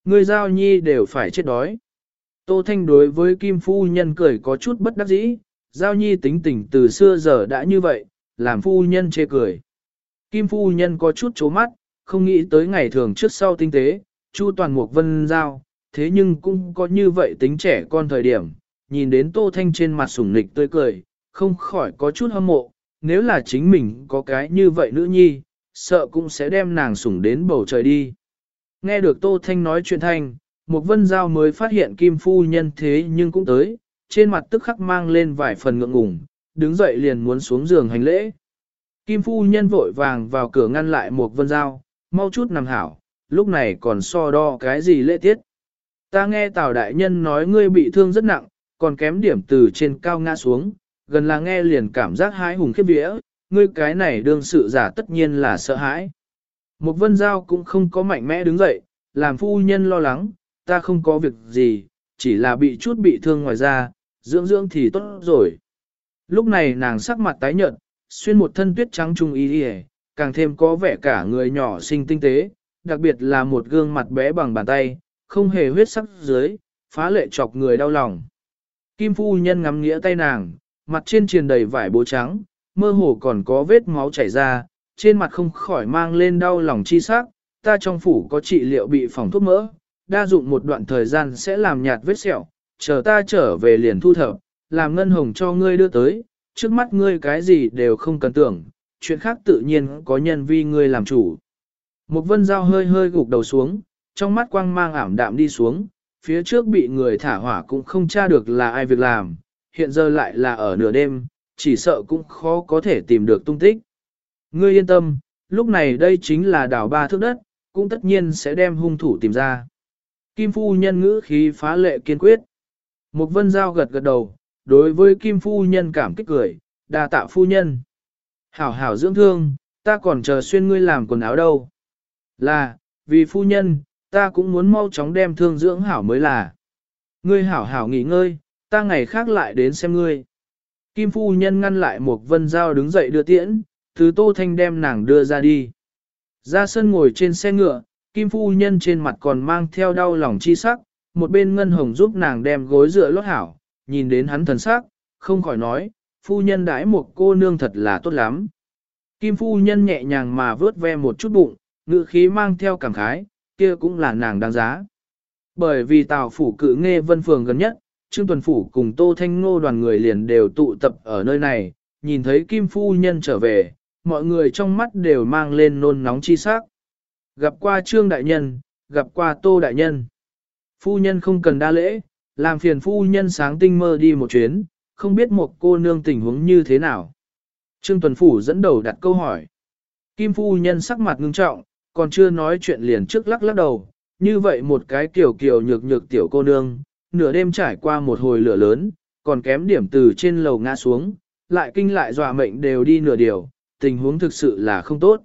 Người giao nhi đều phải chết đói. Tô Thanh đối với Kim Phu Nhân cười có chút bất đắc dĩ, giao nhi tính tình từ xưa giờ đã như vậy, làm Phu Nhân chê cười. Kim Phu Nhân có chút chố mắt, không nghĩ tới ngày thường trước sau tinh tế, Chu toàn mục vân giao, thế nhưng cũng có như vậy tính trẻ con thời điểm, nhìn đến Tô Thanh trên mặt sủng nịch tươi cười, không khỏi có chút hâm mộ, nếu là chính mình có cái như vậy nữ nhi, sợ cũng sẽ đem nàng sủng đến bầu trời đi. Nghe được Tô Thanh nói chuyện thanh, Mục vân giao mới phát hiện Kim Phu Nhân thế nhưng cũng tới, trên mặt tức khắc mang lên vài phần ngượng ngùng, đứng dậy liền muốn xuống giường hành lễ. Kim Phu Nhân vội vàng vào cửa ngăn lại Mục vân giao, mau chút nằm hảo, lúc này còn so đo cái gì lễ tiết. Ta nghe Tào Đại Nhân nói ngươi bị thương rất nặng, còn kém điểm từ trên cao ngã xuống, gần là nghe liền cảm giác hái hùng khiếp vía, ngươi cái này đương sự giả tất nhiên là sợ hãi. Một vân giao cũng không có mạnh mẽ đứng dậy, làm phu nhân lo lắng, ta không có việc gì, chỉ là bị chút bị thương ngoài ra, dưỡng dưỡng thì tốt rồi. Lúc này nàng sắc mặt tái nhợt, xuyên một thân tuyết trắng trung y đi càng thêm có vẻ cả người nhỏ xinh tinh tế, đặc biệt là một gương mặt bé bằng bàn tay, không hề huyết sắc dưới, phá lệ chọc người đau lòng. Kim phu nhân ngắm nghĩa tay nàng, mặt trên triền đầy vải bố trắng, mơ hồ còn có vết máu chảy ra, trên mặt không khỏi mang lên đau lòng chi sắc, ta trong phủ có trị liệu bị phòng thuốc mỡ, đa dụng một đoạn thời gian sẽ làm nhạt vết sẹo, chờ ta trở về liền thu thập, làm ngân hồng cho ngươi đưa tới, trước mắt ngươi cái gì đều không cần tưởng, chuyện khác tự nhiên có nhân vi ngươi làm chủ. Một vân dao hơi hơi gục đầu xuống, trong mắt quang mang ảm đạm đi xuống, phía trước bị người thả hỏa cũng không tra được là ai việc làm, hiện giờ lại là ở nửa đêm, chỉ sợ cũng khó có thể tìm được tung tích. Ngươi yên tâm, lúc này đây chính là đảo ba thước đất, cũng tất nhiên sẽ đem hung thủ tìm ra. Kim phu nhân ngữ khí phá lệ kiên quyết. Một vân giao gật gật đầu, đối với Kim phu nhân cảm kích cười, đa tạ phu nhân. Hảo hảo dưỡng thương, ta còn chờ xuyên ngươi làm quần áo đâu. Là, vì phu nhân, ta cũng muốn mau chóng đem thương dưỡng hảo mới là. Ngươi hảo hảo nghỉ ngơi, ta ngày khác lại đến xem ngươi. Kim phu nhân ngăn lại một vân dao đứng dậy đưa tiễn, thứ tô thanh đem nàng đưa ra đi. Ra sân ngồi trên xe ngựa, Kim phu nhân trên mặt còn mang theo đau lòng chi sắc, một bên ngân hồng giúp nàng đem gối dựa lót hảo, nhìn đến hắn thần sắc, không khỏi nói, phu nhân đãi một cô nương thật là tốt lắm. Kim phu nhân nhẹ nhàng mà vớt ve một chút bụng, ngự khí mang theo cảm khái, kia cũng là nàng đáng giá. Bởi vì tào phủ cự nghe vân phường gần nhất, Trương Tuần Phủ cùng Tô Thanh Ngô đoàn người liền đều tụ tập ở nơi này, nhìn thấy Kim Phu Nhân trở về, mọi người trong mắt đều mang lên nôn nóng chi sắc. Gặp qua Trương Đại Nhân, gặp qua Tô Đại Nhân. Phu Nhân không cần đa lễ, làm phiền Phu Nhân sáng tinh mơ đi một chuyến, không biết một cô nương tình huống như thế nào. Trương Tuần Phủ dẫn đầu đặt câu hỏi. Kim Phu Nhân sắc mặt ngưng trọng, còn chưa nói chuyện liền trước lắc lắc đầu, như vậy một cái kiểu kiểu nhược nhược tiểu cô nương, nửa đêm trải qua một hồi lửa lớn, còn kém điểm từ trên lầu ngã xuống, lại kinh lại dọa mệnh đều đi nửa điều, tình huống thực sự là không tốt.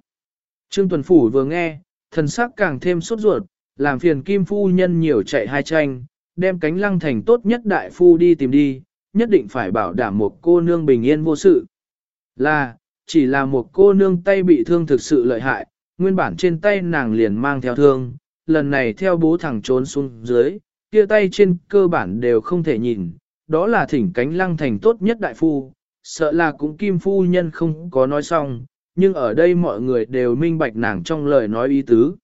Trương Tuần Phủ vừa nghe, thần sắc càng thêm sốt ruột, làm phiền Kim Phu Nhân nhiều chạy hai tranh, đem cánh lăng thành tốt nhất đại phu đi tìm đi, nhất định phải bảo đảm một cô nương bình yên vô sự. Là, chỉ là một cô nương tay bị thương thực sự lợi hại, nguyên bản trên tay nàng liền mang theo thương, lần này theo bố thẳng trốn xuống dưới, kia tay trên cơ bản đều không thể nhìn, đó là thỉnh cánh lăng thành tốt nhất đại phu, sợ là cũng kim phu nhân không có nói xong, nhưng ở đây mọi người đều minh bạch nàng trong lời nói ý tứ.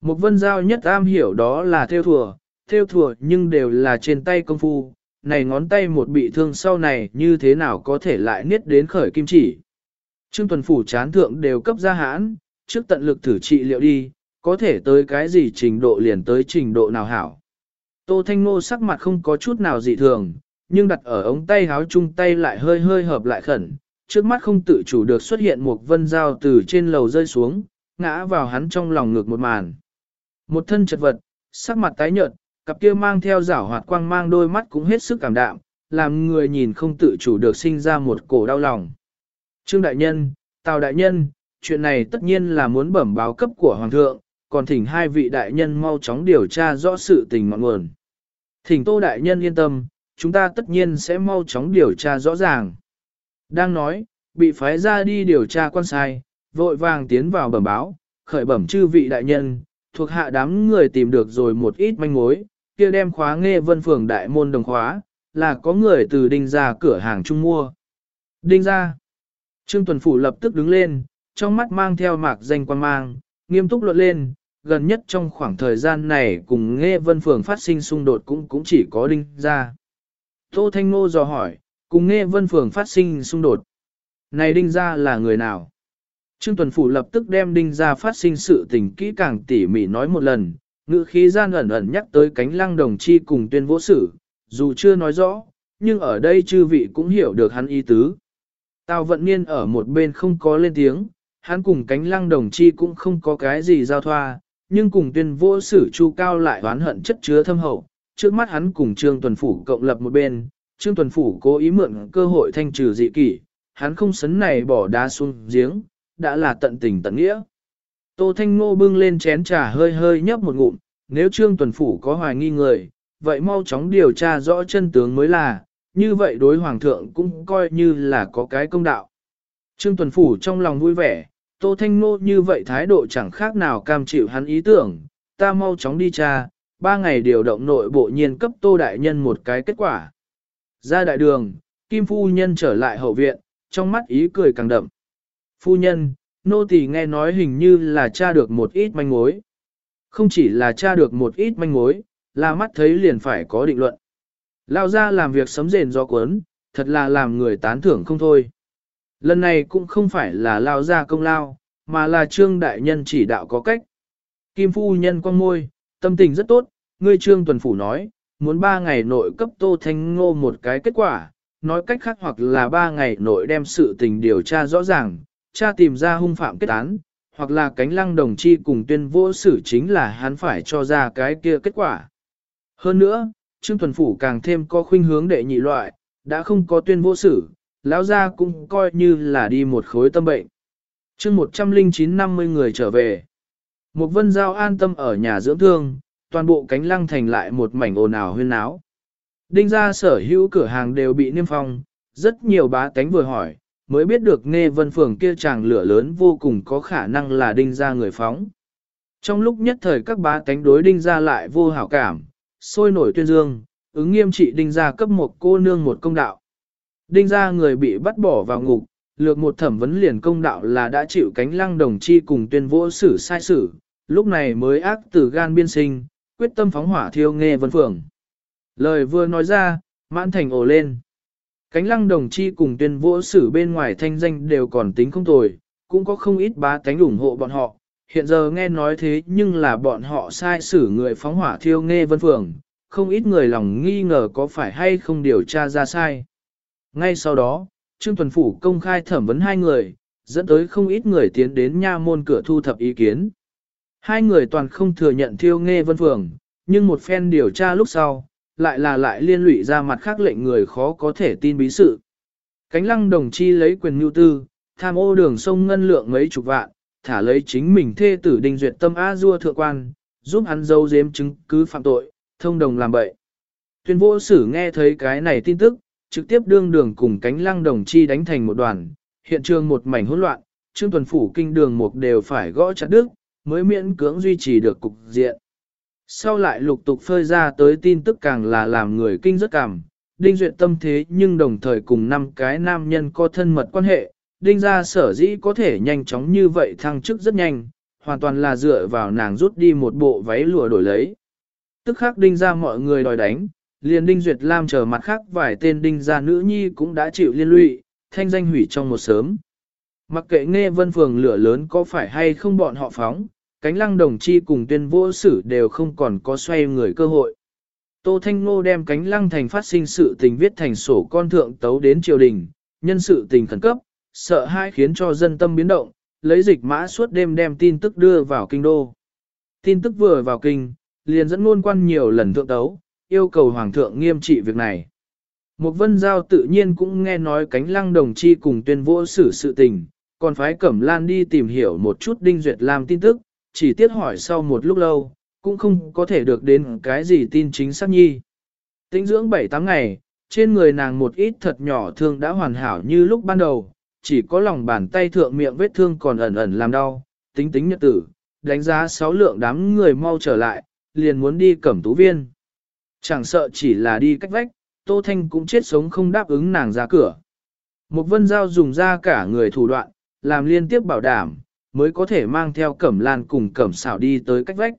Một vân giao nhất am hiểu đó là theo thùa, theo thùa nhưng đều là trên tay công phu, này ngón tay một bị thương sau này như thế nào có thể lại niết đến khởi kim chỉ. Trương tuần phủ chán thượng đều cấp ra hãn, trước tận lực thử trị liệu đi, có thể tới cái gì trình độ liền tới trình độ nào hảo. Tô Thanh Ngô sắc mặt không có chút nào dị thường, nhưng đặt ở ống tay háo chung tay lại hơi hơi hợp lại khẩn, trước mắt không tự chủ được xuất hiện một vân dao từ trên lầu rơi xuống, ngã vào hắn trong lòng ngược một màn. Một thân chật vật, sắc mặt tái nhợt, cặp kia mang theo rảo hoạt quang mang đôi mắt cũng hết sức cảm đạm, làm người nhìn không tự chủ được sinh ra một cổ đau lòng. Trương Đại Nhân, Tào Đại Nhân, chuyện này tất nhiên là muốn bẩm báo cấp của Hoàng thượng, còn thỉnh hai vị đại nhân mau chóng điều tra rõ sự tình ngọn nguồn. Thỉnh Tô Đại Nhân yên tâm, chúng ta tất nhiên sẽ mau chóng điều tra rõ ràng. Đang nói, bị phái ra đi điều tra quan sai, vội vàng tiến vào bẩm báo, khởi bẩm chư vị đại nhân, thuộc hạ đám người tìm được rồi một ít manh mối, kia đem khóa nghe vân phường đại môn đồng khóa, là có người từ đinh ra cửa hàng chung mua. Đinh ra. Trương Tuần Phủ lập tức đứng lên, trong mắt mang theo mạc danh quan mang, nghiêm túc luận lên, gần nhất trong khoảng thời gian này cùng nghe vân phường phát sinh xung đột cũng cũng chỉ có đinh ra. Tô Thanh Ngô dò hỏi, cùng nghe vân phường phát sinh xung đột. Này đinh ra là người nào? Trương Tuần Phủ lập tức đem đinh ra phát sinh sự tình kỹ càng tỉ mỉ nói một lần, ngữ khí gian ẩn ẩn nhắc tới cánh lăng đồng chi cùng tuyên vô sử, dù chưa nói rõ, nhưng ở đây chư vị cũng hiểu được hắn ý tứ. Tào vận niên ở một bên không có lên tiếng, hắn cùng cánh lăng đồng chi cũng không có cái gì giao thoa, nhưng cùng tuyên vô sử chu cao lại oán hận chất chứa thâm hậu. Trước mắt hắn cùng Trương Tuần Phủ cộng lập một bên, Trương Tuần Phủ cố ý mượn cơ hội thanh trừ dị kỷ, hắn không sấn này bỏ đá xuống giếng, đã là tận tình tận nghĩa. Tô Thanh Ngô bưng lên chén trà hơi hơi nhấp một ngụm, nếu Trương Tuần Phủ có hoài nghi người, vậy mau chóng điều tra rõ chân tướng mới là, như vậy đối Hoàng thượng cũng coi như là có cái công đạo. Trương Tuần Phủ trong lòng vui vẻ, Tô Thanh Nô như vậy thái độ chẳng khác nào cam chịu hắn ý tưởng, ta mau chóng đi tra, ba ngày điều động nội bộ nhiên cấp Tô Đại Nhân một cái kết quả. Ra đại đường, Kim Phu Nhân trở lại hậu viện, trong mắt ý cười càng đậm. Phu Nhân, nô tỳ nghe nói hình như là tra được một ít manh mối. Không chỉ là tra được một ít manh mối, là mắt thấy liền phải có định luận. Lao ra làm việc sấm rền do cuốn, thật là làm người tán thưởng không thôi. Lần này cũng không phải là lao ra công lao, mà là trương đại nhân chỉ đạo có cách. Kim phu nhân con môi, tâm tình rất tốt, ngươi trương tuần phủ nói, muốn ba ngày nội cấp tô thanh ngô một cái kết quả, nói cách khác hoặc là ba ngày nội đem sự tình điều tra rõ ràng, cha tìm ra hung phạm kết án, hoặc là cánh lăng đồng chi cùng tuyên vô xử chính là hắn phải cho ra cái kia kết quả. Hơn nữa, Trương Tuần Phủ càng thêm có khuynh hướng đệ nhị loại, đã không có tuyên vô xử, lão gia cũng coi như là đi một khối tâm bệnh. Trương 109-50 người trở về. Một vân giao an tâm ở nhà dưỡng thương, toàn bộ cánh lăng thành lại một mảnh ồn ào huyên náo. Đinh ra sở hữu cửa hàng đều bị niêm phong, rất nhiều bá tánh vừa hỏi, mới biết được nghe vân phường kia chàng lửa lớn vô cùng có khả năng là đinh ra người phóng. Trong lúc nhất thời các bá tánh đối đinh ra lại vô hảo cảm, sôi nổi tuyên dương, ứng nghiêm trị đinh ra cấp một cô nương một công đạo. Đinh ra người bị bắt bỏ vào ngục, lược một thẩm vấn liền công đạo là đã chịu cánh lăng đồng chi cùng tuyên vô xử sai xử, lúc này mới ác từ gan biên sinh, quyết tâm phóng hỏa thiêu nghe vân phường. Lời vừa nói ra, mãn thành ồ lên. Cánh lăng đồng chi cùng tuyên vô Sử bên ngoài thanh danh đều còn tính không tồi, cũng có không ít bá tánh ủng hộ bọn họ. Hiện giờ nghe nói thế nhưng là bọn họ sai xử người phóng hỏa thiêu nghe vân phường, không ít người lòng nghi ngờ có phải hay không điều tra ra sai. Ngay sau đó, Trương Tuần Phủ công khai thẩm vấn hai người, dẫn tới không ít người tiến đến nha môn cửa thu thập ý kiến. Hai người toàn không thừa nhận thiêu nghe vân phường, nhưng một phen điều tra lúc sau, lại là lại liên lụy ra mặt khác lệnh người khó có thể tin bí sự. Cánh lăng đồng chi lấy quyền nhu tư, tham ô đường sông ngân lượng mấy chục vạn, thả lấy chính mình thê tử đình duyệt tâm A dua thượng quan, giúp hắn dâu dếm chứng cứ phạm tội, thông đồng làm bậy. Tuyên vô sử nghe thấy cái này tin tức, trực tiếp đương đường cùng cánh lăng đồng chi đánh thành một đoàn, hiện trường một mảnh hỗn loạn, trương tuần phủ kinh đường một đều phải gõ chặt đứt, mới miễn cưỡng duy trì được cục diện. Sau lại lục tục phơi ra tới tin tức càng là làm người kinh rất cảm, đinh duyệt tâm thế nhưng đồng thời cùng năm cái nam nhân có thân mật quan hệ, đinh ra sở dĩ có thể nhanh chóng như vậy thăng chức rất nhanh, hoàn toàn là dựa vào nàng rút đi một bộ váy lụa đổi lấy. Tức khắc đinh ra mọi người đòi đánh, liền đinh duyệt lam chờ mặt khác vài tên đinh gia nữ nhi cũng đã chịu liên lụy, thanh danh hủy trong một sớm. Mặc kệ nghe vân phường lửa lớn có phải hay không bọn họ phóng, cánh lăng đồng chi cùng tuyên vô sử đều không còn có xoay người cơ hội. Tô Thanh Ngô đem cánh lăng thành phát sinh sự tình viết thành sổ con thượng tấu đến triều đình, nhân sự tình khẩn cấp, sợ hai khiến cho dân tâm biến động, lấy dịch mã suốt đêm đem tin tức đưa vào kinh đô. Tin tức vừa vào kinh, liền dẫn ngôn quan nhiều lần thượng tấu, yêu cầu hoàng thượng nghiêm trị việc này. Một vân giao tự nhiên cũng nghe nói cánh lăng đồng chi cùng tuyên vô xử sự tình, còn phái Cẩm Lan đi tìm hiểu một chút Đinh Duyệt làm tin tức, chỉ tiết hỏi sau một lúc lâu, cũng không có thể được đến cái gì tin chính xác nhi. Tĩnh dưỡng 7-8 ngày, trên người nàng một ít thật nhỏ thương đã hoàn hảo như lúc ban đầu, chỉ có lòng bàn tay thượng miệng vết thương còn ẩn ẩn làm đau, tính tính nhật tử, đánh giá sáu lượng đám người mau trở lại, liền muốn đi cẩm tú viên. Chẳng sợ chỉ là đi cách vách, Tô Thanh cũng chết sống không đáp ứng nàng ra cửa. Một vân giao dùng ra cả người thủ đoạn, làm liên tiếp bảo đảm, mới có thể mang theo cẩm lan cùng cẩm xảo đi tới cách vách.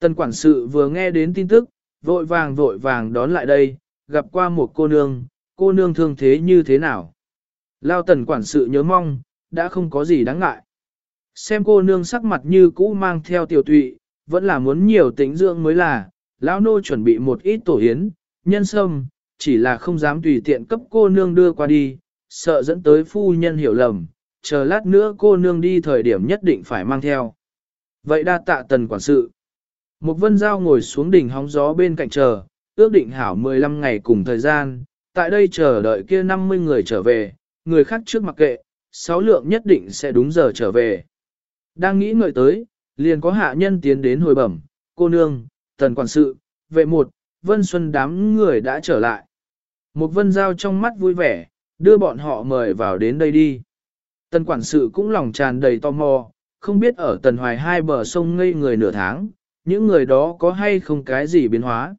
Tần quản sự vừa nghe đến tin tức, vội vàng vội vàng đón lại đây, gặp qua một cô nương, cô nương thương thế như thế nào. Lao tần quản sự nhớ mong, đã không có gì đáng ngại. Xem cô nương sắc mặt như cũ mang theo tiểu tụy, vẫn là muốn nhiều tính dưỡng mới là, lão nô chuẩn bị một ít tổ yến, nhân sâm, chỉ là không dám tùy tiện cấp cô nương đưa qua đi, sợ dẫn tới phu nhân hiểu lầm, chờ lát nữa cô nương đi thời điểm nhất định phải mang theo. Vậy đa tạ tần quản sự. Một vân giao ngồi xuống đỉnh hóng gió bên cạnh chờ, ước định hảo 15 ngày cùng thời gian, tại đây chờ đợi kia 50 người trở về, người khác trước mặc kệ, sáu lượng nhất định sẽ đúng giờ trở về. Đang nghĩ ngợi tới, liền có hạ nhân tiến đến hồi bẩm, cô nương, tần quản sự, vệ một, vân xuân đám người đã trở lại. Một vân giao trong mắt vui vẻ, đưa bọn họ mời vào đến đây đi. Tần quản sự cũng lòng tràn đầy tò mò, không biết ở tần hoài hai bờ sông ngây người nửa tháng, những người đó có hay không cái gì biến hóa.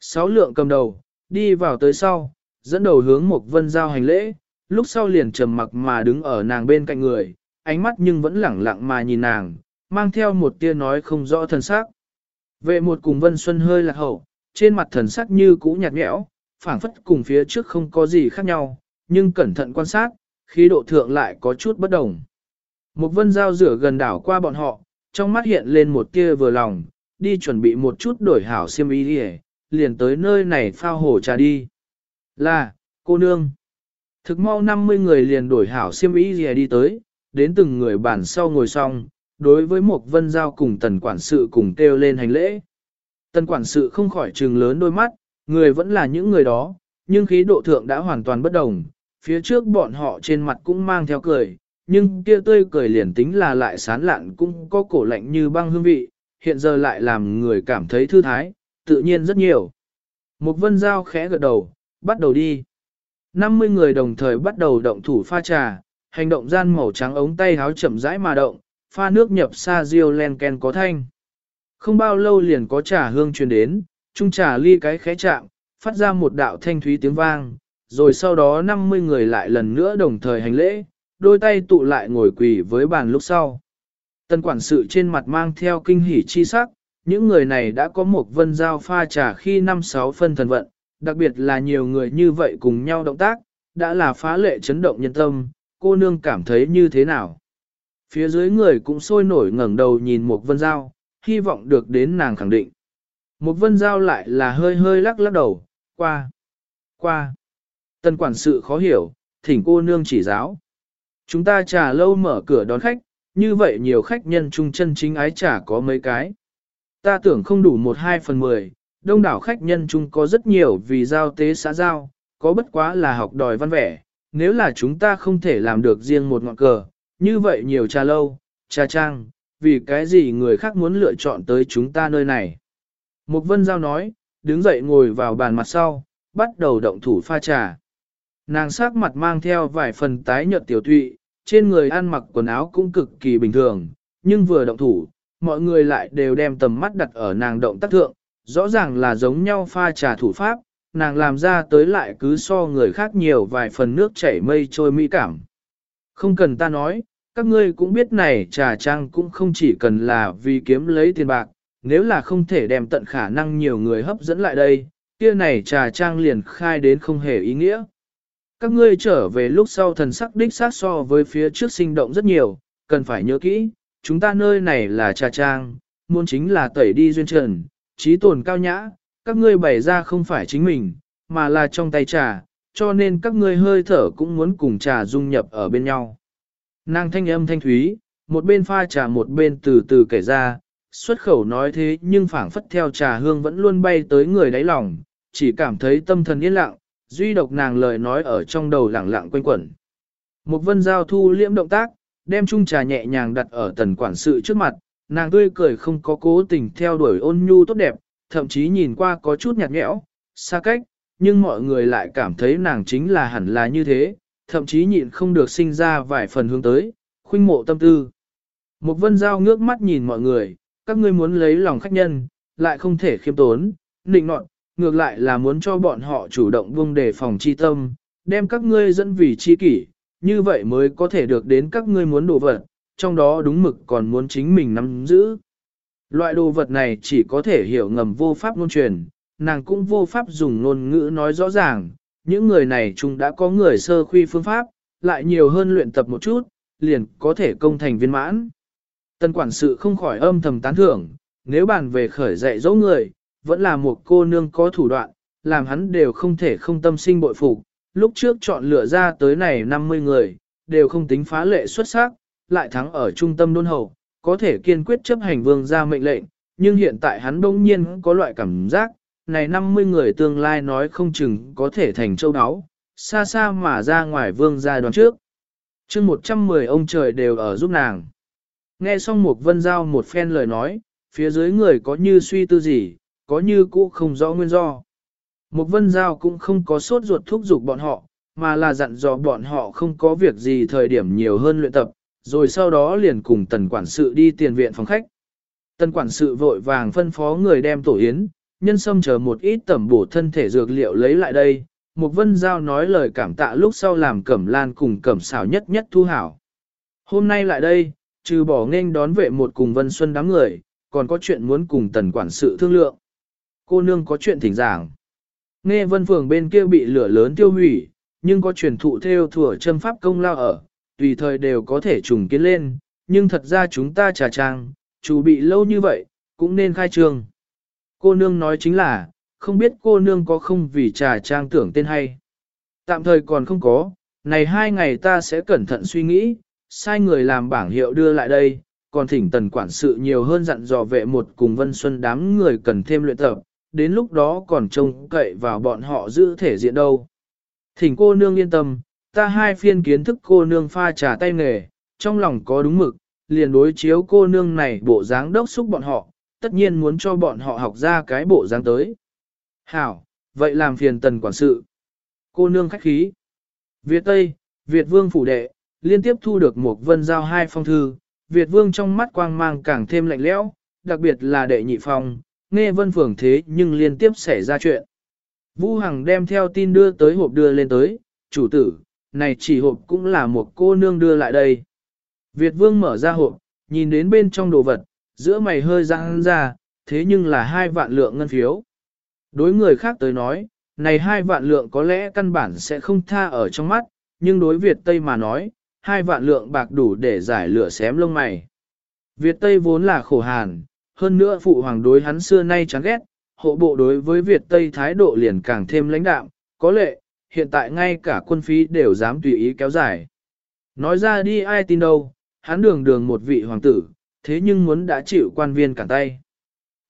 Sáu lượng cầm đầu, đi vào tới sau, dẫn đầu hướng một vân giao hành lễ, lúc sau liền trầm mặc mà đứng ở nàng bên cạnh người, ánh mắt nhưng vẫn lẳng lặng mà nhìn nàng, mang theo một tia nói không rõ thần sắc. Vệ một cùng Vân Xuân hơi lạc hậu, trên mặt thần sắc như cũ nhạt nhẽo, phảng phất cùng phía trước không có gì khác nhau, nhưng cẩn thận quan sát, khí độ thượng lại có chút bất đồng. Một vân giao rửa gần đảo qua bọn họ, trong mắt hiện lên một tia vừa lòng, đi chuẩn bị một chút đổi hảo xiêm y đi liền tới nơi này phao hồ trà đi. Là, cô nương. Thực mau 50 người liền đổi hảo xiêm y gì đi tới, đến từng người bản sau ngồi xong, đối với một vân giao cùng tần quản sự cùng kêu lên hành lễ. Tần quản sự không khỏi trừng lớn đôi mắt, người vẫn là những người đó, nhưng khí độ thượng đã hoàn toàn bất đồng, phía trước bọn họ trên mặt cũng mang theo cười, nhưng kia tươi cười liền tính là lại sán lạn cũng có cổ lạnh như băng hương vị, hiện giờ lại làm người cảm thấy thư thái, tự nhiên rất nhiều. Một vân dao khẽ gật đầu, bắt đầu đi. 50 người đồng thời bắt đầu động thủ pha trà, hành động gian màu trắng ống tay háo chậm rãi mà động, pha nước nhập sa diêu len ken có thanh. Không bao lâu liền có trà hương truyền đến, trung trà ly cái khẽ chạm, phát ra một đạo thanh thúy tiếng vang, rồi sau đó 50 người lại lần nữa đồng thời hành lễ, đôi tay tụ lại ngồi quỳ với bàn lúc sau. Tân quản sự trên mặt mang theo kinh hỉ chi sắc, những người này đã có một vân giao pha trà khi năm sáu phân thần vận, đặc biệt là nhiều người như vậy cùng nhau động tác, đã là phá lệ chấn động nhân tâm, cô nương cảm thấy như thế nào. Phía dưới người cũng sôi nổi ngẩng đầu nhìn một vân giao, hy vọng được đến nàng khẳng định. Một vân giao lại là hơi hơi lắc lắc đầu, qua, qua. Tân quản sự khó hiểu, thỉnh cô nương chỉ giáo. Chúng ta trà lâu mở cửa đón khách, như vậy nhiều khách nhân trung chân chính ái trà có mấy cái. Ta tưởng không đủ một hai phần mười, đông đảo khách nhân trung có rất nhiều vì giao tế xã giao, có bất quá là học đòi văn vẻ, nếu là chúng ta không thể làm được riêng một ngọn cờ, như vậy nhiều trà lâu, trà trang, vì cái gì người khác muốn lựa chọn tới chúng ta nơi này. Mục Vân Giao nói, đứng dậy ngồi vào bàn mặt sau, bắt đầu động thủ pha trà. Nàng sắc mặt mang theo vài phần tái nhợt tiểu thụy, trên người ăn mặc quần áo cũng cực kỳ bình thường, nhưng vừa động thủ, mọi người lại đều đem tầm mắt đặt ở nàng động tác thượng, rõ ràng là giống nhau pha trà thủ pháp, nàng làm ra tới lại cứ so người khác nhiều vài phần nước chảy mây trôi mỹ cảm. Không cần ta nói, các ngươi cũng biết này trà trang cũng không chỉ cần là vì kiếm lấy tiền bạc, nếu là không thể đem tận khả năng nhiều người hấp dẫn lại đây, kia này trà trang liền khai đến không hề ý nghĩa. Các ngươi trở về lúc sau thần sắc đích sát so với phía trước sinh động rất nhiều, cần phải nhớ kỹ, chúng ta nơi này là trà trang, muốn chính là tẩy đi duyên trần, trí tồn cao nhã, các ngươi bày ra không phải chính mình, mà là trong tay trà, cho nên các ngươi hơi thở cũng muốn cùng trà dung nhập ở bên nhau. Nàng thanh âm thanh thúy, một bên pha trà một bên từ từ kể ra, xuất khẩu nói thế nhưng phảng phất theo trà hương vẫn luôn bay tới người đáy lòng, chỉ cảm thấy tâm thần yên lặng, duy độc nàng lời nói ở trong đầu lẳng lặng quanh quẩn. Một vân giao thu liễm động tác, đem chung trà nhẹ nhàng đặt ở tần quản sự trước mặt, nàng tươi cười không có cố tình theo đuổi ôn nhu tốt đẹp, thậm chí nhìn qua có chút nhạt nhẽo, xa cách, nhưng mọi người lại cảm thấy nàng chính là hẳn là như thế, thậm chí nhịn không được sinh ra vài phần hướng tới, khuynh mộ tâm tư. Một vân giao ngước mắt nhìn mọi người, các ngươi muốn lấy lòng khách nhân, lại không thể khiêm tốn, định nọt, ngược lại là muốn cho bọn họ chủ động buông đề phòng chi tâm, đem các ngươi dẫn vì chi kỷ, như vậy mới có thể được đến các ngươi muốn đồ vật, trong đó đúng mực còn muốn chính mình nắm giữ. Loại đồ vật này chỉ có thể hiểu ngầm vô pháp ngôn truyền, nàng cũng vô pháp dùng ngôn ngữ nói rõ ràng, những người này chúng đã có người sơ khuy phương pháp, lại nhiều hơn luyện tập một chút, liền có thể công thành viên mãn. Tân quản sự không khỏi âm thầm tán thưởng, nếu bàn về khởi dạy dỗ người, vẫn là một cô nương có thủ đoạn, làm hắn đều không thể không tâm sinh bội phục. Lúc trước chọn lựa ra tới này 50 người, đều không tính phá lệ xuất sắc, lại thắng ở trung tâm đôn hậu, có thể kiên quyết chấp hành vương ra mệnh lệnh, nhưng hiện tại hắn đông nhiên có loại cảm giác, này 50 người tương lai nói không chừng có thể thành châu áo, xa xa mà ra ngoài vương ra đoán trước. chương 110 ông trời đều ở giúp nàng. Nghe xong một vân giao một phen lời nói, phía dưới người có như suy tư gì, có như cũ không rõ nguyên do. Một vân giao cũng không có sốt ruột thúc giục bọn họ, mà là dặn dò bọn họ không có việc gì thời điểm nhiều hơn luyện tập, rồi sau đó liền cùng tần quản sự đi tiền viện phòng khách. Tần quản sự vội vàng phân phó người đem tổ yến, nhân sâm chờ một ít tẩm bổ thân thể dược liệu lấy lại đây. Một vân giao nói lời cảm tạ lúc sau làm cẩm lan cùng cẩm xảo nhất nhất thu hảo. Hôm nay lại đây, trừ bỏ nghênh đón vệ một cùng vân xuân đám người, còn có chuyện muốn cùng tần quản sự thương lượng. Cô nương có chuyện thỉnh giảng. Nghe vân phường bên kia bị lửa lớn tiêu hủy, nhưng có truyền thụ theo thừa châm pháp công lao ở, tùy thời đều có thể trùng kiến lên, nhưng thật ra chúng ta trà trang, chủ bị lâu như vậy, cũng nên khai trương. Cô nương nói chính là, không biết cô nương có không vì trà trang tưởng tên hay. Tạm thời còn không có, này hai ngày ta sẽ cẩn thận suy nghĩ, sai người làm bảng hiệu đưa lại đây, còn thỉnh tần quản sự nhiều hơn dặn dò vệ một cùng Vân Xuân đám người cần thêm luyện tập, đến lúc đó còn trông cậy vào bọn họ giữ thể diện đâu. Thỉnh cô nương yên tâm, ta hai phiên kiến thức cô nương pha trà tay nghề, trong lòng có đúng mực, liền đối chiếu cô nương này bộ dáng đốc xúc bọn họ, tất nhiên muốn cho bọn họ học ra cái bộ dáng tới. Hảo, vậy làm phiền tần quản sự. Cô nương khách khí. Việt Tây, Việt Vương phủ đệ, liên tiếp thu được một vân giao hai phong thư, Việt Vương trong mắt quang mang càng thêm lạnh lẽo, đặc biệt là đệ nhị phong, nghe vân phường thế nhưng liên tiếp xảy ra chuyện. Vũ Hằng đem theo tin đưa tới hộp đưa lên tới, chủ tử, này chỉ hộp cũng là một cô nương đưa lại đây. Việt Vương mở ra hộp, nhìn đến bên trong đồ vật, giữa mày hơi răng ra, thế nhưng là hai vạn lượng ngân phiếu. Đối người khác tới nói, này hai vạn lượng có lẽ căn bản sẽ không tha ở trong mắt, nhưng đối Việt Tây mà nói, hai vạn lượng bạc đủ để giải lửa xém lông mày. Việt Tây vốn là khổ hàn, hơn nữa phụ hoàng đối hắn xưa nay chán ghét, hộ bộ đối với Việt Tây thái độ liền càng thêm lãnh đạm, có lệ, hiện tại ngay cả quân phí đều dám tùy ý kéo dài. Nói ra đi ai tin đâu, hắn đường đường một vị hoàng tử, thế nhưng muốn đã chịu quan viên cản tay.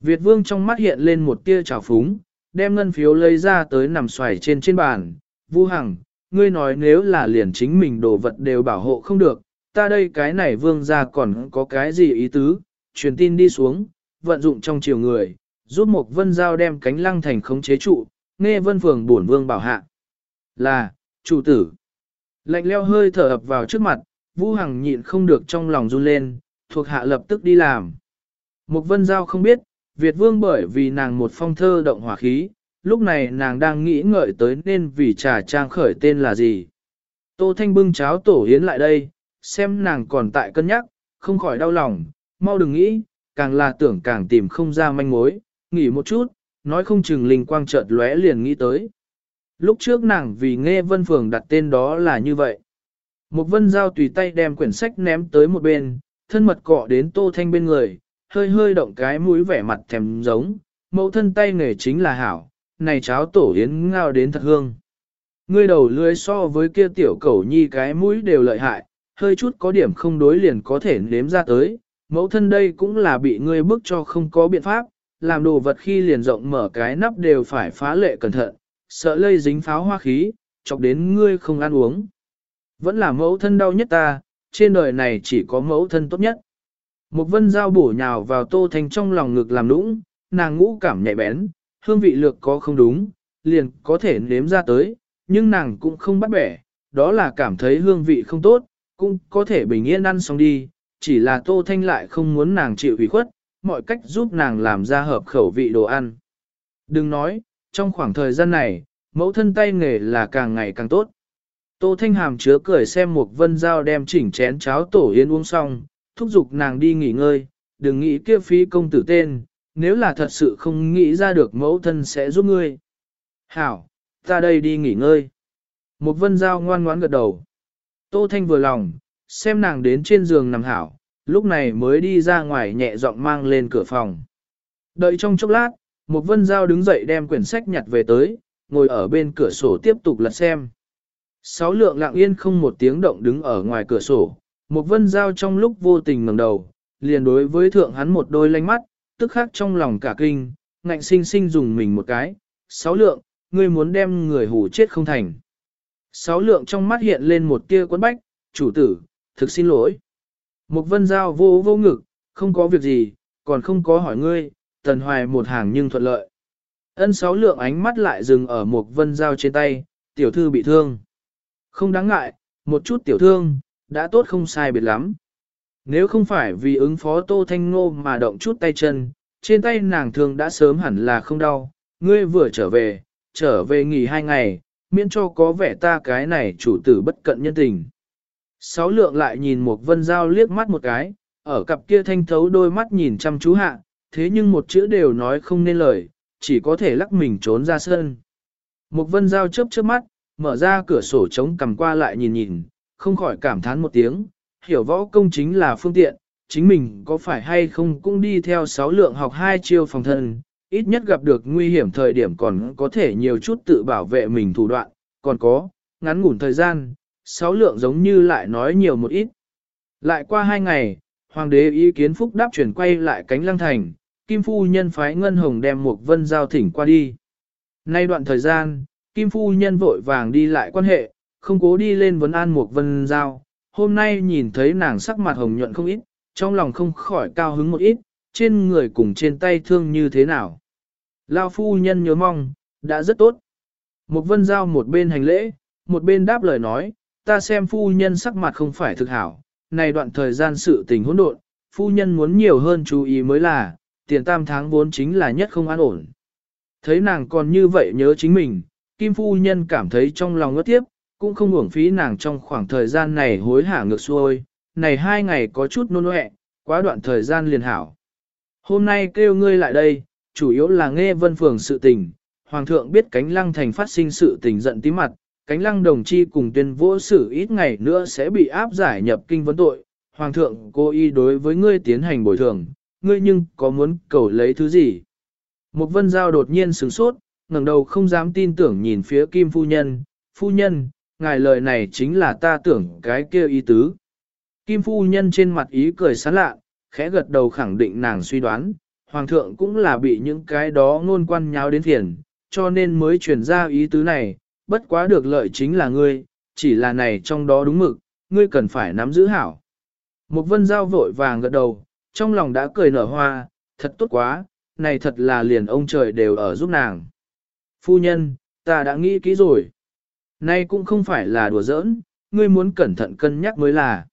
Việt vương trong mắt hiện lên một tia trào phúng, đem ngân phiếu lấy ra tới nằm xoài trên trên bàn, Vu Hằng, ngươi nói nếu là liền chính mình đồ vật đều bảo hộ không được, ta đây cái này vương ra còn có cái gì ý tứ, truyền tin đi xuống, vận dụng trong chiều người, giúp một vân giao đem cánh lăng thành khống chế trụ, nghe vân phường bổn vương bảo hạ. Là, chủ tử. Lạnh leo hơi thở ập vào trước mặt, Vũ Hằng nhịn không được trong lòng run lên, thuộc hạ lập tức đi làm. Một vân giao không biết, Việt vương bởi vì nàng một phong thơ động hỏa khí, lúc này nàng đang nghĩ ngợi tới nên vì trà trang khởi tên là gì. Tô Thanh bưng cháo tổ hiến lại đây, xem nàng còn tại cân nhắc, không khỏi đau lòng, mau đừng nghĩ, càng là tưởng càng tìm không ra manh mối, nghỉ một chút, nói không chừng linh quang chợt lóe liền nghĩ tới. Lúc trước nàng vì nghe vân phường đặt tên đó là như vậy. Một vân giao tùy tay đem quyển sách ném tới một bên, thân mật cọ đến tô thanh bên người, hơi hơi động cái mũi vẻ mặt thèm giống, mẫu thân tay nghề chính là hảo, này cháo tổ yến ngao đến thật hương. Ngươi đầu lưới so với kia tiểu cẩu nhi cái mũi đều lợi hại, hơi chút có điểm không đối liền có thể nếm ra tới, mẫu thân đây cũng là bị ngươi bức cho không có biện pháp, làm đồ vật khi liền rộng mở cái nắp đều phải phá lệ cẩn thận, sợ lây dính pháo hoa khí, chọc đến ngươi không ăn uống. Vẫn là mẫu thân đau nhất ta, trên đời này chỉ có mẫu thân tốt nhất. Một vân dao bổ nhào vào tô thanh trong lòng ngực làm nũng, nàng ngũ cảm nhạy bén, hương vị lược có không đúng, liền có thể nếm ra tới, nhưng nàng cũng không bắt bẻ, đó là cảm thấy hương vị không tốt, cũng có thể bình yên ăn xong đi, chỉ là tô thanh lại không muốn nàng chịu ủy khuất, mọi cách giúp nàng làm ra hợp khẩu vị đồ ăn. Đừng nói, trong khoảng thời gian này, mẫu thân tay nghề là càng ngày càng tốt. Tô Thanh Hàm chứa cười xem một vân dao đem chỉnh chén cháo tổ yến uống xong, thúc giục nàng đi nghỉ ngơi, đừng nghĩ kia phí công tử tên, nếu là thật sự không nghĩ ra được mẫu thân sẽ giúp ngươi. Hảo, ta đây đi nghỉ ngơi. Một vân dao ngoan ngoãn gật đầu. Tô Thanh vừa lòng, xem nàng đến trên giường nằm hảo, lúc này mới đi ra ngoài nhẹ giọng mang lên cửa phòng. Đợi trong chốc lát, một vân giao đứng dậy đem quyển sách nhặt về tới, ngồi ở bên cửa sổ tiếp tục lật xem. Sáu lượng lặng yên không một tiếng động đứng ở ngoài cửa sổ, một vân giao trong lúc vô tình ngẩng đầu, liền đối với thượng hắn một đôi lanh mắt, tức khắc trong lòng cả kinh, ngạnh sinh sinh dùng mình một cái. Sáu lượng, ngươi muốn đem người hủ chết không thành. Sáu lượng trong mắt hiện lên một tia quấn bách, chủ tử, thực xin lỗi. Một vân giao vô vô ngực, không có việc gì, còn không có hỏi ngươi, tần hoài một hàng nhưng thuận lợi. Ân sáu lượng ánh mắt lại dừng ở một vân giao trên tay, tiểu thư bị thương. Không đáng ngại, một chút tiểu thương, đã tốt không sai biệt lắm. Nếu không phải vì ứng phó tô thanh ngô mà động chút tay chân, trên tay nàng thương đã sớm hẳn là không đau, ngươi vừa trở về, trở về nghỉ hai ngày, miễn cho có vẻ ta cái này chủ tử bất cận nhân tình. Sáu lượng lại nhìn một vân giao liếc mắt một cái, ở cặp kia thanh thấu đôi mắt nhìn chăm chú hạ, thế nhưng một chữ đều nói không nên lời, chỉ có thể lắc mình trốn ra sân. Một vân giao chớp chớp mắt, mở ra cửa sổ trống cầm qua lại nhìn nhìn, không khỏi cảm thán một tiếng, hiểu võ công chính là phương tiện, chính mình có phải hay không cũng đi theo sáu lượng học hai chiêu phòng thân, ít nhất gặp được nguy hiểm thời điểm còn có thể nhiều chút tự bảo vệ mình thủ đoạn, còn có, ngắn ngủn thời gian, sáu lượng giống như lại nói nhiều một ít. Lại qua hai ngày, hoàng đế ý kiến phúc đáp chuyển quay lại cánh lăng thành, Kim Phu Nhân phái Ngân Hồng đem một vân giao thỉnh qua đi. Nay đoạn thời gian, Kim Phu Nhân vội vàng đi lại quan hệ, không cố đi lên vấn an một vân giao. Hôm nay nhìn thấy nàng sắc mặt hồng nhuận không ít, trong lòng không khỏi cao hứng một ít, trên người cùng trên tay thương như thế nào. Lao Phu Nhân nhớ mong, đã rất tốt. Một vân giao một bên hành lễ, một bên đáp lời nói, ta xem phu nhân sắc mặt không phải thực hảo, này đoạn thời gian sự tình hỗn độn, phu nhân muốn nhiều hơn chú ý mới là, tiền tam tháng vốn chính là nhất không an ổn. Thấy nàng còn như vậy nhớ chính mình, Kim phu nhân cảm thấy trong lòng ngất tiếp, cũng không uổng phí nàng trong khoảng thời gian này hối hả ngược xuôi, này hai ngày có chút nôn ẹ, quá đoạn thời gian liền hảo. Hôm nay kêu ngươi lại đây, chủ yếu là nghe vân phường sự tình, hoàng thượng biết cánh lăng thành phát sinh sự tình giận tí mặt, cánh lăng đồng chi cùng tuyên vô xử ít ngày nữa sẽ bị áp giải nhập kinh vấn tội, hoàng thượng cố ý đối với ngươi tiến hành bồi thường, ngươi nhưng có muốn cầu lấy thứ gì? Một vân giao đột nhiên sửng sốt, ngẩng đầu không dám tin tưởng nhìn phía kim phu nhân, phu nhân, ngài lời này chính là ta tưởng cái kia ý tứ. Kim phu nhân trên mặt ý cười sán lạ, khẽ gật đầu khẳng định nàng suy đoán, hoàng thượng cũng là bị những cái đó ngôn quan nháo đến phiền, cho nên mới truyền ra ý tứ này, bất quá được lợi chính là ngươi, chỉ là này trong đó đúng mực, ngươi cần phải nắm giữ hảo. Một vân giao vội vàng gật đầu, trong lòng đã cười nở hoa, thật tốt quá, này thật là liền ông trời đều ở giúp nàng. Phu nhân, ta đã nghĩ kỹ rồi. Nay cũng không phải là đùa giỡn, ngươi muốn cẩn thận cân nhắc mới là.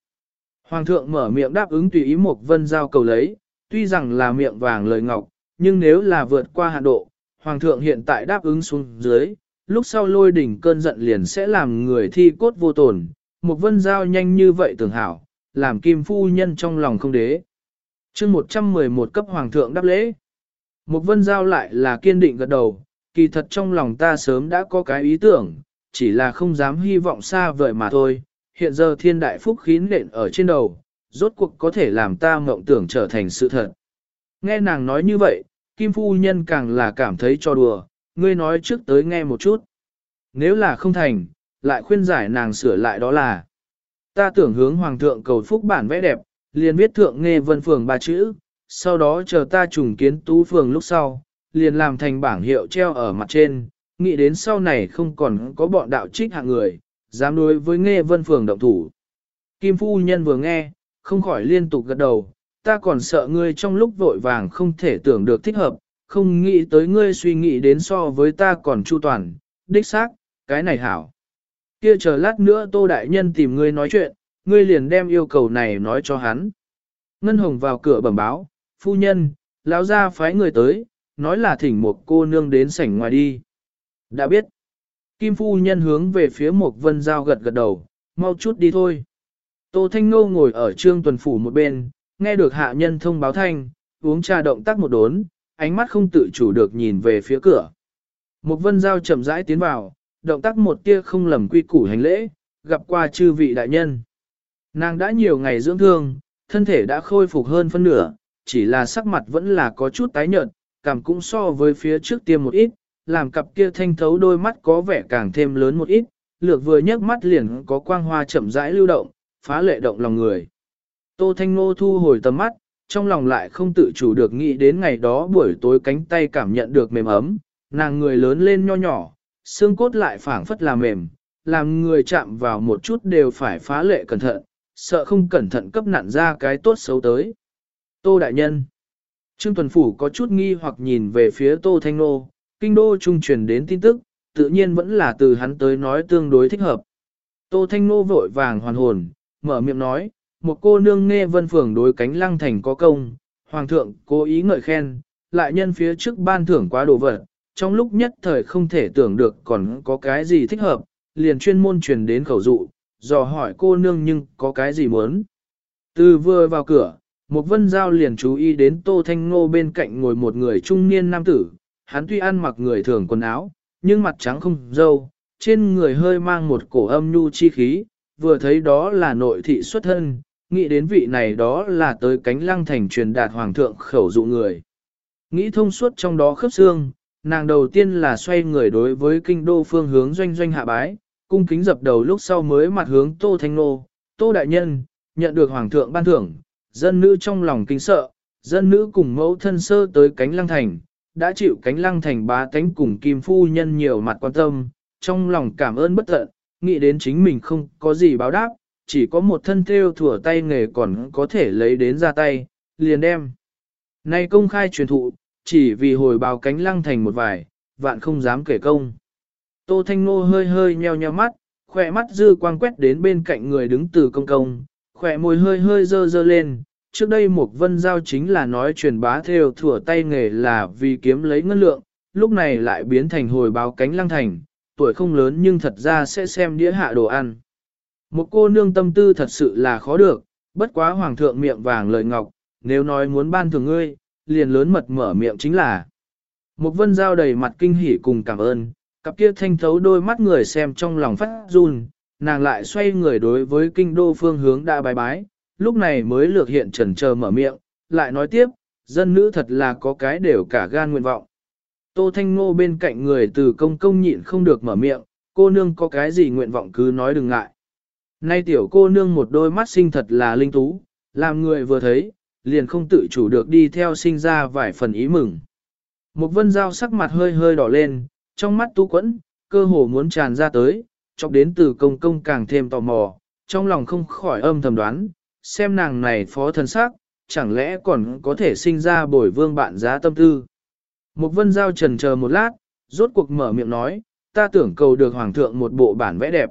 Hoàng thượng mở miệng đáp ứng tùy ý một vân giao cầu lấy, tuy rằng là miệng vàng lời ngọc, nhưng nếu là vượt qua hạn độ, Hoàng thượng hiện tại đáp ứng xuống dưới, lúc sau lôi đỉnh cơn giận liền sẽ làm người thi cốt vô tổn, một vân giao nhanh như vậy tưởng hảo, làm kim phu nhân trong lòng không đế. chương 111 cấp Hoàng thượng đáp lễ. Một vân giao lại là kiên định gật đầu, kỳ thật trong lòng ta sớm đã có cái ý tưởng, chỉ là không dám hy vọng xa vời mà thôi. Hiện giờ thiên đại phúc khí nện ở trên đầu, rốt cuộc có thể làm ta mộng tưởng trở thành sự thật. Nghe nàng nói như vậy, Kim Phu Nhân càng là cảm thấy cho đùa, ngươi nói trước tới nghe một chút. Nếu là không thành, lại khuyên giải nàng sửa lại đó là. Ta tưởng hướng Hoàng thượng cầu phúc bản vẽ đẹp, liền viết thượng nghe vân phường ba chữ, sau đó chờ ta trùng kiến tú phường lúc sau, liền làm thành bảng hiệu treo ở mặt trên, nghĩ đến sau này không còn có bọn đạo trích hạng người, dám đối với nghe vân phường động thủ. Kim phu nhân vừa nghe, không khỏi liên tục gật đầu, ta còn sợ ngươi trong lúc vội vàng không thể tưởng được thích hợp, không nghĩ tới ngươi suy nghĩ đến so với ta còn chu toàn, đích xác, cái này hảo. Kia chờ lát nữa tô đại nhân tìm ngươi nói chuyện, ngươi liền đem yêu cầu này nói cho hắn. Ngân Hồng vào cửa bẩm báo, phu nhân, lão gia phái người tới, nói là thỉnh một cô nương đến sảnh ngoài đi. Đã biết. Kim phu nhân hướng về phía một vân giao gật gật đầu, mau chút đi thôi. Tô Thanh Ngô ngồi ở trương tuần phủ một bên, nghe được hạ nhân thông báo thanh, uống trà động tác một đốn, ánh mắt không tự chủ được nhìn về phía cửa. Một vân giao chậm rãi tiến vào, động tác một tia không lầm quy củ hành lễ, gặp qua chư vị đại nhân. Nàng đã nhiều ngày dưỡng thương, thân thể đã khôi phục hơn phân nửa, chỉ là sắc mặt vẫn là có chút tái nhợt, cảm cũng so với phía trước tiêm một ít, làm cặp kia thanh thấu đôi mắt có vẻ càng thêm lớn một ít, lược vừa nhấc mắt liền có quang hoa chậm rãi lưu động, phá lệ động lòng người. Tô Thanh Ngô thu hồi tầm mắt, trong lòng lại không tự chủ được nghĩ đến ngày đó buổi tối cánh tay cảm nhận được mềm ấm, nàng người lớn lên nho nhỏ, xương cốt lại phảng phất là mềm, làm người chạm vào một chút đều phải phá lệ cẩn thận, sợ không cẩn thận cấp nặn ra cái tốt xấu tới. Tô Đại Nhân Trương Tuần Phủ có chút nghi hoặc nhìn về phía Tô Thanh Nô, kinh đô trung truyền đến tin tức, tự nhiên vẫn là từ hắn tới nói tương đối thích hợp. Tô Thanh Nô vội vàng hoàn hồn, mở miệng nói, một cô nương nghe vân phường đối cánh lăng thành có công, hoàng thượng cố ý ngợi khen, lại nhân phía trước ban thưởng quá đồ vật, trong lúc nhất thời không thể tưởng được còn có cái gì thích hợp, liền chuyên môn truyền đến khẩu dụ, dò hỏi cô nương nhưng có cái gì muốn. Từ vừa vào cửa, một vân giao liền chú ý đến Tô Thanh Ngô bên cạnh ngồi một người trung niên nam tử, hắn tuy ăn mặc người thường quần áo, nhưng mặt trắng không dâu, trên người hơi mang một cổ âm nhu chi khí, vừa thấy đó là nội thị xuất thân, nghĩ đến vị này đó là tới cánh lăng thành truyền đạt hoàng thượng khẩu dụ người. Nghĩ thông suốt trong đó khớp xương, nàng đầu tiên là xoay người đối với kinh đô phương hướng doanh doanh hạ bái, cung kính dập đầu lúc sau mới mặt hướng Tô Thanh Nô, Tô Đại Nhân, nhận được hoàng thượng ban thưởng, dân nữ trong lòng kinh sợ, dân nữ cùng mẫu thân sơ tới cánh lăng thành, đã chịu cánh lăng thành bá cánh cùng kim phu nhân nhiều mặt quan tâm, trong lòng cảm ơn bất tận, nghĩ đến chính mình không có gì báo đáp, chỉ có một thân theo thủa tay nghề còn có thể lấy đến ra tay, liền đem. Nay công khai truyền thụ, chỉ vì hồi báo cánh lăng thành một vài, vạn không dám kể công. Tô Thanh Nô hơi hơi nheo nheo mắt, khỏe mắt dư quang quét đến bên cạnh người đứng từ công công, khỏe môi hơi hơi dơ dơ lên. Trước đây một vân giao chính là nói truyền bá theo thủa tay nghề là vì kiếm lấy ngân lượng, lúc này lại biến thành hồi báo cánh lăng thành, tuổi không lớn nhưng thật ra sẽ xem đĩa hạ đồ ăn. Một cô nương tâm tư thật sự là khó được, bất quá hoàng thượng miệng vàng lời ngọc, nếu nói muốn ban thường ngươi, liền lớn mật mở miệng chính là. Một vân giao đầy mặt kinh hỉ cùng cảm ơn, cặp kia thanh thấu đôi mắt người xem trong lòng phát run, nàng lại xoay người đối với kinh đô phương hướng đã bài bái, lúc này mới lược hiện trần chờ mở miệng, lại nói tiếp, dân nữ thật là có cái đều cả gan nguyện vọng. Tô Thanh Ngô bên cạnh người từ công công nhịn không được mở miệng, cô nương có cái gì nguyện vọng cứ nói đừng ngại. Nay tiểu cô nương một đôi mắt sinh thật là linh tú, làm người vừa thấy, liền không tự chủ được đi theo sinh ra vài phần ý mừng. Một vân dao sắc mặt hơi hơi đỏ lên, trong mắt tú quẫn, cơ hồ muốn tràn ra tới, chọc đến từ công công càng thêm tò mò, trong lòng không khỏi âm thầm đoán, xem nàng này phó thần sắc, chẳng lẽ còn có thể sinh ra bồi vương bạn giá tâm tư. Một vân giao trần chờ một lát, rốt cuộc mở miệng nói, ta tưởng cầu được hoàng thượng một bộ bản vẽ đẹp.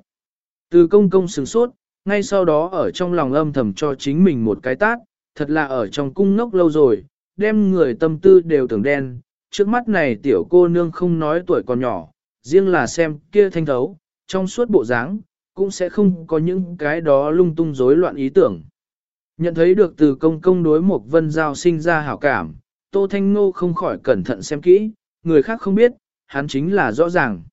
Từ công công sừng sốt, ngay sau đó ở trong lòng âm thầm cho chính mình một cái tát, thật là ở trong cung ngốc lâu rồi, đem người tâm tư đều tưởng đen, trước mắt này tiểu cô nương không nói tuổi còn nhỏ, riêng là xem kia thanh thấu, trong suốt bộ dáng, cũng sẽ không có những cái đó lung tung rối loạn ý tưởng. Nhận thấy được từ công công đối một vân giao sinh ra hảo cảm, Tô Thanh Ngô không khỏi cẩn thận xem kỹ, người khác không biết, hắn chính là rõ ràng.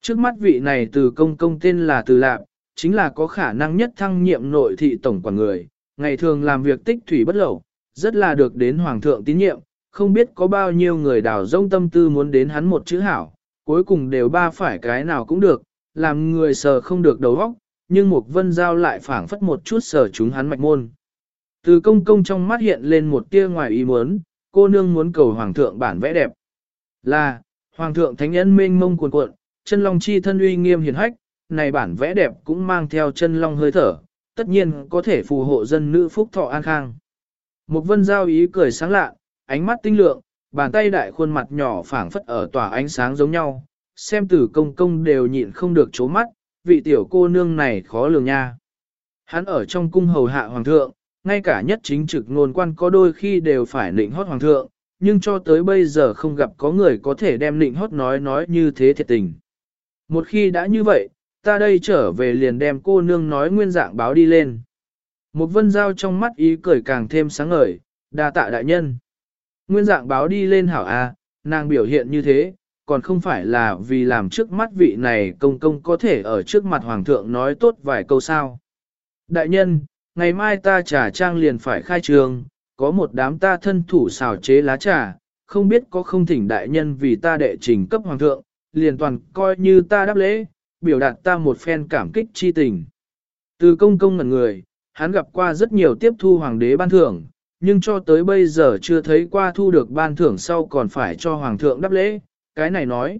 Trước mắt vị này từ công công tên là Từ Lạp, chính là có khả năng nhất thăng nhiệm nội thị tổng quản người, ngày thường làm việc tích thủy bất lậu, rất là được đến hoàng thượng tín nhiệm, không biết có bao nhiêu người đào rông tâm tư muốn đến hắn một chữ hảo, cuối cùng đều ba phải cái nào cũng được, làm người sờ không được đầu óc, nhưng một vân giao lại phảng phất một chút sờ chúng hắn mạch môn. Từ công công trong mắt hiện lên một tia ngoài ý muốn, cô nương muốn cầu hoàng thượng bản vẽ đẹp. Là, hoàng thượng thánh nhân mênh mông cuồn cuộn, chân long chi thân uy nghiêm hiền hách, này bản vẽ đẹp cũng mang theo chân long hơi thở, tất nhiên có thể phù hộ dân nữ phúc thọ an khang. Một vân giao ý cười sáng lạ, ánh mắt tinh lượng, bàn tay đại khuôn mặt nhỏ phảng phất ở tỏa ánh sáng giống nhau, xem tử công công đều nhịn không được chố mắt, vị tiểu cô nương này khó lường nha. Hắn ở trong cung hầu hạ hoàng thượng, ngay cả nhất chính trực ngôn quan có đôi khi đều phải nịnh hót hoàng thượng, nhưng cho tới bây giờ không gặp có người có thể đem nịnh hót nói nói như thế thiệt tình. Một khi đã như vậy, ta đây trở về liền đem cô nương nói nguyên dạng báo đi lên. Một vân giao trong mắt ý cười càng thêm sáng ngời, đa tạ đại nhân. Nguyên dạng báo đi lên hảo A, nàng biểu hiện như thế, còn không phải là vì làm trước mắt vị này công công có thể ở trước mặt hoàng thượng nói tốt vài câu sao. Đại nhân, ngày mai ta trà trang liền phải khai trường, có một đám ta thân thủ xào chế lá trà, không biết có không thỉnh đại nhân vì ta đệ trình cấp hoàng thượng, liền toàn coi như ta đáp lễ, biểu đạt ta một phen cảm kích chi tình. Từ công công ngần người, hắn gặp qua rất nhiều tiếp thu hoàng đế ban thưởng, nhưng cho tới bây giờ chưa thấy qua thu được ban thưởng sau còn phải cho hoàng thượng đáp lễ, cái này nói.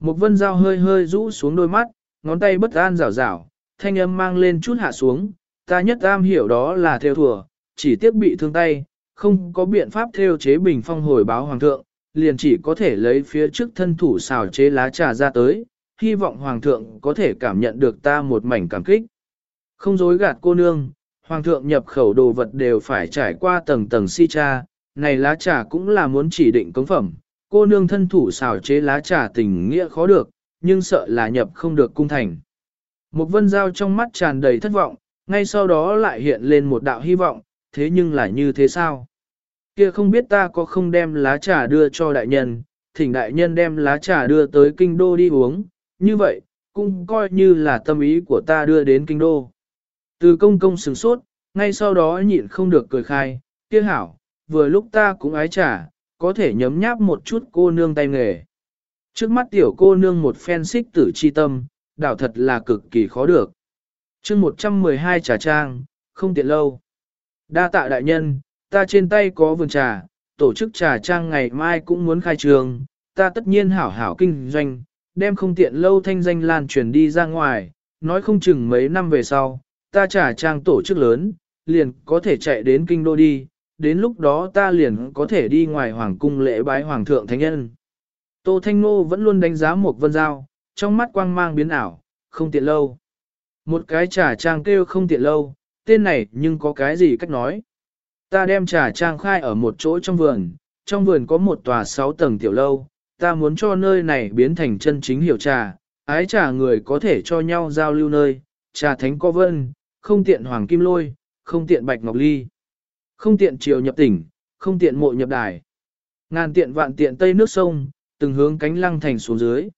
Một vân dao hơi hơi rũ xuống đôi mắt, ngón tay bất an rảo rảo, thanh âm mang lên chút hạ xuống, ta nhất am hiểu đó là theo thùa, chỉ tiếc bị thương tay, không có biện pháp theo chế bình phong hồi báo hoàng thượng, liền chỉ có thể lấy phía trước thân thủ xào chế lá trà ra tới, hy vọng hoàng thượng có thể cảm nhận được ta một mảnh cảm kích. Không dối gạt cô nương, hoàng thượng nhập khẩu đồ vật đều phải trải qua tầng tầng si cha, này lá trà cũng là muốn chỉ định cống phẩm, cô nương thân thủ xào chế lá trà tình nghĩa khó được, nhưng sợ là nhập không được cung thành. Một vân Giao trong mắt tràn đầy thất vọng, ngay sau đó lại hiện lên một đạo hy vọng, thế nhưng là như thế sao? Kia không biết ta có không đem lá trà đưa cho đại nhân, thỉnh đại nhân đem lá trà đưa tới kinh đô đi uống, như vậy, cũng coi như là tâm ý của ta đưa đến kinh đô. Từ công công sừng sốt, ngay sau đó nhịn không được cười khai, kia hảo, vừa lúc ta cũng ái trả có thể nhấm nháp một chút cô nương tay nghề. Trước mắt tiểu cô nương một phen xích tử chi tâm, đảo thật là cực kỳ khó được. chương 112 trà trang, không tiện lâu. Đa tạ đại nhân, ta trên tay có vườn trà, tổ chức trà trang ngày mai cũng muốn khai trường, ta tất nhiên hảo hảo kinh doanh, đem không tiện lâu thanh danh lan truyền đi ra ngoài, nói không chừng mấy năm về sau, ta trả trang tổ chức lớn, liền có thể chạy đến kinh đô đi, đến lúc đó ta liền có thể đi ngoài hoàng cung lễ bái hoàng thượng thánh nhân. Tô Thanh Ngô vẫn luôn đánh giá một vân giao, trong mắt quang mang biến ảo, không tiện lâu. Một cái trà trang kêu không tiện lâu, tên này nhưng có cái gì cách nói. Ta đem trà trang khai ở một chỗ trong vườn, trong vườn có một tòa sáu tầng tiểu lâu, ta muốn cho nơi này biến thành chân chính hiểu trà, ái trà người có thể cho nhau giao lưu nơi, trà thánh có vân, không tiện hoàng kim lôi, không tiện bạch ngọc ly, không tiện triều nhập tỉnh, không tiện mộ nhập đài. Ngàn tiện vạn tiện tây nước sông, từng hướng cánh lăng thành xuống dưới.